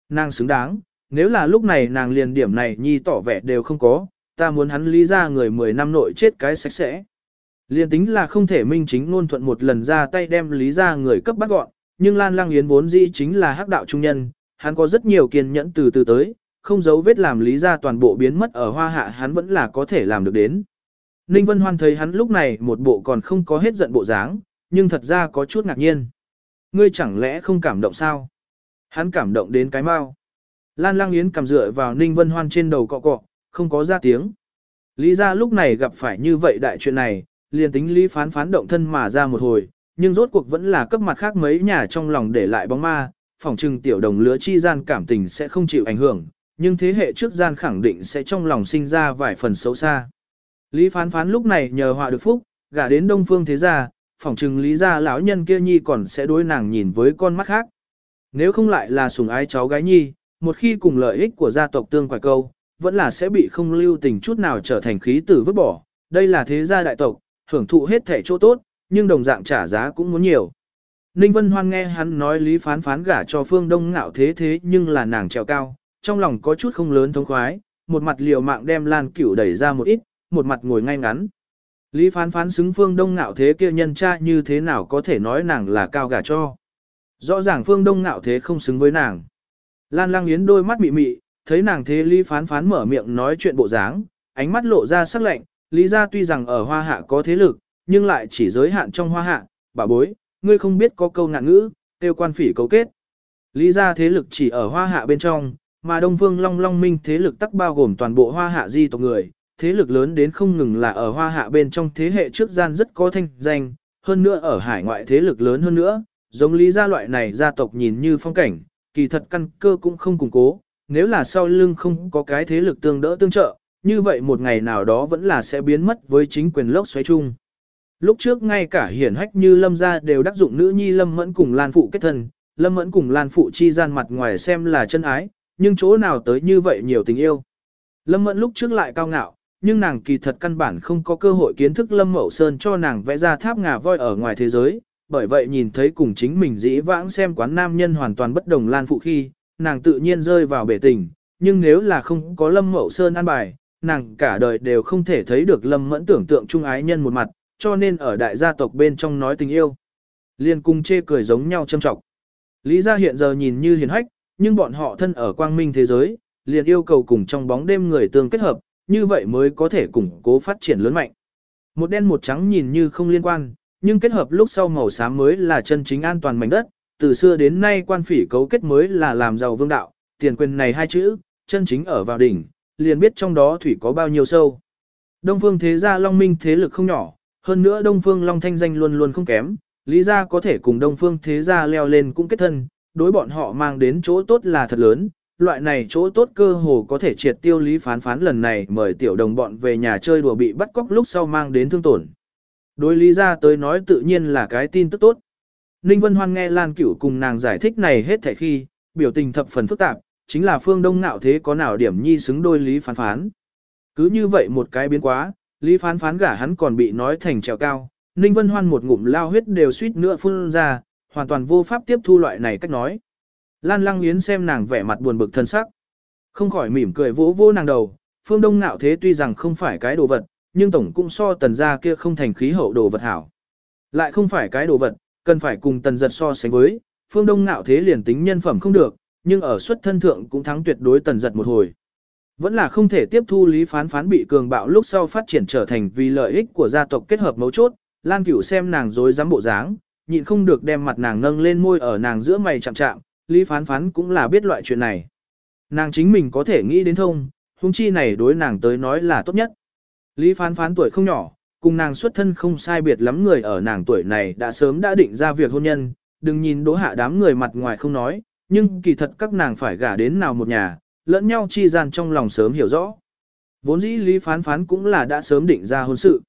Nàng xứng đáng, nếu là lúc này nàng liền điểm này nhi tỏ vẻ đều không có, ta muốn hắn lý ra người 10 năm nội chết cái sạch sẽ. Liên tính là không thể minh chính ngôn thuận một lần ra tay đem lý ra người cấp bắt gọn, nhưng Lan Lang Yến vốn dĩ chính là hắc đạo trung nhân, hắn có rất nhiều kiên nhẫn từ từ tới, không giấu vết làm lý ra toàn bộ biến mất ở hoa hạ hắn vẫn là có thể làm được đến. Ninh Vân Hoan thấy hắn lúc này một bộ còn không có hết giận bộ dáng, nhưng thật ra có chút ngạc nhiên. Ngươi chẳng lẽ không cảm động sao? Hắn cảm động đến cái mau. Lan Lang Yến cầm dựa vào Ninh Vân Hoan trên đầu cọ cọ, không có ra tiếng. Lý ra lúc này gặp phải như vậy đại chuyện này, liền tính Lý phán phán động thân mà ra một hồi, nhưng rốt cuộc vẫn là cấp mặt khác mấy nhà trong lòng để lại bóng ma, phòng trừng tiểu đồng lứa chi gian cảm tình sẽ không chịu ảnh hưởng, nhưng thế hệ trước gian khẳng định sẽ trong lòng sinh ra vài phần xấu xa. Lý phán phán lúc này nhờ họa được phúc, gả đến đông phương thế gia, phòng trừng lý gia lão nhân kia nhi còn sẽ đối nàng nhìn với con mắt khác. Nếu không lại là sùng ái cháu gái nhi, một khi cùng lợi ích của gia tộc tương quài câu, vẫn là sẽ bị không lưu tình chút nào trở thành khí tử vứt bỏ. Đây là thế gia đại tộc, hưởng thụ hết thể chỗ tốt, nhưng đồng dạng trả giá cũng muốn nhiều. Ninh Vân Hoan nghe hắn nói lý phán phán gả cho phương đông ngạo thế thế nhưng là nàng trèo cao, trong lòng có chút không lớn thống khoái, một mặt liều mạng đem lan cửu đẩy ra một ít, một mặt ngồi ngay ngắn. Lý phán phán xứng phương đông ngạo thế kia nhân cha như thế nào có thể nói nàng là cao gả cho. Rõ ràng phương đông ngạo thế không xứng với nàng. Lan Lang Yến đôi mắt mị mị, thấy nàng thế Lý phán phán mở miệng nói chuyện bộ dáng, ánh mắt lộ ra sắc lạnh, Lý gia tuy rằng ở hoa hạ có thế lực, nhưng lại chỉ giới hạn trong hoa hạ, bà bối, ngươi không biết có câu ngạn ngữ, tiêu quan phỉ cấu kết. Lý gia thế lực chỉ ở hoa hạ bên trong, mà Đông Phương Long Long Minh thế lực tắc bao gồm toàn bộ hoa hạ di tộc người, thế lực lớn đến không ngừng là ở hoa hạ bên trong thế hệ trước gian rất có thanh danh, hơn nữa ở hải ngoại thế lực lớn hơn nữa, giống lý gia loại này gia tộc nhìn như phong cảnh, kỳ thật căn cơ cũng không củng cố, nếu là sau lưng không có cái thế lực tương đỡ tương trợ, như vậy một ngày nào đó vẫn là sẽ biến mất với chính quyền lốc xoáy chung. Lúc trước ngay cả hiển hách như Lâm gia đều đắc dụng nữ nhi Lâm Mẫn cùng Lan Phụ kết thân, Lâm Mẫn cùng Lan Phụ chi gian mặt ngoài xem là chân ái, nhưng chỗ nào tới như vậy nhiều tình yêu. Lâm Mẫn lúc trước lại cao ngạo, nhưng nàng kỳ thật căn bản không có cơ hội kiến thức Lâm Mậu Sơn cho nàng vẽ ra tháp ngà voi ở ngoài thế giới, bởi vậy nhìn thấy cùng chính mình dĩ vãng xem quán nam nhân hoàn toàn bất đồng Lan Phụ khi, nàng tự nhiên rơi vào bể tình, nhưng nếu là không có Lâm Mậu Sơn an bài, nàng cả đời đều không thể thấy được Lâm Mẫn tưởng tượng trung ái nhân một mặt, cho nên ở đại gia tộc bên trong nói tình yêu. Liên cung chê cười giống nhau châm trọng. Lý gia hiện giờ nhìn như hiền hách, nhưng bọn họ thân ở quang minh thế giới, liền yêu cầu cùng trong bóng đêm người tương kết hợp, như vậy mới có thể củng cố phát triển lớn mạnh. Một đen một trắng nhìn như không liên quan, nhưng kết hợp lúc sau màu xám mới là chân chính an toàn mảnh đất, từ xưa đến nay quan phỉ cấu kết mới là làm giàu vương đạo, tiền quyền này hai chữ, chân chính ở vào đỉnh, liền biết trong đó thủy có bao nhiêu sâu. Đông phương thế gia long minh thế lực không nhỏ, hơn nữa Đông Phương Long thanh danh luôn luôn không kém, lý gia có thể cùng Đông Phương thế gia leo lên cũng kết thân, đối bọn họ mang đến chỗ tốt là thật lớn, loại này chỗ tốt cơ hồ có thể triệt tiêu lý phán phán lần này mời tiểu đồng bọn về nhà chơi đùa bị bắt cóc lúc sau mang đến thương tổn. Đối lý ra tới nói tự nhiên là cái tin tức tốt. Ninh Vân Hoan nghe Lan Cửu cùng nàng giải thích này hết thảy khi, biểu tình thập phần phức tạp, chính là phương đông nạo thế có nào điểm nhi xứng đôi lý phán phán. Cứ như vậy một cái biến quá, Lý phán phán gả hắn còn bị nói thành trèo cao, Ninh Vân Hoan một ngụm lao huyết đều suýt nữa phun ra, hoàn toàn vô pháp tiếp thu loại này cách nói. Lan Lăng Yến xem nàng vẻ mặt buồn bực thân sắc. Không khỏi mỉm cười vỗ vỗ nàng đầu, phương đông nạo thế tuy rằng không phải cái đồ vật, nhưng tổng cũng so tần gia kia không thành khí hậu đồ vật hảo. Lại không phải cái đồ vật, cần phải cùng tần giật so sánh với, phương đông ngạo thế liền tính nhân phẩm không được, nhưng ở xuất thân thượng cũng thắng tuyệt đối tần giật một hồi. Vẫn là không thể tiếp thu lý phán phán bị cường bạo lúc sau phát triển trở thành vì lợi ích của gia tộc kết hợp mấu chốt, Lan Cửu xem nàng dối dám bộ dáng, nhịn không được đem mặt nàng nâng lên môi ở nàng giữa mày chạm chạm, lý phán phán cũng là biết loại chuyện này. Nàng chính mình có thể nghĩ đến thông, huống chi này đối nàng tới nói là tốt nhất. Lý phán phán tuổi không nhỏ, cùng nàng xuất thân không sai biệt lắm người ở nàng tuổi này đã sớm đã định ra việc hôn nhân, đừng nhìn đố hạ đám người mặt ngoài không nói, nhưng kỳ thật các nàng phải gả đến nào một nhà, lẫn nhau chi gian trong lòng sớm hiểu rõ. Vốn dĩ Lý phán phán cũng là đã sớm định ra hôn sự.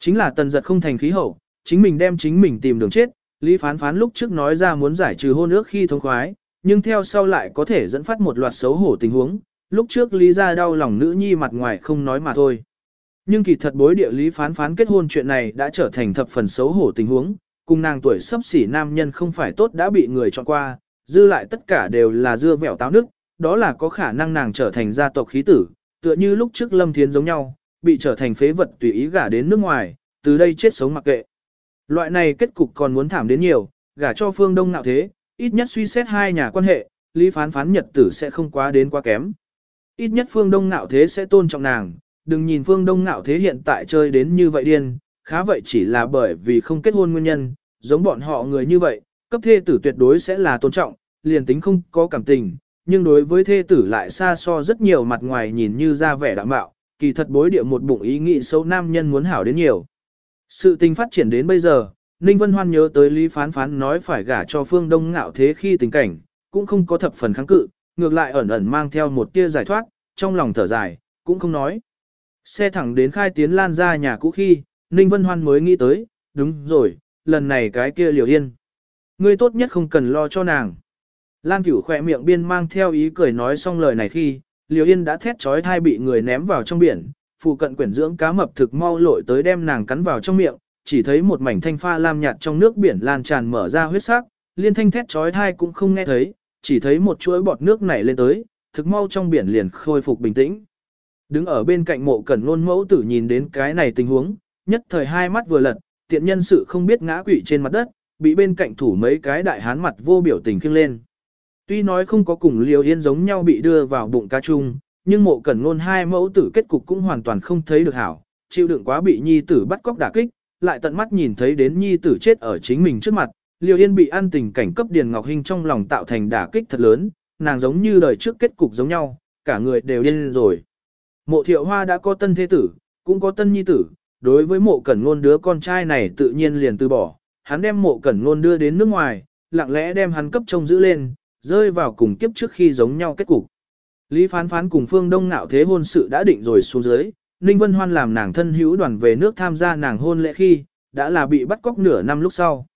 Chính là tần giật không thành khí hậu, chính mình đem chính mình tìm đường chết, Lý phán phán lúc trước nói ra muốn giải trừ hôn ước khi thông khoái, nhưng theo sau lại có thể dẫn phát một loạt xấu hổ tình huống, lúc trước Lý ra đau lòng nữ nhi mặt ngoài không nói mà thôi. Nhưng kỳ thật bối địa lý phán phán kết hôn chuyện này đã trở thành thập phần xấu hổ tình huống, cùng nàng tuổi sắp xỉ nam nhân không phải tốt đã bị người chọn qua, dư lại tất cả đều là dưa vẻo táo nước, đó là có khả năng nàng trở thành gia tộc khí tử, tựa như lúc trước Lâm Thiến giống nhau, bị trở thành phế vật tùy ý gả đến nước ngoài, từ đây chết sống mặc kệ. Loại này kết cục còn muốn thảm đến nhiều, gả cho phương đông nạo thế, ít nhất suy xét hai nhà quan hệ, lý phán phán nhật tử sẽ không quá đến quá kém. Ít nhất phương đông nạo thế sẽ tôn trọng nàng, đừng nhìn phương đông nạo thế hiện tại chơi đến như vậy điên, khá vậy chỉ là bởi vì không kết hôn nguyên nhân, giống bọn họ người như vậy, cấp thê tử tuyệt đối sẽ là tôn trọng, liền tính không có cảm tình, nhưng đối với thê tử lại xa so rất nhiều mặt ngoài nhìn như ra vẻ đạm bạo, kỳ thật bối địa một bụng ý nghĩ xấu nam nhân muốn hảo đến nhiều. Sự tình phát triển đến bây giờ, Ninh Vân Hoan nhớ tới Lý Phán Phán nói phải gả cho phương đông ngạo thế khi tình cảnh, cũng không có thập phần kháng cự, ngược lại ẩn ẩn mang theo một tia giải thoát, trong lòng thở dài, cũng không nói. Xe thẳng đến khai tiến lan ra nhà cũ khi, Ninh Vân Hoan mới nghĩ tới, đúng rồi, lần này cái kia liều yên. Ngươi tốt nhất không cần lo cho nàng. Lan cửu khỏe miệng biên mang theo ý cười nói xong lời này khi, liều yên đã thét trói thai bị người ném vào trong biển, phụ cận quyển dưỡng cá mập thực mau lội tới đem nàng cắn vào trong miệng, chỉ thấy một mảnh thanh pha lam nhạt trong nước biển lan tràn mở ra huyết sắc, liên thanh thét trói thai cũng không nghe thấy, chỉ thấy một chuỗi bọt nước nảy lên tới, thực mau trong biển liền khôi phục bình tĩnh. Đứng ở bên cạnh mộ cẩn ngôn mẫu tử nhìn đến cái này tình huống, nhất thời hai mắt vừa lật, tiện nhân sự không biết ngã quỵ trên mặt đất, bị bên cạnh thủ mấy cái đại hán mặt vô biểu tình khiêng lên. Tuy nói không có cùng liều yên giống nhau bị đưa vào bụng ca chung, nhưng mộ cẩn ngôn hai mẫu tử kết cục cũng hoàn toàn không thấy được hảo, chịu đựng quá bị nhi tử bắt cóc đả kích, lại tận mắt nhìn thấy đến nhi tử chết ở chính mình trước mặt, liều yên bị ăn tình cảnh cấp Điền Ngọc Hinh trong lòng tạo thành đả kích thật lớn, nàng giống như đời trước kết cục giống nhau, cả người đều điên rồi. Mộ thiệu hoa đã có tân thế tử, cũng có tân nhi tử, đối với mộ cẩn ngôn đứa con trai này tự nhiên liền từ bỏ, hắn đem mộ cẩn ngôn đưa đến nước ngoài, lặng lẽ đem hắn cấp trông giữ lên, rơi vào cùng kiếp trước khi giống nhau kết cục. Lý phán phán cùng phương đông ngạo thế hôn sự đã định rồi xuống dưới, Ninh Vân Hoan làm nàng thân hữu đoàn về nước tham gia nàng hôn lễ khi, đã là bị bắt cóc nửa năm lúc sau.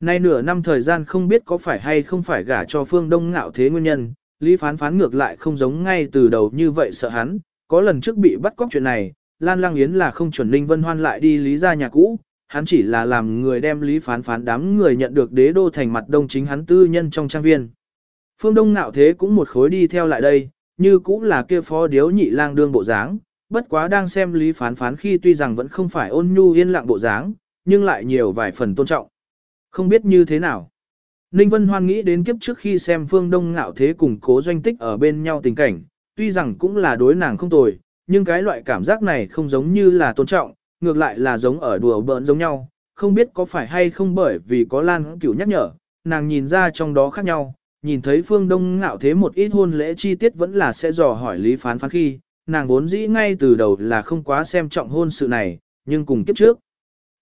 Nay nửa năm thời gian không biết có phải hay không phải gả cho phương đông ngạo thế nguyên nhân, Lý phán phán ngược lại không giống ngay từ đầu như vậy sợ hắn, có lần trước bị bắt cóc chuyện này, Lan Lang Yến là không chuẩn Ninh Vân Hoan lại đi lý ra nhà cũ, hắn chỉ là làm người đem lý phán phán đám người nhận được đế đô thành mặt đông chính hắn tư nhân trong trang viên. Phương Đông Nạo Thế cũng một khối đi theo lại đây, như cũng là kia phó điếu nhị lang đương bộ dáng, bất quá đang xem lý phán phán khi tuy rằng vẫn không phải ôn nhu yên lặng bộ dáng, nhưng lại nhiều vài phần tôn trọng. Không biết như thế nào. Ninh Vân Hoan nghĩ đến kiếp trước khi xem Phương Đông Ngạo Thế cùng cố doanh tích ở bên nhau tình cảnh, tuy rằng cũng là đối nàng không tồi, nhưng cái loại cảm giác này không giống như là tôn trọng, ngược lại là giống ở đùa bỡn giống nhau, không biết có phải hay không bởi vì có Lan Cửu nhắc nhở, nàng nhìn ra trong đó khác nhau, nhìn thấy Phương Đông ngạo thế một ít hôn lễ chi tiết vẫn là sẽ dò hỏi Lý Phán Phán khi, nàng vốn dĩ ngay từ đầu là không quá xem trọng hôn sự này, nhưng cùng kiếp trước.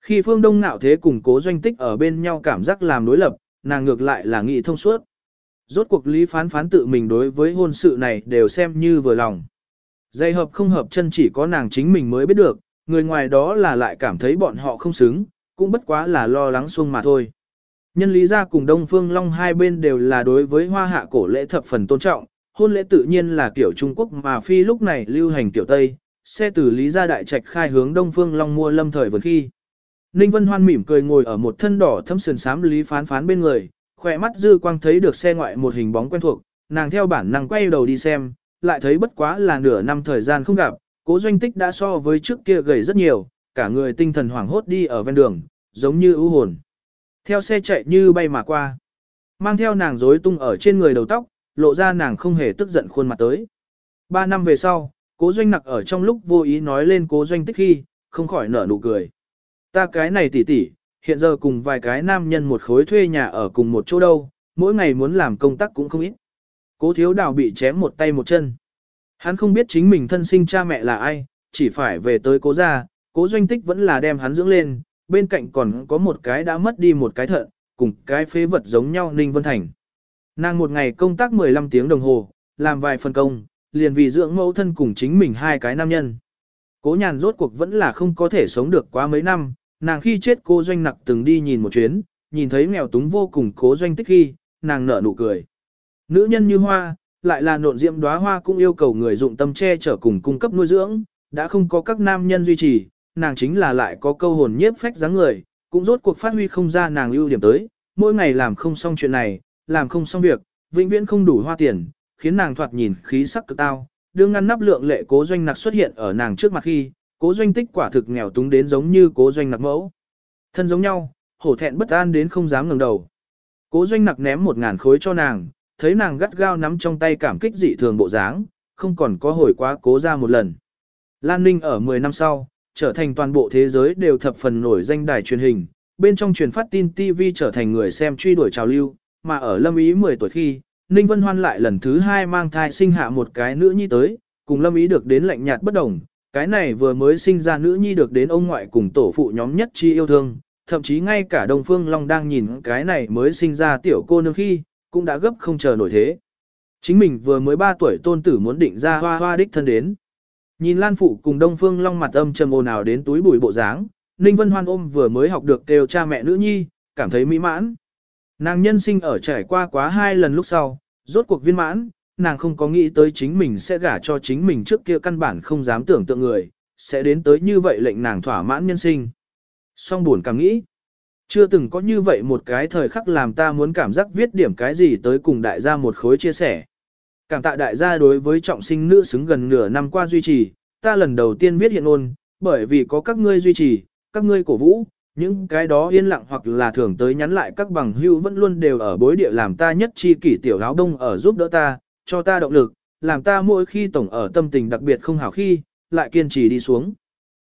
Khi Phương Đông ngạo thế cùng cố doanh tích ở bên nhau cảm giác làm đối lập, nàng ngược lại là nghĩ thông suốt. Rốt cuộc Lý Phán Phán tự mình đối với hôn sự này đều xem như vừa lòng. Dây hợp không hợp chân chỉ có nàng chính mình mới biết được, người ngoài đó là lại cảm thấy bọn họ không xứng, cũng bất quá là lo lắng xuông mà thôi. Nhân lý gia cùng Đông Phương Long hai bên đều là đối với hoa hạ cổ lễ thập phần tôn trọng, hôn lễ tự nhiên là kiểu Trung Quốc mà phi lúc này lưu hành kiểu Tây, xe từ lý gia đại trạch khai hướng Đông Phương Long mua lâm thời vừa khi. Ninh Vân Hoan mỉm cười ngồi ở một thân đỏ thâm sườn xám lý phán phán bên người, khỏe mắt dư quang thấy được xe ngoại một hình bóng quen thuộc, nàng theo bản năng quay đầu đi xem, lại thấy bất quá là nửa năm thời gian không gặp, cố doanh tích đã so với trước kia gầy rất nhiều, cả người tinh thần hoảng hốt đi ở ven đường, giống như ưu hồn. Theo xe chạy như bay mà qua. Mang theo nàng rối tung ở trên người đầu tóc, lộ ra nàng không hề tức giận khuôn mặt tới. Ba năm về sau, cố doanh nặc ở trong lúc vô ý nói lên cố doanh tích khi, không khỏi nở nụ cười. Ta cái này tỉ tỉ, hiện giờ cùng vài cái nam nhân một khối thuê nhà ở cùng một chỗ đâu, mỗi ngày muốn làm công tác cũng không ít. Cố thiếu đào bị chém một tay một chân. Hắn không biết chính mình thân sinh cha mẹ là ai, chỉ phải về tới cố gia, cố doanh tích vẫn là đem hắn dưỡng lên, bên cạnh còn có một cái đã mất đi một cái thận, cùng cái phế vật giống nhau Ninh Vân Thành. Nàng một ngày công tác 15 tiếng đồng hồ, làm vài phần công, liền vì dưỡng mẫu thân cùng chính mình hai cái nam nhân. Cố nhàn rốt cuộc vẫn là không có thể sống được quá mấy năm, nàng khi chết cô doanh nặc từng đi nhìn một chuyến, nhìn thấy nghèo túng vô cùng cố doanh tích khi, nàng nở nụ cười. Nữ nhân như hoa, lại là nộn diệm đóa hoa cũng yêu cầu người dụng tâm che chở cùng cung cấp nuôi dưỡng, đã không có các nam nhân duy trì, nàng chính là lại có câu hồn nhiếp phách dáng người, cũng rốt cuộc phát huy không ra nàng ưu điểm tới, mỗi ngày làm không xong chuyện này, làm không xong việc, vĩnh viễn không đủ hoa tiền, khiến nàng thoạt nhìn khí sắc cực tao, đương ngăn nắp lượng lệ cố doanh nặc xuất hiện ở nàng trước mặt khi, cố doanh tích quả thực nghèo túng đến giống như cố doanh nặc mẫu. Thân giống nhau, hổ thẹn bất an đến không dám ngẩng đầu. Cố doanh nặc ném một ngàn khối cho nàng, thấy nàng gắt gao nắm trong tay cảm kích dị thường bộ dáng, không còn có hồi quá cố ra một lần. Lan Ninh ở 10 năm sau, trở thành toàn bộ thế giới đều thập phần nổi danh đài truyền hình, bên trong truyền phát tin TV trở thành người xem truy đuổi trào lưu, mà ở Lâm Ý 10 tuổi khi, Ninh Vân Hoan lại lần thứ hai mang thai sinh hạ một cái nữ nhi tới, cùng Lâm Ý được đến lạnh nhạt bất đồng, cái này vừa mới sinh ra nữ nhi được đến ông ngoại cùng tổ phụ nhóm nhất chi yêu thương, thậm chí ngay cả Đông Phương Long đang nhìn cái này mới sinh ra tiểu cô nương khi, cũng đã gấp không chờ nổi thế. Chính mình vừa mới 3 tuổi tôn tử muốn định ra hoa hoa đích thân đến. Nhìn Lan Phụ cùng Đông Phương Long mặt âm trầm ồn ào đến túi bụi bộ dáng, Ninh Vân Hoan ôm vừa mới học được kêu cha mẹ nữ nhi, cảm thấy mỹ mãn. Nàng nhân sinh ở trải qua quá hai lần lúc sau, rốt cuộc viên mãn, nàng không có nghĩ tới chính mình sẽ gả cho chính mình trước kia căn bản không dám tưởng tượng người, sẽ đến tới như vậy lệnh nàng thỏa mãn nhân sinh. Song buồn cảm nghĩ, chưa từng có như vậy một cái thời khắc làm ta muốn cảm giác viết điểm cái gì tới cùng đại gia một khối chia sẻ. Cảm tạ đại gia đối với trọng sinh nữ xứng gần nửa năm qua duy trì, ta lần đầu tiên viết hiện ôn, bởi vì có các ngươi duy trì, các ngươi cổ vũ, những cái đó yên lặng hoặc là thường tới nhắn lại các bằng hữu vẫn luôn đều ở bối địa làm ta nhất chi kỷ tiểu áo đông ở giúp đỡ ta, cho ta động lực, làm ta mỗi khi tổng ở tâm tình đặc biệt không hảo khi, lại kiên trì đi xuống.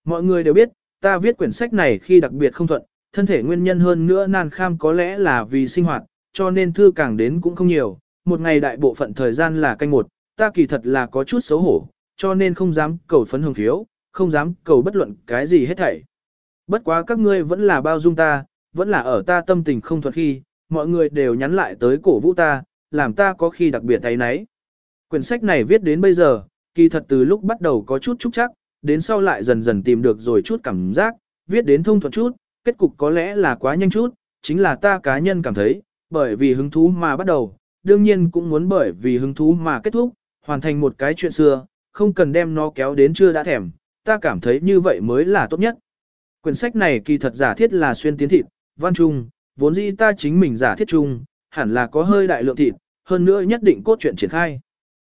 Mọi người đều biết, ta viết quyển sách này khi đặc biệt không thuận, thân thể nguyên nhân hơn nữa nan kham có lẽ là vì sinh hoạt, cho nên thư càng đến cũng không nhiều, một ngày đại bộ phận thời gian là canh một, ta kỳ thật là có chút xấu hổ, cho nên không dám cầu phấn hồng phiếu, không dám cầu bất luận cái gì hết thảy. Bất quá các ngươi vẫn là bao dung ta, vẫn là ở ta tâm tình không thuận khi, mọi người đều nhắn lại tới cổ vũ ta, làm ta có khi đặc biệt thấy nấy. Quyển sách này viết đến bây giờ, kỳ thật từ lúc bắt đầu có chút trúc chắc, đến sau lại dần dần tìm được rồi chút cảm giác, viết đến thông thuận chút, kết cục có lẽ là quá nhanh chút, chính là ta cá nhân cảm thấy, bởi vì hứng thú mà bắt đầu, đương nhiên cũng muốn bởi vì hứng thú mà kết thúc, hoàn thành một cái chuyện xưa, không cần đem nó kéo đến chưa đã thèm, ta cảm thấy như vậy mới là tốt nhất. Quyển sách này kỳ thật giả thiết là xuyên tiến thịt, văn trung, vốn dĩ ta chính mình giả thiết trung, hẳn là có hơi đại lượng thịt, hơn nữa nhất định cốt truyện triển khai.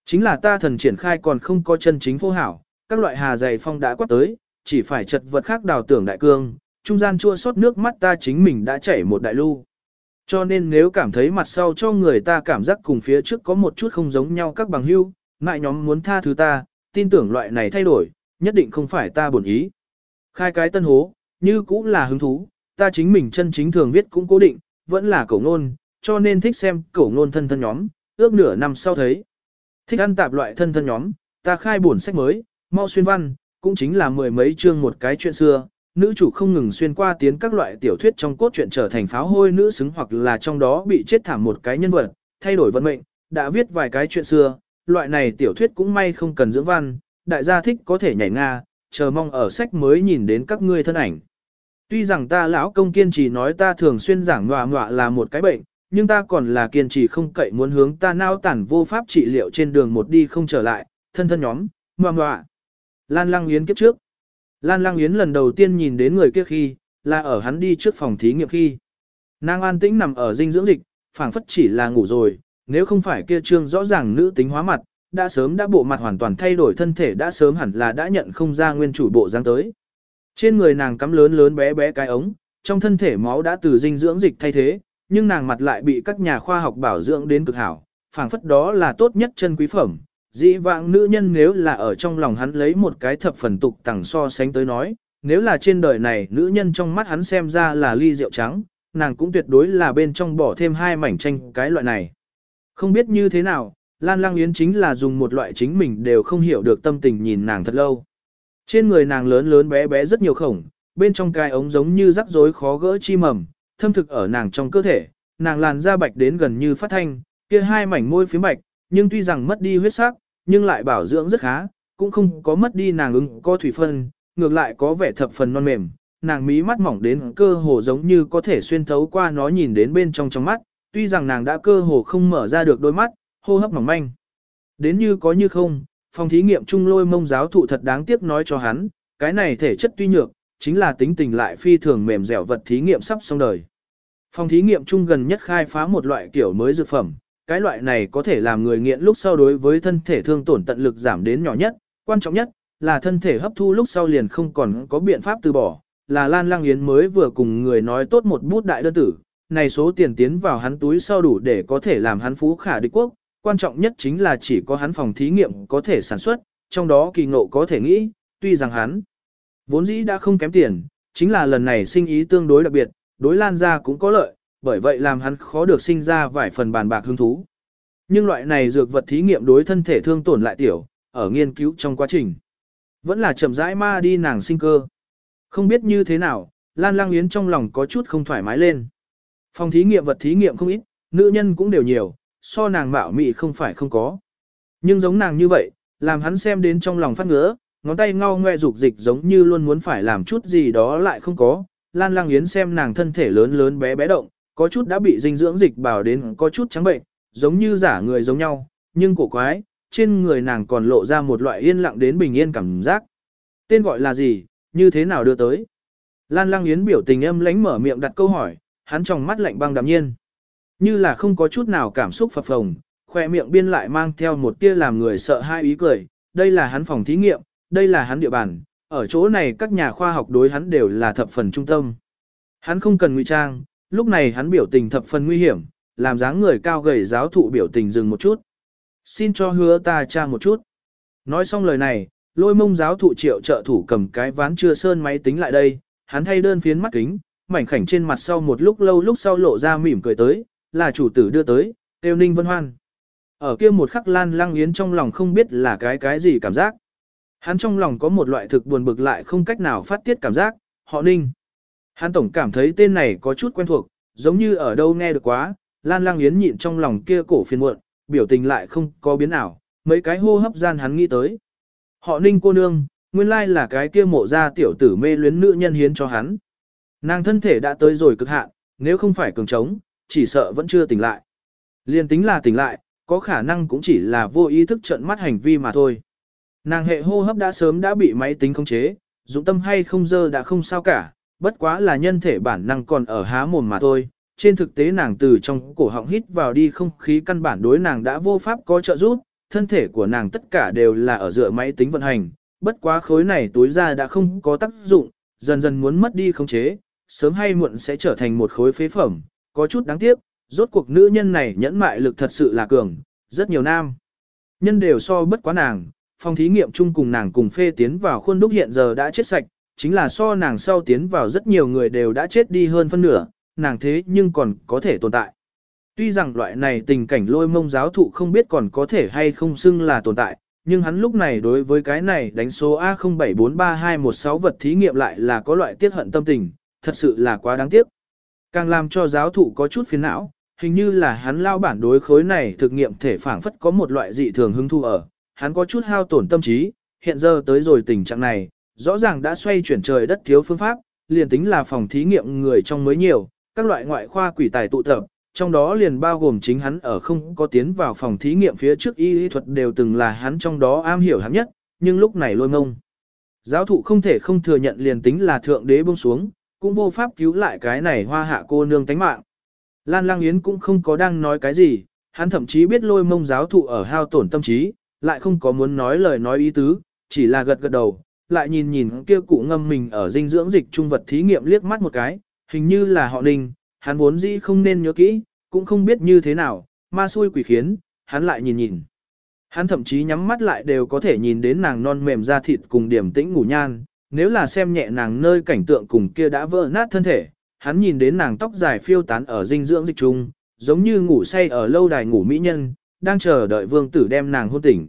Chính là ta thần triển khai còn không có chân chính phô hảo, các loại hà dày phong đã quát tới, chỉ phải chật vật khác đào tưởng đại cương, trung gian chua xót nước mắt ta chính mình đã chảy một đại lưu. Cho nên nếu cảm thấy mặt sau cho người ta cảm giác cùng phía trước có một chút không giống nhau các bằng hưu, ngại nhóm muốn tha thứ ta, tin tưởng loại này thay đổi, nhất định không phải ta buồn ý. Khai cái tân hố, như cũng là hứng thú, ta chính mình chân chính thường viết cũng cố định, vẫn là cổ ngôn, cho nên thích xem cổ ngôn thân thân nhóm, ước nửa năm sau thấy. Thích ăn tạp loại thân thân nhóm, ta khai buồn sách mới, mau xuyên văn, cũng chính là mười mấy chương một cái chuyện xưa, nữ chủ không ngừng xuyên qua tiến các loại tiểu thuyết trong cốt truyện trở thành pháo hôi nữ xứng hoặc là trong đó bị chết thảm một cái nhân vật, thay đổi vận mệnh, đã viết vài cái chuyện xưa, loại này tiểu thuyết cũng may không cần dưỡng văn, đại gia thích có thể nhảy nga, chờ mong ở sách mới nhìn đến các ngươi thân ảnh. Tuy rằng ta lão công kiên trì nói ta thường xuyên giảng ngọa ngọa là một cái bệnh, nhưng ta còn là kiên trì không cậy muốn hướng ta nao tản vô pháp trị liệu trên đường một đi không trở lại, thân thân nhóm, ngoà ngọa. Lan Lăng Yến kiếp trước. Lan Lăng Yến lần đầu tiên nhìn đến người kia khi, là ở hắn đi trước phòng thí nghiệm khi. Nàng an tĩnh nằm ở dinh dưỡng dịch, phảng phất chỉ là ngủ rồi, nếu không phải kia trương rõ ràng nữ tính hóa mặt, đã sớm đã bộ mặt hoàn toàn thay đổi thân thể đã sớm hẳn là đã nhận không ra nguyên chủ bộ dáng tới. Trên người nàng cắm lớn lớn bé bé cái ống, trong thân thể máu đã từ dinh dưỡng dịch thay thế, nhưng nàng mặt lại bị các nhà khoa học bảo dưỡng đến cực hảo, phảng phất đó là tốt nhất chân quý phẩm. Dĩ vãng nữ nhân nếu là ở trong lòng hắn lấy một cái thập phần tục tẳng so sánh tới nói, nếu là trên đời này nữ nhân trong mắt hắn xem ra là ly rượu trắng, nàng cũng tuyệt đối là bên trong bỏ thêm hai mảnh tranh cái loại này. Không biết như thế nào, Lan Lang Yến chính là dùng một loại chính mình đều không hiểu được tâm tình nhìn nàng thật lâu. Trên người nàng lớn lớn bé bé rất nhiều khổng, bên trong cái ống giống như rắc rối khó gỡ chi mầm, thâm thực ở nàng trong cơ thể, nàng làn da bạch đến gần như phát thanh, kia hai mảnh môi phía bạch, nhưng tuy rằng mất đi huyết sắc, nhưng lại bảo dưỡng rất khá, cũng không có mất đi nàng ứng có thủy phân, ngược lại có vẻ thập phần non mềm, nàng mí mắt mỏng đến cơ hồ giống như có thể xuyên thấu qua nó nhìn đến bên trong trong mắt, tuy rằng nàng đã cơ hồ không mở ra được đôi mắt, hô hấp mỏng manh. Đến như có như không, phòng thí nghiệm trung lôi mông giáo thụ thật đáng tiếc nói cho hắn, cái này thể chất tuy nhược, chính là tính tình lại phi thường mềm dẻo vật thí nghiệm sắp xong đời. Phòng thí nghiệm chung gần nhất khai phá một loại kiểu mới dược phẩm, cái loại này có thể làm người nghiện lúc sau đối với thân thể thương tổn tận lực giảm đến nhỏ nhất, quan trọng nhất là thân thể hấp thu lúc sau liền không còn có biện pháp từ bỏ, là Lan Lang Yến mới vừa cùng người nói tốt một bút đại đơn tử, này số tiền tiến vào hắn túi sau đủ để có thể làm hắn phú khả địch quốc, quan trọng nhất chính là chỉ có hắn phòng thí nghiệm có thể sản xuất, trong đó kỳ ngộ có thể nghĩ, tuy rằng hắn vốn dĩ đã không kém tiền, chính là lần này sinh ý tương đối đặc biệt, đối Lan ra cũng có lợi, bởi vậy làm hắn khó được sinh ra vài phần bàn bạc hứng thú. Nhưng loại này dược vật thí nghiệm đối thân thể thương tổn lại tiểu, ở nghiên cứu trong quá trình. Vẫn là chậm rãi ma đi nàng sinh cơ. Không biết như thế nào, Lan Lang Yến trong lòng có chút không thoải mái lên. Phòng thí nghiệm vật thí nghiệm không ít, nữ nhân cũng đều nhiều, so nàng mạo mị không phải không có. Nhưng giống nàng như vậy, làm hắn xem đến trong lòng phát ngứa, ngón tay ngao ngoe dục dịch giống như luôn muốn phải làm chút gì đó lại không có. Lan Lang Yến xem nàng thân thể lớn lớn bé bé động, có chút đã bị dinh dưỡng dịch bảo đến có chút trắng bệnh, giống như giả người giống nhau, nhưng cổ quái, trên người nàng còn lộ ra một loại yên lặng đến bình yên cảm giác. Tên gọi là gì, như thế nào đưa tới? Lan Lang Yến biểu tình âm lánh mở miệng đặt câu hỏi, hắn trong mắt lạnh băng đạm nhiên. Như là không có chút nào cảm xúc phập phồng, khoe miệng biên lại mang theo một tia làm người sợ hai ý cười, đây là hắn phòng thí nghiệm, đây là hắn địa bàn, ở chỗ này các nhà khoa học đối hắn đều là thập phần trung tâm. Hắn không cần ngụy trang, lúc này hắn biểu tình thập phần nguy hiểm, làm dáng người cao gầy giáo thụ biểu tình dừng một chút. Xin cho hứa ta tra một chút. Nói xong lời này, lôi mông giáo thụ triệu trợ thủ cầm cái ván chưa sơn máy tính lại đây, hắn thay đơn phiến mắt kính, mảnh khảnh trên mặt sau một lúc lâu lúc sau lộ ra mỉm cười tới, là chủ tử đưa tới, tiêu ninh vân hoan. Ở kia một khắc lan lăng yến trong lòng không biết là cái cái gì cảm giác. Hắn trong lòng có một loại thực buồn bực lại không cách nào phát tiết cảm giác, họ ninh. Hắn tổng cảm thấy tên này có chút quen thuộc, giống như ở đâu nghe được quá, lan Lang yến nhịn trong lòng kia cổ phiền muộn, biểu tình lại không có biến ảo, mấy cái hô hấp gian hắn nghĩ tới. Họ ninh cô nương, nguyên lai là cái kia mộ ra tiểu tử mê luyến nữ nhân hiến cho hắn. Nàng thân thể đã tới rồi cực hạn, nếu không phải cường trống, chỉ sợ vẫn chưa tỉnh lại. Liên tính là tỉnh lại, có khả năng cũng chỉ là vô ý thức trận mắt hành vi mà thôi. Nàng hệ hô hấp đã sớm đã bị máy tính khống chế, dụng tâm hay không dơ đã không sao cả, bất quá là nhân thể bản năng còn ở há mồm mà thôi. Trên thực tế nàng từ trong cổ họng hít vào đi không khí căn bản đối nàng đã vô pháp có trợ giúp, thân thể của nàng tất cả đều là ở dựa máy tính vận hành, bất quá khối này túi ra đã không có tác dụng, dần dần muốn mất đi khống chế, sớm hay muộn sẽ trở thành một khối phế phẩm, có chút đáng tiếc, rốt cuộc nữ nhân này nhẫn mại lực thật sự là cường, rất nhiều nam. Nhân đều so bất quá nàng, phòng thí nghiệm chung cùng nàng cùng phê tiến vào khuôn đúc hiện giờ đã chết sạch, chính là so nàng sau tiến vào rất nhiều người đều đã chết đi hơn phân nửa, nàng thế nhưng còn có thể tồn tại. Tuy rằng loại này tình cảnh lôi mông giáo thụ không biết còn có thể hay không xưng là tồn tại, nhưng hắn lúc này đối với cái này đánh số A0743216 vật thí nghiệm lại là có loại tiết hận tâm tình, thật sự là quá đáng tiếc. Càng làm cho giáo thụ có chút phiền não, hình như là hắn lao bản đối khối này thực nghiệm thể phản phất có một loại dị thường hứng thu ở, hắn có chút hao tổn tâm trí, hiện giờ tới rồi tình trạng này, rõ ràng đã xoay chuyển trời đất thiếu phương pháp, liền tính là phòng thí nghiệm người trong mới nhiều, các loại ngoại khoa quỷ tài tụ tập, trong đó liền bao gồm chính hắn ở không có tiến vào phòng thí nghiệm phía trước y lý thuật đều từng là hắn trong đó am hiểu hẳn nhất, nhưng lúc này lôi ngông. Giáo thụ không thể không thừa nhận liền tính là thượng đế buông xuống, cũng vô pháp cứu lại cái này hoa hạ cô nương tánh mạng. Lan Lang Yến cũng không có đang nói cái gì, hắn thậm chí biết lôi mông giáo thụ ở hao tổn tâm trí, lại không có muốn nói lời nói ý tứ, chỉ là gật gật đầu, lại nhìn nhìn kia cụ ngâm mình ở dinh dưỡng dịch trung vật thí nghiệm liếc mắt một cái, hình như là họ Ninh, hắn vốn dĩ không nên nhớ kỹ, cũng không biết như thế nào, ma xui quỷ khiến, hắn lại nhìn nhìn. Hắn thậm chí nhắm mắt lại đều có thể nhìn đến nàng non mềm da thịt cùng điểm tĩnh ngủ nhan, nếu là xem nhẹ nàng nơi cảnh tượng cùng kia đã vỡ nát thân thể, hắn nhìn đến nàng tóc dài phiêu tán ở dinh dưỡng dịch trung, giống như ngủ say ở lâu đài ngủ mỹ nhân, đang chờ đợi vương tử đem nàng hôn tỉnh.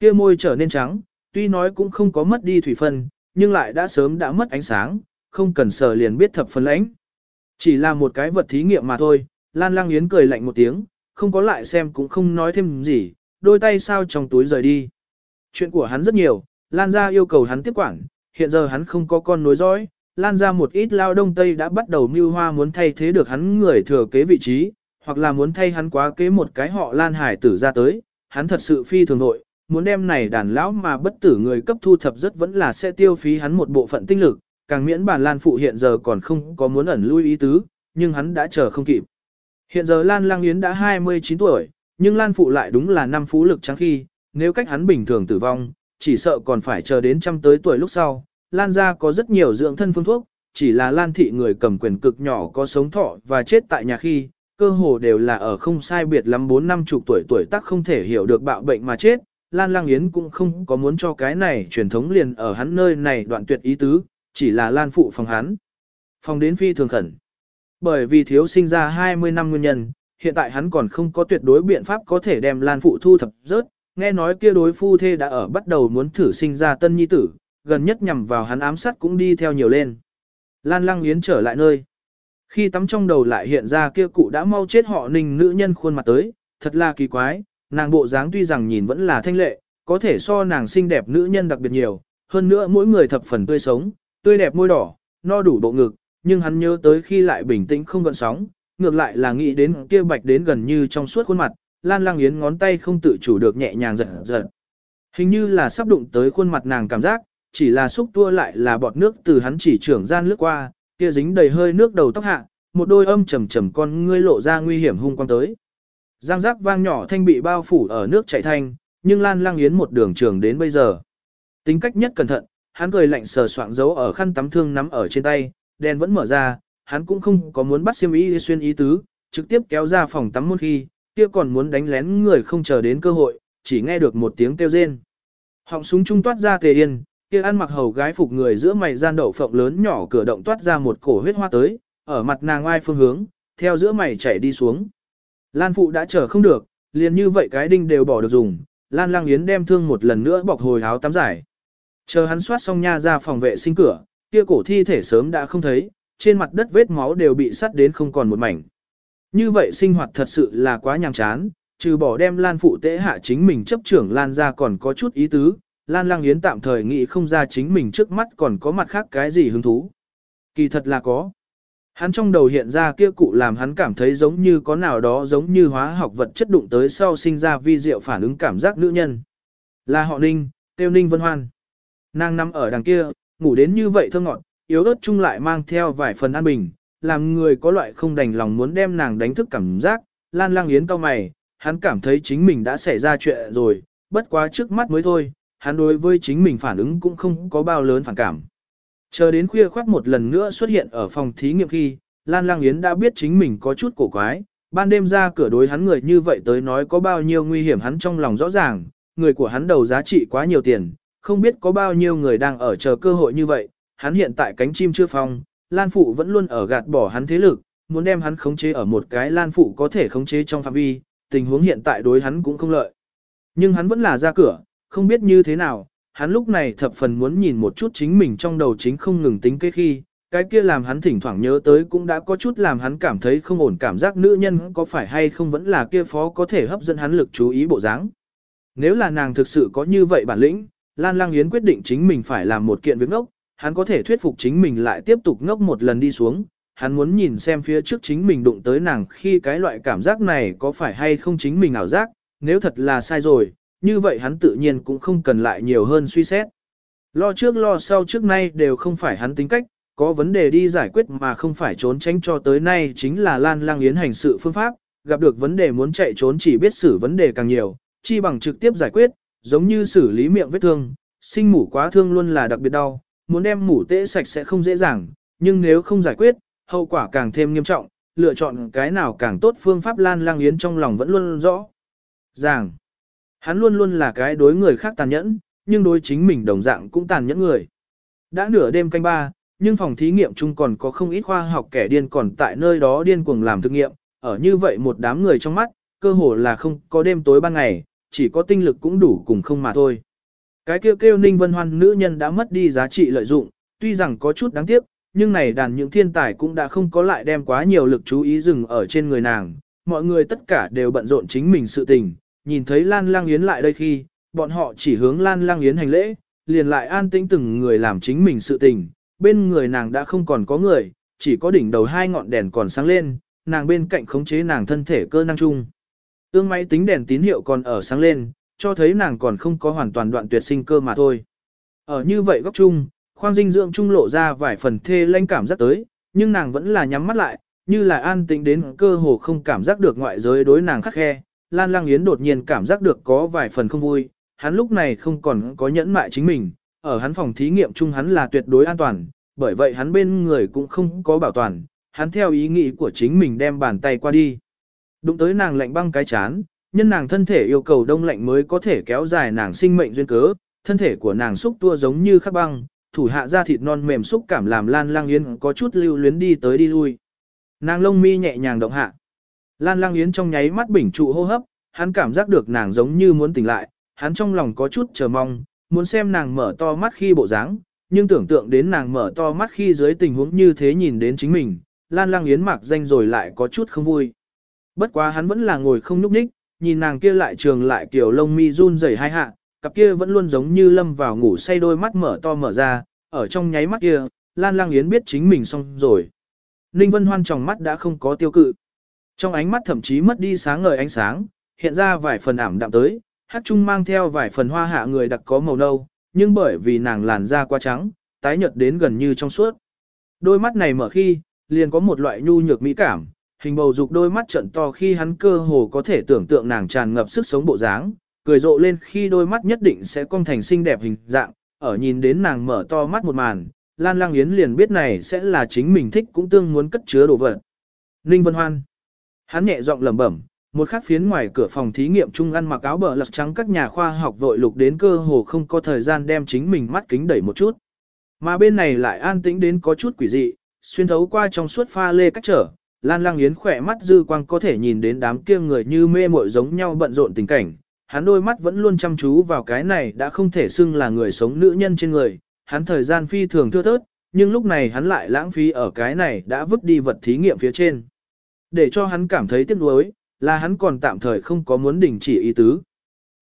Kia môi trở nên trắng, tuy nói cũng không có mất đi thủy phân, nhưng lại đã sớm đã mất ánh sáng, không cần sờ liền biết thập phần lãnh. Chỉ là một cái vật thí nghiệm mà thôi, Lan Lang Yến cười lạnh một tiếng, không có lại xem cũng không nói thêm gì, đôi tay sao trong túi rời đi. Chuyện của hắn rất nhiều, Lan ra yêu cầu hắn tiếp quản, hiện giờ hắn không có con nối dõi, Lan ra một ít lao đông tây đã bắt đầu mưu hoa muốn thay thế được hắn người thừa kế vị trí, hoặc là muốn thay hắn quá kế một cái họ Lan Hải tử ra tới, hắn thật sự phi thường nội, muốn đem này đàn lão mà bất tử người cấp thu thập rất vẫn là sẽ tiêu phí hắn một bộ phận tinh lực, càng miễn bản Lan Phụ hiện giờ còn không có muốn ẩn lui ý tứ, nhưng hắn đã chờ không kịp. Hiện giờ Lan Lang Yến đã 29 tuổi, nhưng Lan Phụ lại đúng là năm phú lực trắng khi, nếu cách hắn bình thường tử vong, chỉ sợ còn phải chờ đến trăm tới tuổi lúc sau. Lan gia có rất nhiều dưỡng thân phương thuốc, chỉ là Lan thị người cầm quyền cực nhỏ có sống thọ và chết tại nhà khi, cơ hồ đều là ở không sai biệt lắm 4 năm chục tuổi tuổi tác không thể hiểu được bạo bệnh mà chết. Lan Lang Yến cũng không có muốn cho cái này truyền thống liền ở hắn nơi này đoạn tuyệt ý tứ, chỉ là Lan phụ phòng hắn. Phòng đến phi thường khẩn. Bởi vì thiếu sinh ra 20 năm nguyên nhân, hiện tại hắn còn không có tuyệt đối biện pháp có thể đem Lan phụ thu thập rớt, nghe nói kia đối phu thê đã ở bắt đầu muốn thử sinh ra tân nhi tử, gần nhất nhằm vào hắn ám sát cũng đi theo nhiều lên. Lan Lăng Yến trở lại nơi. Khi tắm trong đầu lại hiện ra kia cụ đã mau chết họ ninh nữ nhân khuôn mặt tới, thật là kỳ quái, nàng bộ dáng tuy rằng nhìn vẫn là thanh lệ, có thể so nàng xinh đẹp nữ nhân đặc biệt nhiều, hơn nữa mỗi người thập phần tươi sống, tươi đẹp môi đỏ, no đủ bộ ngực, nhưng hắn nhớ tới khi lại bình tĩnh không gợn sóng, ngược lại là nghĩ đến kia bạch đến gần như trong suốt khuôn mặt, Lan Lang Yến ngón tay không tự chủ được nhẹ nhàng giật giật. Hình như là sắp đụng tới khuôn mặt nàng cảm giác, chỉ là xúc tua lại là bọt nước từ hắn chỉ trưởng gian lướt qua, kia dính đầy hơi nước đầu tóc hạ, một đôi âm trầm trầm con ngươi lộ ra nguy hiểm hung quang tới. Giang giác vang nhỏ thanh bị bao phủ ở nước chảy thanh, nhưng Lan Lang Yến một đường trường đến bây giờ. Tính cách nhất cẩn thận, hắn cười lạnh sờ soạng dấu ở khăn tắm thương nắm ở trên tay, đèn vẫn mở ra, hắn cũng không có muốn bắt xiêm y xuyên ý tứ, trực tiếp kéo ra phòng tắm môn khi, kia còn muốn đánh lén người không chờ đến cơ hội, chỉ nghe được một tiếng kêu rên. Họng súng trung toát ra tề yên, kia ăn mặc hầu gái phục người giữa mày gian đậu phộng lớn nhỏ cửa động toát ra một cổ huyết hoa tới, ở mặt nàng ai phương hướng, theo giữa mày chảy đi xuống. Lan phụ đã chờ không được, liền như vậy cái đinh đều bỏ được dùng, Lan Lang Yến đem thương một lần nữa bọc hồi áo tắm giải. Chờ hắn soát xong nha ra phòng vệ sinh cửa, kia cổ thi thể sớm đã không thấy, trên mặt đất vết máu đều bị sắt đến không còn một mảnh. Như vậy sinh hoạt thật sự là quá nhàm chán, trừ bỏ đem Lan phụ tế hạ chính mình chấp trưởng Lan ra còn có chút ý tứ, Lan Lang Yến tạm thời nghĩ không ra chính mình trước mắt còn có mặt khác cái gì hứng thú. Kỳ thật là có. Hắn trong đầu hiện ra kia cụ làm hắn cảm thấy giống như có nào đó giống như hóa học vật chất đụng tới sau sinh ra vi diệu phản ứng cảm giác nữ nhân. Là họ Ninh, tiêu Ninh Vân Hoan. Nàng nằm ở đằng kia, ngủ đến như vậy thơ ngọt, yếu ớt chung lại mang theo vài phần an bình, làm người có loại không đành lòng muốn đem nàng đánh thức cảm giác, lan lang yến cao mày, hắn cảm thấy chính mình đã xảy ra chuyện rồi, bất quá trước mắt mới thôi, hắn đối với chính mình phản ứng cũng không có bao lớn phản cảm. Chờ đến khuya khoát một lần nữa xuất hiện ở phòng thí nghiệm khi, Lan Lang Yến đã biết chính mình có chút cổ quái, ban đêm ra cửa đối hắn người như vậy tới nói có bao nhiêu nguy hiểm hắn trong lòng rõ ràng, người của hắn đầu giá trị quá nhiều tiền, không biết có bao nhiêu người đang ở chờ cơ hội như vậy, hắn hiện tại cánh chim chưa phong, Lan Phụ vẫn luôn ở gạt bỏ hắn thế lực, muốn đem hắn khống chế ở một cái Lan Phụ có thể khống chế trong phạm vi, tình huống hiện tại đối hắn cũng không lợi. Nhưng hắn vẫn là ra cửa, không biết như thế nào, hắn lúc này thập phần muốn nhìn một chút chính mình trong đầu chính không ngừng tính cái khi, cái kia làm hắn thỉnh thoảng nhớ tới cũng đã có chút làm hắn cảm thấy không ổn cảm giác nữ nhân có phải hay không vẫn là kia phó có thể hấp dẫn hắn lực chú ý bộ dáng. Nếu là nàng thực sự có như vậy bản lĩnh, Lan Lang Yến quyết định chính mình phải làm một kiện việc ngốc, hắn có thể thuyết phục chính mình lại tiếp tục ngốc một lần đi xuống, hắn muốn nhìn xem phía trước chính mình đụng tới nàng khi cái loại cảm giác này có phải hay không chính mình ảo giác, nếu thật là sai rồi, như vậy hắn tự nhiên cũng không cần lại nhiều hơn suy xét. Lo trước lo sau trước nay đều không phải hắn tính cách, có vấn đề đi giải quyết mà không phải trốn tránh cho tới nay chính là Lan Lang Yến hành sự phương pháp, gặp được vấn đề muốn chạy trốn chỉ biết xử vấn đề càng nhiều, chi bằng trực tiếp giải quyết, giống như xử lý miệng vết thương, sinh mủ quá thương luôn là đặc biệt đau, muốn đem mủ tễ sạch sẽ không dễ dàng, nhưng nếu không giải quyết, hậu quả càng thêm nghiêm trọng, lựa chọn cái nào càng tốt phương pháp Lan Lang Yến trong lòng vẫn luôn rõ. Ràng, hắn luôn luôn là cái đối người khác tàn nhẫn, nhưng đối chính mình đồng dạng cũng tàn nhẫn người. Đã nửa đêm canh ba, nhưng phòng thí nghiệm chung còn có không ít khoa học kẻ điên còn tại nơi đó điên cuồng làm thực nghiệm, ở như vậy một đám người trong mắt, cơ hồ là không có đêm tối ban ngày, chỉ có tinh lực cũng đủ cùng không mà thôi. Cái kêu kêu Ninh Vân Hoan nữ nhân đã mất đi giá trị lợi dụng, tuy rằng có chút đáng tiếc, nhưng này đàn những thiên tài cũng đã không có lại đem quá nhiều lực chú ý dừng ở trên người nàng. Mọi người tất cả đều bận rộn chính mình sự tình, nhìn thấy Lan Lang Yến lại đây khi, bọn họ chỉ hướng Lan Lang Yến hành lễ, liền lại an tĩnh từng người làm chính mình sự tình, bên người nàng đã không còn có người, chỉ có đỉnh đầu hai ngọn đèn còn sáng lên, nàng bên cạnh khống chế nàng thân thể cơ năng chung. Ương máy tính đèn tín hiệu còn ở sáng lên, cho thấy nàng còn không có hoàn toàn đoạn tuyệt sinh cơ mà thôi. Ở như vậy góc chung, khoang dinh dưỡng trung lộ ra vài phần thê lanh cảm giác tới, nhưng nàng vẫn là nhắm mắt lại, như là an tĩnh đến cơ hồ không cảm giác được ngoại giới đối nàng khắc khe. Lan Lang Yến đột nhiên cảm giác được có vài phần không vui, hắn lúc này không còn có nhẫn mại chính mình, ở hắn phòng thí nghiệm chung hắn là tuyệt đối an toàn, bởi vậy hắn bên người cũng không có bảo toàn, hắn theo ý nghĩ của chính mình đem bàn tay qua đi. Đụng tới nàng lạnh băng cái chán, nhân nàng thân thể yêu cầu đông lạnh mới có thể kéo dài nàng sinh mệnh duyên cớ, thân thể của nàng xúc tua giống như khắc băng, thủ hạ da thịt non mềm xúc cảm làm Lan Lang Yến có chút lưu luyến đi tới đi lui. Nàng lông mi nhẹ nhàng động hạ. Lan Lang Yến trong nháy mắt bình trụ hô hấp, hắn cảm giác được nàng giống như muốn tỉnh lại, hắn trong lòng có chút chờ mong, muốn xem nàng mở to mắt khi bộ dáng, nhưng tưởng tượng đến nàng mở to mắt khi dưới tình huống như thế nhìn đến chính mình, Lan Lang Yến mặc danh rồi lại có chút không vui. Bất quá hắn vẫn là ngồi không nhúc nhích, nhìn nàng kia lại trường lại kiểu lông mi run rẩy hai hạ, cặp kia vẫn luôn giống như lâm vào ngủ say đôi mắt mở to mở ra, ở trong nháy mắt kia, Lan Lang Yến biết chính mình xong rồi. Ninh Vân Hoan trong mắt đã không có tiêu cự. Trong ánh mắt thậm chí mất đi sáng ngời ánh sáng, hiện ra vài phần ảm đạm tới, hát trung mang theo vài phần hoa hạ người đặc có màu nâu, nhưng bởi vì nàng làn da quá trắng, tái nhợt đến gần như trong suốt. Đôi mắt này mở khi, liền có một loại nhu nhược mỹ cảm, hình bầu dục đôi mắt trận to khi hắn cơ hồ có thể tưởng tượng nàng tràn ngập sức sống bộ dáng, cười rộ lên khi đôi mắt nhất định sẽ cong thành xinh đẹp hình dạng, ở nhìn đến nàng mở to mắt một màn, Lan Lang Yến liền biết này sẽ là chính mình thích cũng tương muốn cất chứa đồ vật. Ninh Vân Hoan. Hắn nhẹ giọng lẩm bẩm, một khắc phiến ngoài cửa phòng thí nghiệm trung ăn mặc áo bờ lật trắng các nhà khoa học vội lục đến cơ hồ không có thời gian đem chính mình mắt kính đẩy một chút. Mà bên này lại an tĩnh đến có chút quỷ dị, xuyên thấu qua trong suốt pha lê cách trở, Lan Lang Yến khỏe mắt dư quang có thể nhìn đến đám kia người như mê muội giống nhau bận rộn tình cảnh, hắn đôi mắt vẫn luôn chăm chú vào cái này đã không thể xưng là người sống nữ nhân trên người, hắn thời gian phi thường thưa thớt, nhưng lúc này hắn lại lãng phí ở cái này đã vứt đi vật thí nghiệm phía trên. Để cho hắn cảm thấy tiếc nuối, là hắn còn tạm thời không có muốn đình chỉ ý tứ.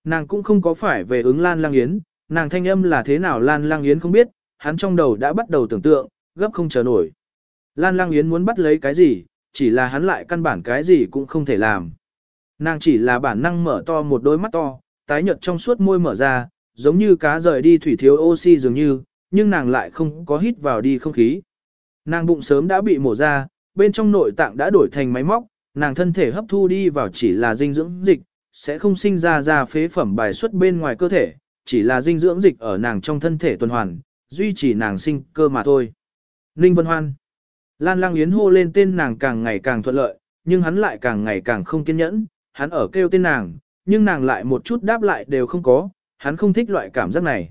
Nàng cũng không có phải về ứng Lan Lang Yến, nàng thanh âm là thế nào Lan Lang Yến không biết, hắn trong đầu đã bắt đầu tưởng tượng, gấp không chờ nổi. Lan Lang Yến muốn bắt lấy cái gì, chỉ là hắn lại căn bản cái gì cũng không thể làm. Nàng chỉ là bản năng mở to một đôi mắt to, tái nhợt trong suốt môi mở ra, giống như cá rời đi thủy thiếu oxy dường như, nhưng nàng lại không có hít vào đi không khí. Nàng bụng sớm đã bị mổ ra, bên trong nội tạng đã đổi thành máy móc, nàng thân thể hấp thu đi vào chỉ là dinh dưỡng dịch, sẽ không sinh ra ra phế phẩm bài xuất bên ngoài cơ thể, chỉ là dinh dưỡng dịch ở nàng trong thân thể tuần hoàn, duy trì nàng sinh cơ mà thôi. Ninh Vân Hoan Lan Lang Yến hô lên tên nàng càng ngày càng thuận lợi, nhưng hắn lại càng ngày càng không kiên nhẫn, hắn ở kêu tên nàng, nhưng nàng lại một chút đáp lại đều không có, hắn không thích loại cảm giác này.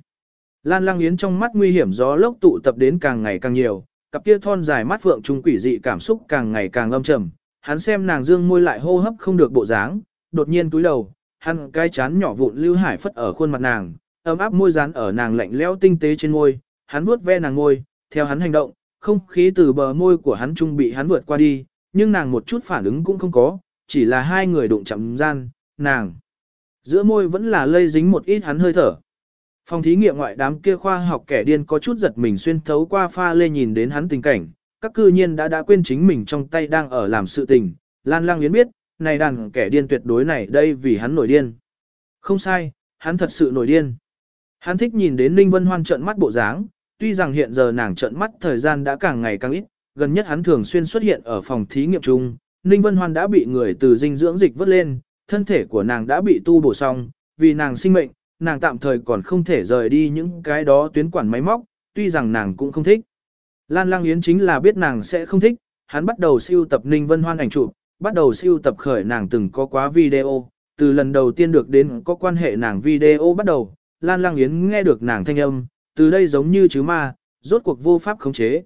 Lan Lang Yến trong mắt nguy hiểm gió lốc tụ tập đến càng ngày càng nhiều, cặp kia thon dài mắt phượng trung quỷ dị cảm xúc càng ngày càng âm trầm, hắn xem nàng dương môi lại hô hấp không được bộ dáng, đột nhiên túi đầu, hắn cái chán nhỏ vụn lưu hải phất ở khuôn mặt nàng, ấm áp môi dán ở nàng lạnh lẽo tinh tế trên môi, hắn vuốt ve nàng môi, theo hắn hành động, không khí từ bờ môi của hắn trung bị hắn vượt qua đi, nhưng nàng một chút phản ứng cũng không có, chỉ là hai người đụng chạm gian, nàng. Giữa môi vẫn là lây dính một ít hắn hơi thở. Phòng thí nghiệm ngoại đám kia khoa học kẻ điên có chút giật mình xuyên thấu qua pha lê nhìn đến hắn tình cảnh, các cư nhiên đã đã quên chính mình trong tay đang ở làm sự tình, Lan Lang Yến biết, này đàn kẻ điên tuyệt đối này đây vì hắn nổi điên. Không sai, hắn thật sự nổi điên. Hắn thích nhìn đến Ninh Vân Hoan trợn mắt bộ dáng, tuy rằng hiện giờ nàng trợn mắt thời gian đã càng ngày càng ít, gần nhất hắn thường xuyên xuất hiện ở phòng thí nghiệm chung, Ninh Vân Hoan đã bị người từ dinh dưỡng dịch vớt lên, thân thể của nàng đã bị tu bổ xong, vì nàng sinh mệnh, nàng tạm thời còn không thể rời đi những cái đó tuyến quản máy móc, tuy rằng nàng cũng không thích. Lan Lang Yến chính là biết nàng sẽ không thích, hắn bắt đầu siêu tập Ninh Vân Hoan ảnh chụp, bắt đầu siêu tập khởi nàng từng có quá video, từ lần đầu tiên được đến có quan hệ nàng video bắt đầu, Lan Lang Yến nghe được nàng thanh âm, từ đây giống như chứ ma, rốt cuộc vô pháp khống chế.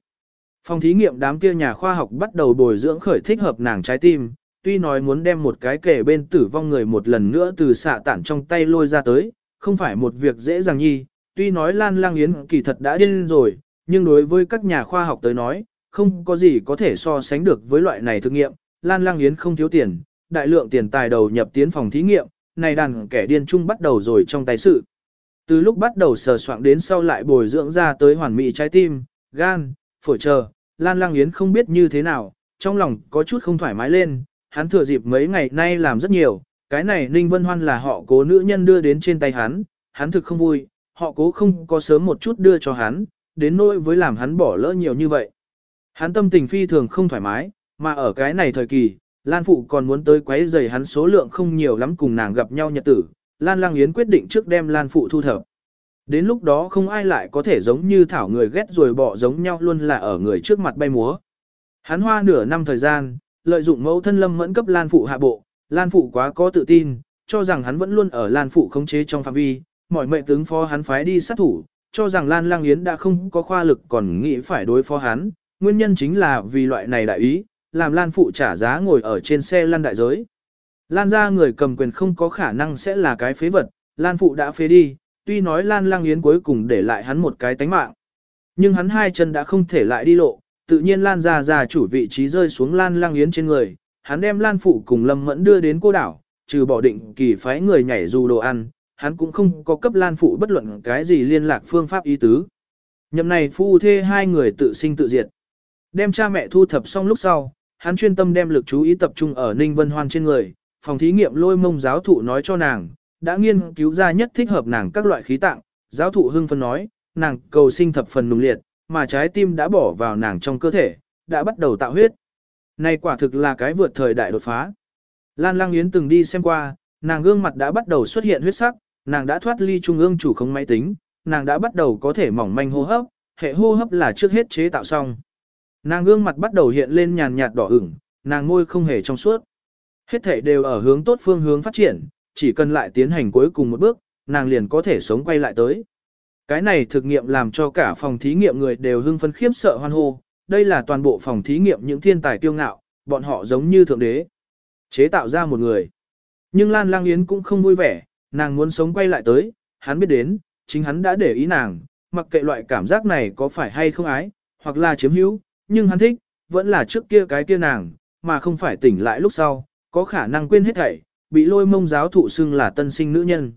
Phòng thí nghiệm đám kia nhà khoa học bắt đầu bồi dưỡng khởi thích hợp nàng trái tim, tuy nói muốn đem một cái kể bên tử vong người một lần nữa từ xạ tản trong tay lôi ra tới, không phải một việc dễ dàng nhi, tuy nói Lan Lang Yến kỳ thật đã điên rồi, nhưng đối với các nhà khoa học tới nói, không có gì có thể so sánh được với loại này thực nghiệm, Lan Lang Yến không thiếu tiền, đại lượng tiền tài đầu nhập tiến phòng thí nghiệm, này đàn kẻ điên chung bắt đầu rồi trong tay sự. Từ lúc bắt đầu sờ soạn đến sau lại bồi dưỡng ra tới hoàn mỹ trái tim, gan, phổi chờ, Lan Lang Yến không biết như thế nào, trong lòng có chút không thoải mái lên, hắn thừa dịp mấy ngày nay làm rất nhiều, cái này Ninh Vân Hoan là họ cố nữ nhân đưa đến trên tay hắn, hắn thực không vui, họ cố không có sớm một chút đưa cho hắn, đến nỗi với làm hắn bỏ lỡ nhiều như vậy. Hắn tâm tình phi thường không thoải mái, mà ở cái này thời kỳ, Lan Phụ còn muốn tới quấy rầy hắn số lượng không nhiều lắm cùng nàng gặp nhau nhật tử, Lan Lang Yến quyết định trước đem Lan Phụ thu thập. Đến lúc đó không ai lại có thể giống như thảo người ghét rồi bỏ giống nhau luôn là ở người trước mặt bay múa. Hắn hoa nửa năm thời gian, lợi dụng mẫu thân lâm mẫn cấp Lan Phụ hạ bộ, Lan Phụ quá có tự tin, cho rằng hắn vẫn luôn ở Lan Phụ khống chế trong phạm vi, mọi mệnh tướng phó hắn phái đi sát thủ, cho rằng Lan Lang Yến đã không có khoa lực còn nghĩ phải đối phó hắn, nguyên nhân chính là vì loại này đại ý, làm Lan Phụ trả giá ngồi ở trên xe Lan đại giới. Lan ra người cầm quyền không có khả năng sẽ là cái phế vật, Lan Phụ đã phế đi, tuy nói Lan Lang Yến cuối cùng để lại hắn một cái tánh mạng. Nhưng hắn hai chân đã không thể lại đi lộ, tự nhiên Lan ra ra chủ vị trí rơi xuống Lan Lang Yến trên người, hắn đem Lan Phụ cùng Lâm Mẫn đưa đến cô đảo, trừ bỏ định kỳ phái người nhảy dù đồ ăn, hắn cũng không có cấp Lan Phụ bất luận cái gì liên lạc phương pháp ý tứ. Nhậm này phu thê hai người tự sinh tự diệt. Đem cha mẹ thu thập xong lúc sau, hắn chuyên tâm đem lực chú ý tập trung ở Ninh Vân Hoan trên người, phòng thí nghiệm lôi mông giáo thụ nói cho nàng, đã nghiên cứu ra nhất thích hợp nàng các loại khí tạng, giáo thụ hưng phân nói, nàng cầu sinh thập phần nung liệt, mà trái tim đã bỏ vào nàng trong cơ thể, đã bắt đầu tạo huyết. Này quả thực là cái vượt thời đại đột phá. Lan Lang Yến từng đi xem qua, nàng gương mặt đã bắt đầu xuất hiện huyết sắc, nàng đã thoát ly trung ương chủ không máy tính, nàng đã bắt đầu có thể mỏng manh hô hấp, hệ hô hấp là trước hết chế tạo xong. Nàng gương mặt bắt đầu hiện lên nhàn nhạt đỏ ửng, nàng môi không hề trong suốt. Hết thể đều ở hướng tốt phương hướng phát triển, chỉ cần lại tiến hành cuối cùng một bước, nàng liền có thể sống quay lại tới. Cái này thực nghiệm làm cho cả phòng thí nghiệm người đều hưng phấn khiếp sợ hoan hô, đây là toàn bộ phòng thí nghiệm những thiên tài kiêu ngạo, bọn họ giống như thượng đế. Chế tạo ra một người. Nhưng Lan Lang Yến cũng không vui vẻ, nàng muốn sống quay lại tới, hắn biết đến, chính hắn đã để ý nàng, mặc kệ loại cảm giác này có phải hay không ái, hoặc là chiếm hữu, nhưng hắn thích, vẫn là trước kia cái kia nàng, mà không phải tỉnh lại lúc sau, có khả năng quên hết thảy, bị lôi mông giáo thụ xưng là tân sinh nữ nhân.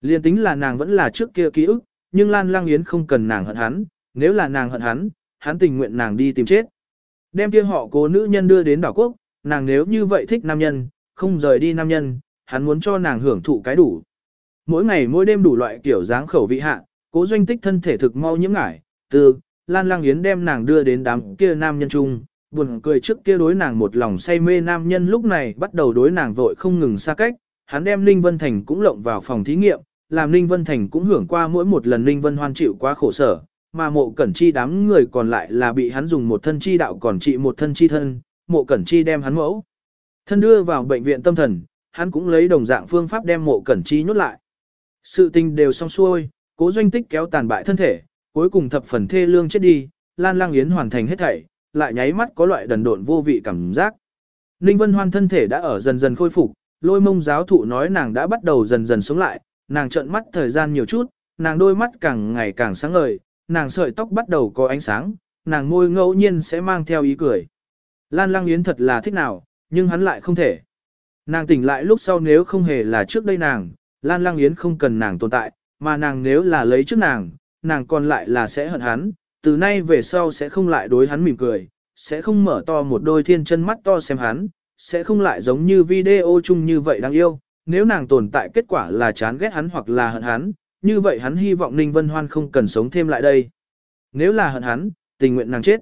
Liên tính là nàng vẫn là trước kia ký ức, nhưng Lan Lang Yến không cần nàng hận hắn, nếu là nàng hận hắn, hắn tình nguyện nàng đi tìm chết. Đem kia họ cố nữ nhân đưa đến đảo quốc, nàng nếu như vậy thích nam nhân, không rời đi nam nhân, hắn muốn cho nàng hưởng thụ cái đủ. Mỗi ngày mỗi đêm đủ loại kiểu dáng khẩu vị hạ, cố doanh tích thân thể thực mau nhiễm ngải, từ, Lan Lang Yến đem nàng đưa đến đám kia nam nhân chung, buồn cười trước kia đối nàng một lòng say mê nam nhân lúc này bắt đầu đối nàng vội không ngừng xa cách, hắn đem Ninh Vân Thành cũng lộng vào phòng thí nghiệm, làm Ninh Vân Thành cũng hưởng qua mỗi một lần Ninh Vân hoan chịu quá khổ sở, mà mộ cẩn chi đám người còn lại là bị hắn dùng một thân chi đạo còn trị một thân chi thân, mộ cẩn chi đem hắn mẫu. Thân đưa vào bệnh viện tâm thần, hắn cũng lấy đồng dạng phương pháp đem mộ cẩn chi nhốt lại. Sự tình đều xong xuôi, cố doanh tích kéo tàn bại thân thể, cuối cùng thập phần thê lương chết đi, Lan Lang Yến hoàn thành hết thảy, lại nháy mắt có loại đần độn vô vị cảm giác. Ninh Vân Hoan thân thể đã ở dần dần khôi phục, lôi mông giáo thụ nói nàng đã bắt đầu dần dần sống lại, nàng trợn mắt thời gian nhiều chút, nàng đôi mắt càng ngày càng sáng ngời, nàng sợi tóc bắt đầu có ánh sáng, nàng môi ngẫu nhiên sẽ mang theo ý cười. Lan Lang Yến thật là thích nào, nhưng hắn lại không thể. Nàng tỉnh lại lúc sau nếu không hề là trước đây nàng, Lan Lang Yến không cần nàng tồn tại, mà nàng nếu là lấy trước nàng, nàng còn lại là sẽ hận hắn, từ nay về sau sẽ không lại đối hắn mỉm cười, sẽ không mở to một đôi thiên chân mắt to xem hắn, sẽ không lại giống như video chung như vậy đáng yêu, nếu nàng tồn tại kết quả là chán ghét hắn hoặc là hận hắn, như vậy hắn hy vọng Ninh Vân Hoan không cần sống thêm lại đây. Nếu là hận hắn, tình nguyện nàng chết.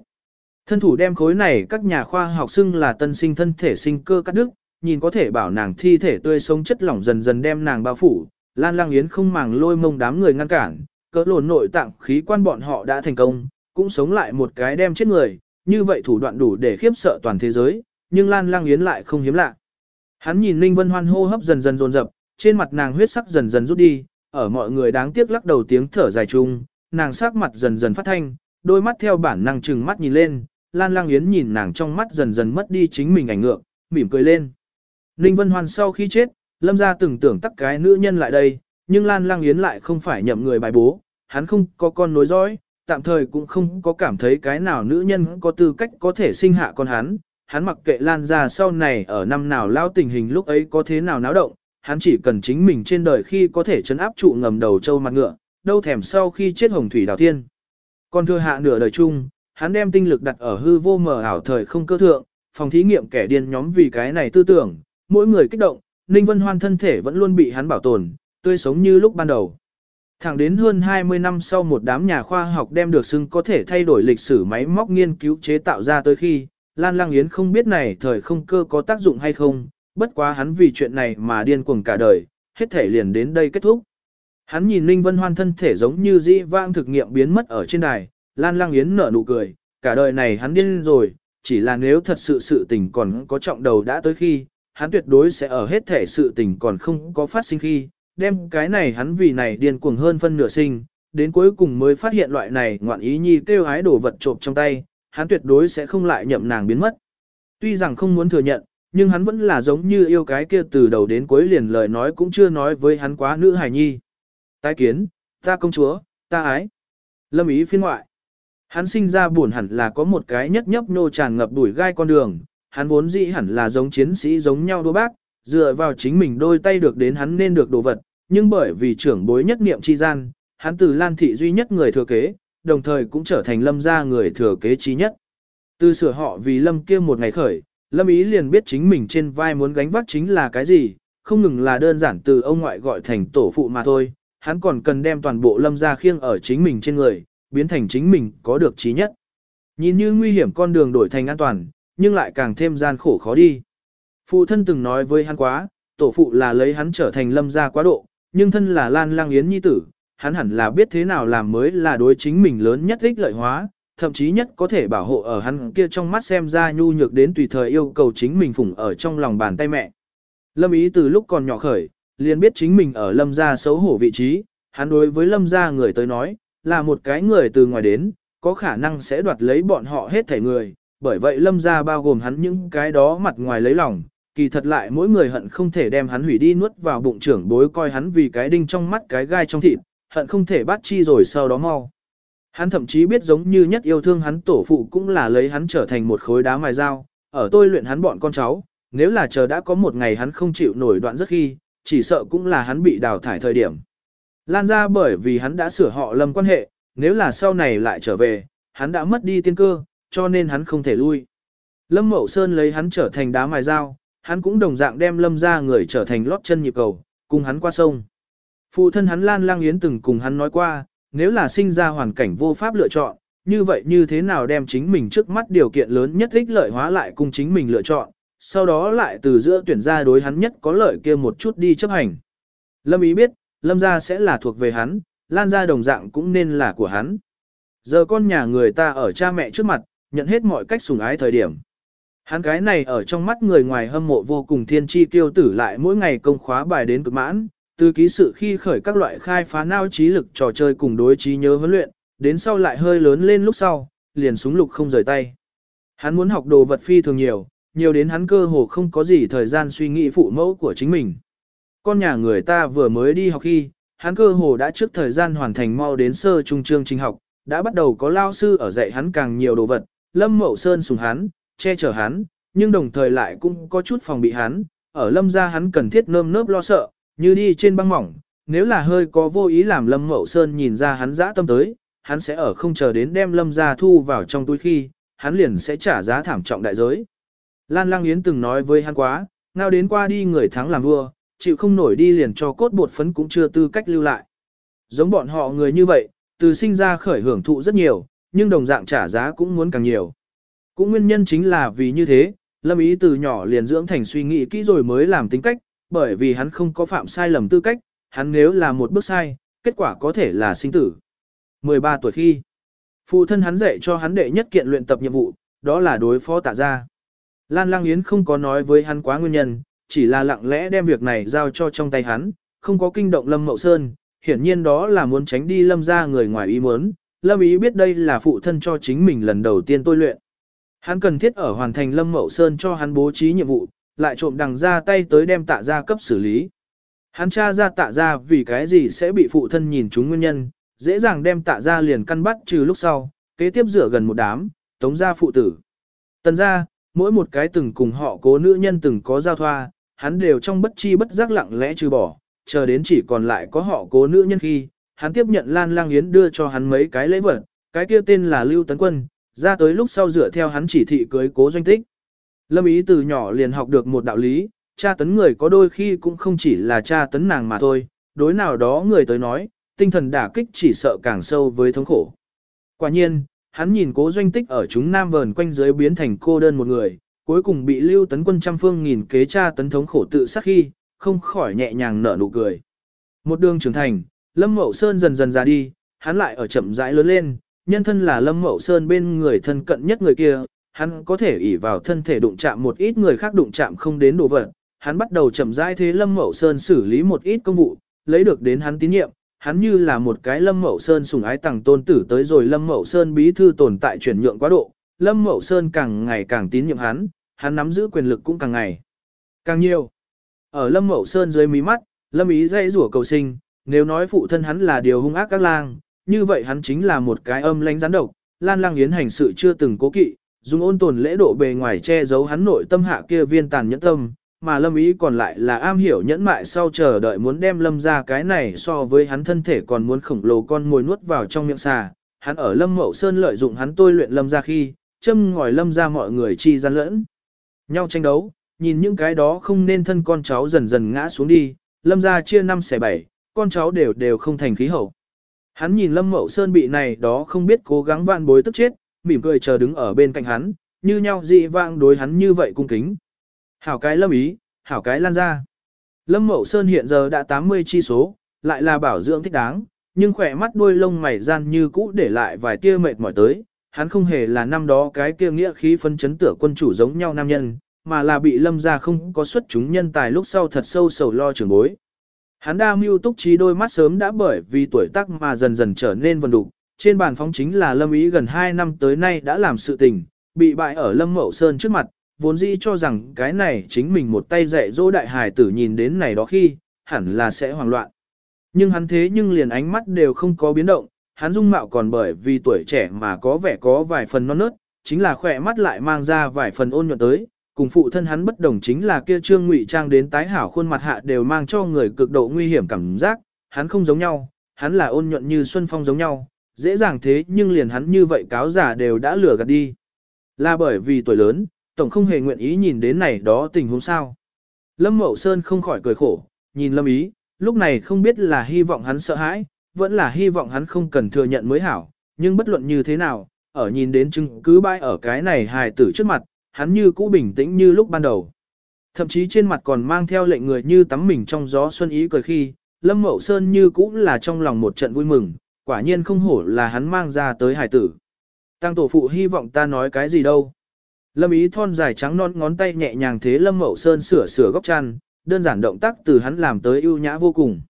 Thân thủ đem khối này các nhà khoa học xưng là tân sinh thân thể sinh cơ cắt đứt, nhìn có thể bảo nàng thi thể tươi sống chất lỏng dần dần đem nàng bao phủ, Lan Lang Yến không màng lôi mông đám người ngăn cản, cỡ lồn nội tạng khí quan bọn họ đã thành công, cũng sống lại một cái đem chết người, như vậy thủ đoạn đủ để khiếp sợ toàn thế giới, nhưng Lan Lang Yến lại không hiếm lạ. Hắn nhìn Ninh Vân Hoan hô hấp dần dần dồn dập, trên mặt nàng huyết sắc dần dần rút đi, ở mọi người đáng tiếc lắc đầu tiếng thở dài chung, nàng sắc mặt dần dần phát thanh, đôi mắt theo bản năng chừng mắt nhìn lên, Lan Lang Yến nhìn nàng trong mắt dần dần mất đi chính mình ảnh ngược, mỉm cười lên. Ninh Vân Hoan sau khi chết, Lâm gia từng tưởng tắc cái nữ nhân lại đây, nhưng Lan Lang Yến lại không phải nhậm người bài bố, hắn không có con nối dõi, tạm thời cũng không có cảm thấy cái nào nữ nhân có tư cách có thể sinh hạ con hắn. Hắn mặc kệ Lan gia sau này ở năm nào lao tình hình lúc ấy có thế nào náo động, hắn chỉ cần chính mình trên đời khi có thể chấn áp trụ ngầm đầu châu mặt ngựa, đâu thèm sau khi chết hồng thủy đào thiên. Còn thừa hạ nửa đời chung, hắn đem tinh lực đặt ở hư vô mờ ảo thời không cơ thượng, phòng thí nghiệm kẻ điên nhóm vì cái này tư tưởng, mỗi người kích động, Ninh Vân Hoan thân thể vẫn luôn bị hắn bảo tồn, tươi sống như lúc ban đầu. Thẳng đến hơn 20 năm sau một đám nhà khoa học đem được xưng có thể thay đổi lịch sử máy móc nghiên cứu chế tạo ra tới khi, Lan Lang Yến không biết này thời không cơ có tác dụng hay không, bất quá hắn vì chuyện này mà điên cuồng cả đời, hết thể liền đến đây kết thúc. Hắn nhìn Ninh Vân Hoan thân thể giống như dĩ vang thực nghiệm biến mất ở trên đài, Lan Lang Yến nở nụ cười, cả đời này hắn điên rồi, chỉ là nếu thật sự sự tình còn có trọng đầu đã tới khi, hắn tuyệt đối sẽ ở hết thể sự tình còn không có phát sinh khi, đem cái này hắn vì này điên cuồng hơn phân nửa sinh, đến cuối cùng mới phát hiện loại này ngoạn ý nhi kêu hái đồ vật trộm trong tay, hắn tuyệt đối sẽ không lại nhậm nàng biến mất. Tuy rằng không muốn thừa nhận, nhưng hắn vẫn là giống như yêu cái kia từ đầu đến cuối liền lời nói cũng chưa nói với hắn quá nữ hài nhi. Tái kiến, ta công chúa, ta ái. Lâm ý phiên ngoại. Hắn sinh ra buồn hẳn là có một cái nhất nhấp nô tràn ngập đuổi gai con đường, hắn vốn dĩ hẳn là giống chiến sĩ giống nhau đô bác, dựa vào chính mình đôi tay được đến hắn nên được đồ vật, nhưng bởi vì trưởng bối nhất niệm chi gian, hắn từ Lan thị duy nhất người thừa kế, đồng thời cũng trở thành Lâm gia người thừa kế trí nhất. Từ sửa họ vì Lâm kia một ngày khởi, Lâm ý liền biết chính mình trên vai muốn gánh vác chính là cái gì, không ngừng là đơn giản từ ông ngoại gọi thành tổ phụ mà thôi, hắn còn cần đem toàn bộ Lâm gia khiêng ở chính mình trên người, biến thành chính mình có được trí nhất. Nhìn như nguy hiểm con đường đổi thành an toàn, nhưng lại càng thêm gian khổ khó đi. Phụ thân từng nói với hắn quá, tổ phụ là lấy hắn trở thành lâm gia quá độ, nhưng thân là Lan Lang Yến nhi tử, hắn hẳn là biết thế nào làm mới là đối chính mình lớn nhất ích lợi hóa, thậm chí nhất có thể bảo hộ ở hắn kia trong mắt xem ra nhu nhược đến tùy thời yêu cầu chính mình phụng ở trong lòng bàn tay mẹ. Lâm ý từ lúc còn nhỏ khởi, liền biết chính mình ở lâm gia xấu hổ vị trí, hắn đối với lâm gia người tới nói, là một cái người từ ngoài đến, có khả năng sẽ đoạt lấy bọn họ hết thể người, bởi vậy lâm gia bao gồm hắn những cái đó mặt ngoài lấy lòng, kỳ thật lại mỗi người hận không thể đem hắn hủy đi nuốt vào bụng trưởng bối coi hắn vì cái đinh trong mắt cái gai trong thịt, hận không thể bắt chi rồi sau đó mau. Hắn thậm chí biết giống như nhất yêu thương hắn tổ phụ cũng là lấy hắn trở thành một khối đá mài dao, ở tôi luyện hắn bọn con cháu, nếu là chờ đã có một ngày hắn không chịu nổi đoạn rất khi, chỉ sợ cũng là hắn bị đào thải thời điểm. Lan ra bởi vì hắn đã sửa họ lâm quan hệ, nếu là sau này lại trở về, hắn đã mất đi tiên cơ, cho nên hắn không thể lui. Lâm Mậu Sơn lấy hắn trở thành đá mài dao, hắn cũng đồng dạng đem lâm ra người trở thành lót chân nhịp cầu, cùng hắn qua sông. Phụ thân hắn Lan Lang Yến từng cùng hắn nói qua, nếu là sinh ra hoàn cảnh vô pháp lựa chọn, như vậy như thế nào đem chính mình trước mắt điều kiện lớn nhất ích lợi hóa lại cùng chính mình lựa chọn, sau đó lại từ giữa tuyển ra đối hắn nhất có lợi kia một chút đi chấp hành. Lâm ý biết, lâm gia sẽ là thuộc về hắn, lan gia đồng dạng cũng nên là của hắn. Giờ con nhà người ta ở cha mẹ trước mặt, nhận hết mọi cách sủng ái thời điểm. Hắn cái này ở trong mắt người ngoài hâm mộ vô cùng thiên chi tiêu tử lại mỗi ngày công khóa bài đến cực mãn, từ ký sự khi khởi các loại khai phá nao trí lực trò chơi cùng đối trí nhớ huấn luyện, đến sau lại hơi lớn lên lúc sau, liền súng lục không rời tay. Hắn muốn học đồ vật phi thường nhiều, nhiều đến hắn cơ hồ không có gì thời gian suy nghĩ phụ mẫu của chính mình. Con nhà người ta vừa mới đi học khi, hắn cơ hồ đã trước thời gian hoàn thành mau đến sơ trung chương trình học, đã bắt đầu có lao sư ở dạy hắn càng nhiều đồ vật, Lâm Mậu Sơn sùng hắn, che chở hắn, nhưng đồng thời lại cũng có chút phòng bị hắn, ở Lâm gia hắn cần thiết nơm nớp lo sợ, như đi trên băng mỏng, nếu là hơi có vô ý làm Lâm Mậu Sơn nhìn ra hắn dã tâm tới, hắn sẽ ở không chờ đến đem Lâm gia thu vào trong túi khi, hắn liền sẽ trả giá thảm trọng đại giới. Lan Lang Yến từng nói với hắn quá, ngao đến qua đi người thắng làm vua, chịu không nổi đi liền cho cốt bột phấn cũng chưa tư cách lưu lại. Giống bọn họ người như vậy, từ sinh ra khởi hưởng thụ rất nhiều, nhưng đồng dạng trả giá cũng muốn càng nhiều. Cũng nguyên nhân chính là vì như thế, Lâm Ý từ nhỏ liền dưỡng thành suy nghĩ kỹ rồi mới làm tính cách, bởi vì hắn không có phạm sai lầm tư cách, hắn nếu là một bước sai, kết quả có thể là sinh tử. 13 tuổi khi, phụ thân hắn dạy cho hắn đệ nhất kiện luyện tập nhiệm vụ, đó là đối phó tạ gia. Lan Lang Yến không có nói với hắn quá nguyên nhân, chỉ là lặng lẽ đem việc này giao cho trong tay hắn, không có kinh động Lâm Mậu Sơn, hiển nhiên đó là muốn tránh đi Lâm ra người ngoài ý muốn. Lâm ý biết đây là phụ thân cho chính mình lần đầu tiên tôi luyện. Hắn cần thiết ở hoàn thành Lâm Mậu Sơn cho hắn bố trí nhiệm vụ, lại trộm đằng ra tay tới đem tạ ra cấp xử lý. Hắn tra ra tạ ra vì cái gì sẽ bị phụ thân nhìn chúng nguyên nhân, dễ dàng đem tạ ra liền căn bắt trừ lúc sau, kế tiếp rửa gần một đám, tống ra phụ tử. Tần ra, mỗi một cái từng cùng họ cố nữ nhân từng có giao thoa, hắn đều trong bất chi bất giác lặng lẽ trừ bỏ, chờ đến chỉ còn lại có họ cố nữ nhân khi, hắn tiếp nhận Lan Lang Yến đưa cho hắn mấy cái lễ vật, cái kia tên là Lưu Tấn Quân, ra tới lúc sau dựa theo hắn chỉ thị cưới cố doanh tích. Lâm ý từ nhỏ liền học được một đạo lý, cha tấn người có đôi khi cũng không chỉ là cha tấn nàng mà thôi, đối nào đó người tới nói, tinh thần đả kích chỉ sợ càng sâu với thống khổ. Quả nhiên, hắn nhìn cố doanh tích ở chúng nam vờn quanh dưới biến thành cô đơn một người, cuối cùng bị lưu tấn quân trăm phương nghìn kế cha tấn thống khổ tự sát khi, không khỏi nhẹ nhàng nở nụ cười. Một đường trưởng thành, Lâm Mậu Sơn dần dần ra đi, hắn lại ở chậm rãi lớn lên, nhân thân là Lâm Mậu Sơn bên người thân cận nhất người kia, hắn có thể ỷ vào thân thể đụng chạm một ít người khác đụng chạm không đến đồ vật. Hắn bắt đầu chậm rãi thế Lâm Mậu Sơn xử lý một ít công vụ, lấy được đến hắn tín nhiệm, hắn như là một cái Lâm Mậu Sơn sùng ái tặng tôn tử tới rồi Lâm Mậu Sơn bí thư tồn tại chuyển nhượng quá độ, Lâm Mậu Sơn càng ngày càng tín nhiệm hắn, hắn nắm giữ quyền lực cũng càng ngày càng nhiều. Ở Lâm Mậu Sơn dưới mí mắt, Lâm ý dây rủa cầu sinh, nếu nói phụ thân hắn là điều hung ác các lang, như vậy hắn chính là một cái âm lãnh gián độc, Lan Lang Yến hành sự chưa từng cố kỵ, dùng ôn tồn lễ độ bề ngoài che giấu hắn nội tâm hạ kia viên tàn nhẫn tâm, mà Lâm ý còn lại là am hiểu nhẫn mại sau chờ đợi muốn đem Lâm ra cái này so với hắn thân thể còn muốn khổng lồ con mồi nuốt vào trong miệng xà. Hắn ở Lâm Mậu Sơn lợi dụng hắn tôi luyện Lâm ra khi, châm ngòi Lâm ra mọi người chi gian lẫn. Nhau tranh đấu, nhìn những cái đó không nên thân con cháu dần dần ngã xuống đi, lâm ra chia năm xẻ bảy, con cháu đều đều không thành khí hậu. Hắn nhìn lâm mậu sơn bị này đó không biết cố gắng vạn bối tức chết, mỉm cười chờ đứng ở bên cạnh hắn, như nhau dị vang đối hắn như vậy cung kính. Hảo cái lâm ý, hảo cái lan ra. Lâm mậu sơn hiện giờ đã 80 chi số, lại là bảo dưỡng thích đáng, nhưng khỏe mắt đuôi lông mày gian như cũ để lại vài tia mệt mỏi tới, hắn không hề là năm đó cái kia nghĩa khí phân chấn tựa quân chủ giống nhau nam nhân, mà là bị lâm ra không có xuất chúng nhân tài lúc sau thật sâu sầu lo trường bối. Hắn đa mưu túc trí đôi mắt sớm đã bởi vì tuổi tác mà dần dần trở nên vần đục, trên bàn phóng chính là lâm ý gần 2 năm tới nay đã làm sự tình, bị bại ở lâm mậu sơn trước mặt, vốn dĩ cho rằng cái này chính mình một tay dạy dỗ đại hài tử nhìn đến này đó khi, hẳn là sẽ hoảng loạn. Nhưng hắn thế nhưng liền ánh mắt đều không có biến động, hắn dung mạo còn bởi vì tuổi trẻ mà có vẻ có vài phần non nớt, chính là khỏe mắt lại mang ra vài phần ôn nhuận tới, cùng phụ thân hắn bất đồng chính là kia trương ngụy trang đến tái hảo khuôn mặt hạ đều mang cho người cực độ nguy hiểm cảm giác, hắn không giống nhau, hắn là ôn nhuận như xuân phong giống nhau, dễ dàng thế nhưng liền hắn như vậy cáo giả đều đã lừa gạt đi. Là bởi vì tuổi lớn, tổng không hề nguyện ý nhìn đến này đó tình huống sao. Lâm Mậu Sơn không khỏi cười khổ, nhìn Lâm Ý, lúc này không biết là hy vọng hắn sợ hãi, vẫn là hy vọng hắn không cần thừa nhận mới hảo, nhưng bất luận như thế nào, ở nhìn đến chứng cứ bãi ở cái này hài tử trước mặt, hắn như cũ bình tĩnh như lúc ban đầu. Thậm chí trên mặt còn mang theo lệnh người như tắm mình trong gió xuân ý cười khi, Lâm Mậu Sơn như cũ là trong lòng một trận vui mừng, quả nhiên không hổ là hắn mang ra tới hải tử. Tăng tổ phụ hy vọng ta nói cái gì đâu. Lâm ý thon dài trắng non ngón tay nhẹ nhàng thế Lâm Mậu Sơn sửa sửa góc chăn, đơn giản động tác từ hắn làm tới ưu nhã vô cùng.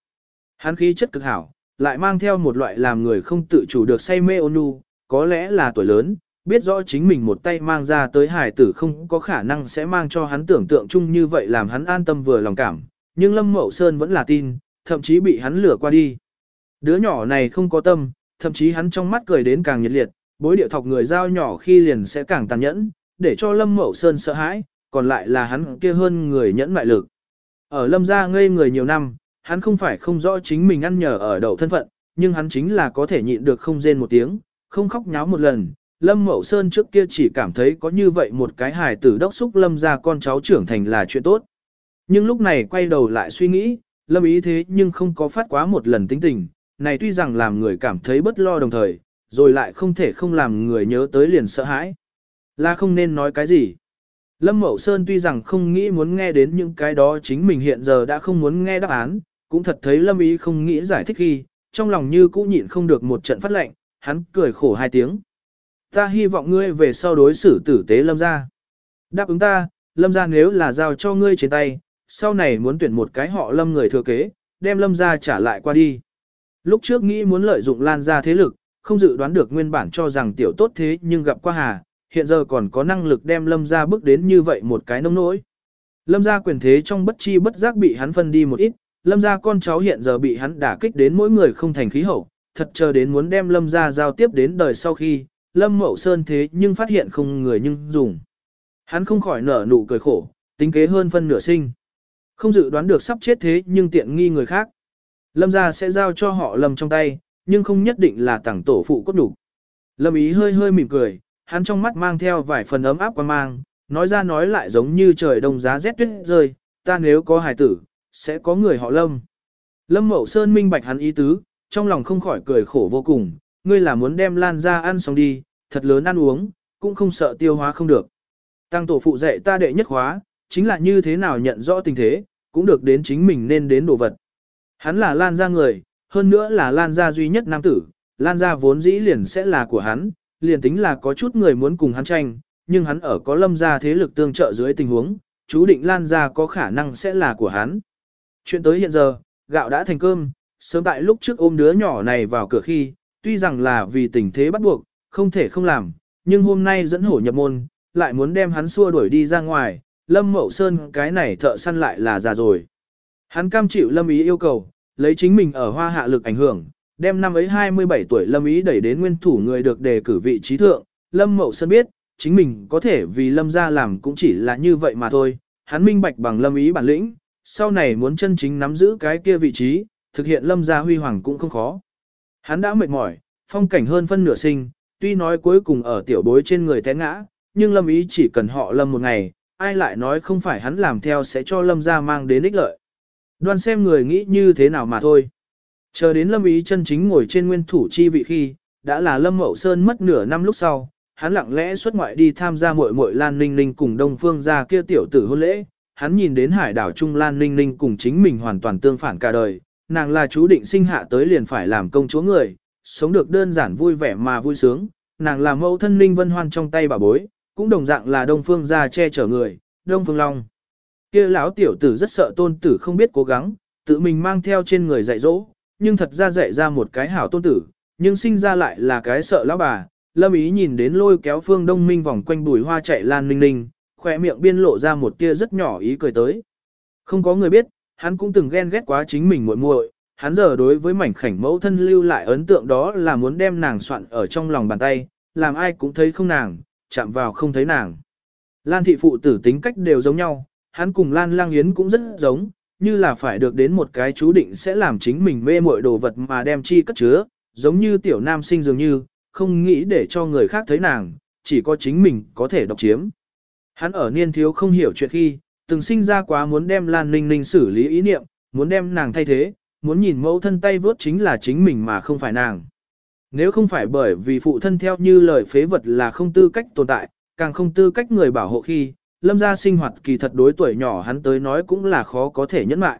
Hắn khí chất cực hảo, lại mang theo một loại làm người không tự chủ được say mê ôn nhu, có lẽ là tuổi lớn, biết rõ chính mình một tay mang ra tới hải tử không có khả năng sẽ mang cho hắn tưởng tượng chung như vậy làm hắn an tâm vừa lòng cảm, nhưng Lâm Mậu Sơn vẫn là tin, thậm chí bị hắn lừa qua đi. Đứa nhỏ này không có tâm, thậm chí hắn trong mắt cười đến càng nhiệt liệt, bối điệu thọc người giao nhỏ khi liền sẽ càng tàn nhẫn, để cho Lâm Mậu Sơn sợ hãi, còn lại là hắn kia hơn người nhẫn mại lực. Ở Lâm gia ngây người nhiều năm, hắn không phải không rõ chính mình ăn nhờ ở đầu thân phận, nhưng hắn chính là có thể nhịn được không rên một tiếng, không khóc nháo một lần, Lâm Mậu Sơn trước kia chỉ cảm thấy có như vậy một cái hài tử đốc xúc Lâm Gia con cháu trưởng thành là chuyện tốt. Nhưng lúc này quay đầu lại suy nghĩ, Lâm ý thế nhưng không có phát quá một lần tính tình, này tuy rằng làm người cảm thấy bất lo đồng thời, rồi lại không thể không làm người nhớ tới liền sợ hãi. Là không nên nói cái gì. Lâm Mậu Sơn tuy rằng không nghĩ muốn nghe đến những cái đó chính mình hiện giờ đã không muốn nghe đáp án, cũng thật thấy Lâm ý không nghĩ giải thích khi, trong lòng như cũ nhịn không được một trận phát lệnh, hắn cười khổ hai tiếng Ta hy vọng ngươi về sau đối xử tử tế lâm gia. Đáp ứng ta, lâm gia nếu là giao cho ngươi trên tay, sau này muốn tuyển một cái họ lâm người thừa kế, đem lâm gia trả lại qua đi. Lúc trước nghĩ muốn lợi dụng lan gia thế lực, không dự đoán được nguyên bản cho rằng tiểu tốt thế nhưng gặp qua hà, hiện giờ còn có năng lực đem lâm gia bước đến như vậy một cái nông nỗi. Lâm gia quyền thế trong bất chi bất giác bị hắn phân đi một ít, lâm gia con cháu hiện giờ bị hắn đả kích đến mỗi người không thành khí hậu, thật chờ đến muốn đem lâm gia giao tiếp đến đời sau khi, lâm mậu sơn thế nhưng phát hiện không người nhưng dùng. Hắn không khỏi nở nụ cười khổ, tính kế hơn phân nửa sinh. Không dự đoán được sắp chết thế nhưng tiện nghi người khác. Lâm gia sẽ giao cho họ lâm trong tay, nhưng không nhất định là tặng tổ phụ cốt đủ. Lâm ý hơi hơi mỉm cười, hắn trong mắt mang theo vài phần ấm áp quan mang, nói ra nói lại giống như trời đông giá rét tuyết rơi, ta nếu có hài tử, sẽ có người họ lâm. Lâm Mậu Sơn minh bạch hắn ý tứ, trong lòng không khỏi cười khổ vô cùng, ngươi là muốn đem lan ra ăn xong đi, thật lớn ăn uống, cũng không sợ tiêu hóa không được. Tăng tổ phụ dạy ta đệ nhất hóa, chính là như thế nào nhận rõ tình thế, cũng được đến chính mình nên đến đồ vật. Hắn là lan Gia người, hơn nữa là lan Gia duy nhất nam tử, lan Gia vốn dĩ liền sẽ là của hắn, liền tính là có chút người muốn cùng hắn tranh, nhưng hắn ở có lâm Gia thế lực tương trợ dưới tình huống, chú định lan Gia có khả năng sẽ là của hắn. Chuyện tới hiện giờ, gạo đã thành cơm, sớm tại lúc trước ôm đứa nhỏ này vào cửa khi, tuy rằng là vì tình thế bắt buộc, không thể không làm, nhưng hôm nay dẫn hổ nhập môn, lại muốn đem hắn xua đuổi đi ra ngoài, lâm mậu sơn cái này thợ săn lại là già rồi. Hắn cam chịu lâm ý yêu cầu, lấy chính mình ở hoa hạ lực ảnh hưởng, đem năm ấy 27 tuổi lâm ý đẩy đến nguyên thủ người được đề cử vị trí thượng, lâm mậu sơn biết, chính mình có thể vì lâm ra làm cũng chỉ là như vậy mà thôi, hắn minh bạch bằng lâm ý bản lĩnh, sau này muốn chân chính nắm giữ cái kia vị trí, thực hiện lâm gia huy hoàng cũng không khó. Hắn đã mệt mỏi, phong cảnh hơn phân nửa sinh, tuy nói cuối cùng ở tiểu bối trên người té ngã, nhưng lâm ý chỉ cần họ lâm một ngày, ai lại nói không phải hắn làm theo sẽ cho lâm gia mang đến ích lợi. Đoan xem người nghĩ như thế nào mà thôi. Chờ đến lâm ý chân chính ngồi trên nguyên thủ chi vị khi, đã là lâm mậu sơn mất nửa năm lúc sau, hắn lặng lẽ xuất ngoại đi tham gia muội muội Lan Ninh Ninh cùng Đông Phương gia kia tiểu tử hôn lễ, hắn nhìn đến hải đảo Trung Lan Ninh Ninh cùng chính mình hoàn toàn tương phản cả đời, nàng là chú định sinh hạ tới liền phải làm công chúa người, sống được đơn giản vui vẻ mà vui sướng, nàng là mẫu thân Ninh Vân Hoan trong tay bà bối, cũng đồng dạng là Đông Phương gia che chở người, Đông Phương Long. Kia lão tiểu tử rất sợ tôn tử không biết cố gắng, tự mình mang theo trên người dạy dỗ, nhưng thật ra dạy ra một cái hảo tôn tử, nhưng sinh ra lại là cái sợ lão bà. Lâm ý nhìn đến lôi kéo phương đông minh vòng quanh bùi hoa chạy lan ninh ninh, khỏe miệng biên lộ ra một tia rất nhỏ ý cười tới. Không có người biết, hắn cũng từng ghen ghét quá chính mình muội muội, hắn giờ đối với mảnh khảnh mẫu thân lưu lại ấn tượng đó là muốn đem nàng soạn ở trong lòng bàn tay, làm ai cũng thấy không nàng, chạm vào không thấy nàng. Lan thị phụ tử tính cách đều giống nhau, hắn cùng Lan Lang Yến cũng rất giống, như là phải được đến một cái chú định sẽ làm chính mình mê muội đồ vật mà đem chi cất chứa, giống như tiểu nam sinh dường như, không nghĩ để cho người khác thấy nàng, chỉ có chính mình có thể độc chiếm. Hắn ở niên thiếu không hiểu chuyện khi, từng sinh ra quá muốn đem Lan Ninh Ninh xử lý ý niệm, muốn đem nàng thay thế, muốn nhìn mẫu thân tay vớt chính là chính mình mà không phải nàng. Nếu không phải bởi vì phụ thân theo như lời phế vật là không tư cách tồn tại, càng không tư cách người bảo hộ khi, lâm gia sinh hoạt kỳ thật đối tuổi nhỏ hắn tới nói cũng là khó có thể nhẫn mại.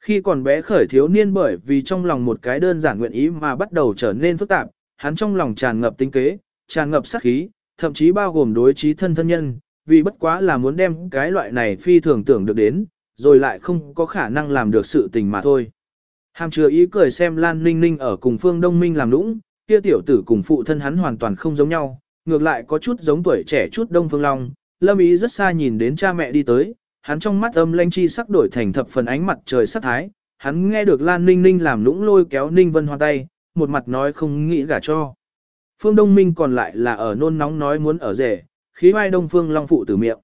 Khi còn bé khởi thiếu niên bởi vì trong lòng một cái đơn giản nguyện ý mà bắt đầu trở nên phức tạp, hắn trong lòng tràn ngập tinh kế, tràn ngập sát khí, thậm chí bao gồm đối trí thân thân nhân, vì bất quá là muốn đem cái loại này phi thường tưởng được đến, rồi lại không có khả năng làm được sự tình mà thôi. Hàm chứa ý cười xem Lan Ninh Ninh ở cùng Phương Đông Minh làm lũng, kia tiểu tử cùng phụ thân hắn hoàn toàn không giống nhau, ngược lại có chút giống tuổi trẻ chút Đông Phương Long, Lâm Ý rất xa nhìn đến cha mẹ đi tới, hắn trong mắt âm lanh chi sắc đổi thành thập phần ánh mặt trời sắc thái, hắn nghe được Lan Ninh Ninh làm nũng lôi kéo Ninh Vân Hoa tay, một mặt nói không nghĩ gả cho. Phương Đông Minh còn lại là ở nôn nóng nói muốn ở rể, khí vai Đông Phương Long phụ tử miệng.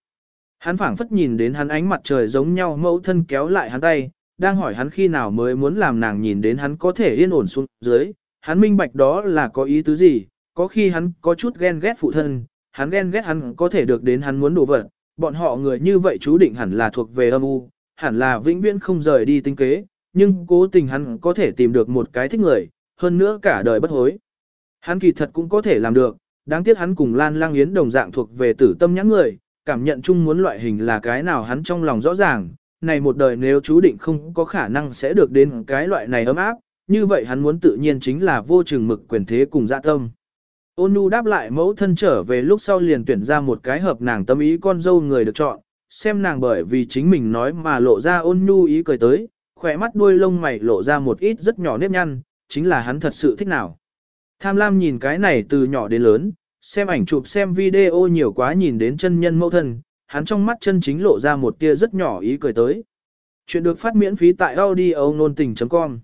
Hắn phảng phất nhìn đến hắn ánh mặt trời giống nhau mẫu thân kéo lại hắn tay, đang hỏi hắn khi nào mới muốn làm nàng nhìn đến hắn có thể yên ổn xuống dưới, hắn minh bạch đó là có ý tứ gì, có khi hắn có chút ghen ghét phụ thân, hắn ghen ghét hắn có thể được đến hắn muốn đồ vật, bọn họ người như vậy chú định hẳn là thuộc về âm u, hẳn là vĩnh viễn không rời đi tinh kế, nhưng cố tình hắn có thể tìm được một cái thích người, hơn nữa cả đời bất hối. Hắn kỳ thật cũng có thể làm được, đáng tiếc hắn cùng Lan Lang Yến đồng dạng thuộc về tử tâm nhãn người, cảm nhận chung muốn loại hình là cái nào hắn trong lòng rõ ràng, này một đời nếu chú định không có khả năng sẽ được đến cái loại này ấm áp, như vậy hắn muốn tự nhiên chính là vô chừng mực quyền thế cùng dạ tâm. Ôn nhu đáp lại mẫu thân trở về lúc sau liền tuyển ra một cái hợp nàng tâm ý con dâu người được chọn, xem nàng bởi vì chính mình nói mà lộ ra ôn nhu ý cười tới, khỏe mắt đuôi lông mày lộ ra một ít rất nhỏ nếp nhăn, chính là hắn thật sự thích nào. Tham lam nhìn cái này từ nhỏ đến lớn, xem ảnh chụp xem video nhiều quá nhìn đến chân nhân mẫu thân, hắn trong mắt chân chính lộ ra một tia rất nhỏ ý cười tới. Chuyện được phát miễn phí tại audio nôn tình.com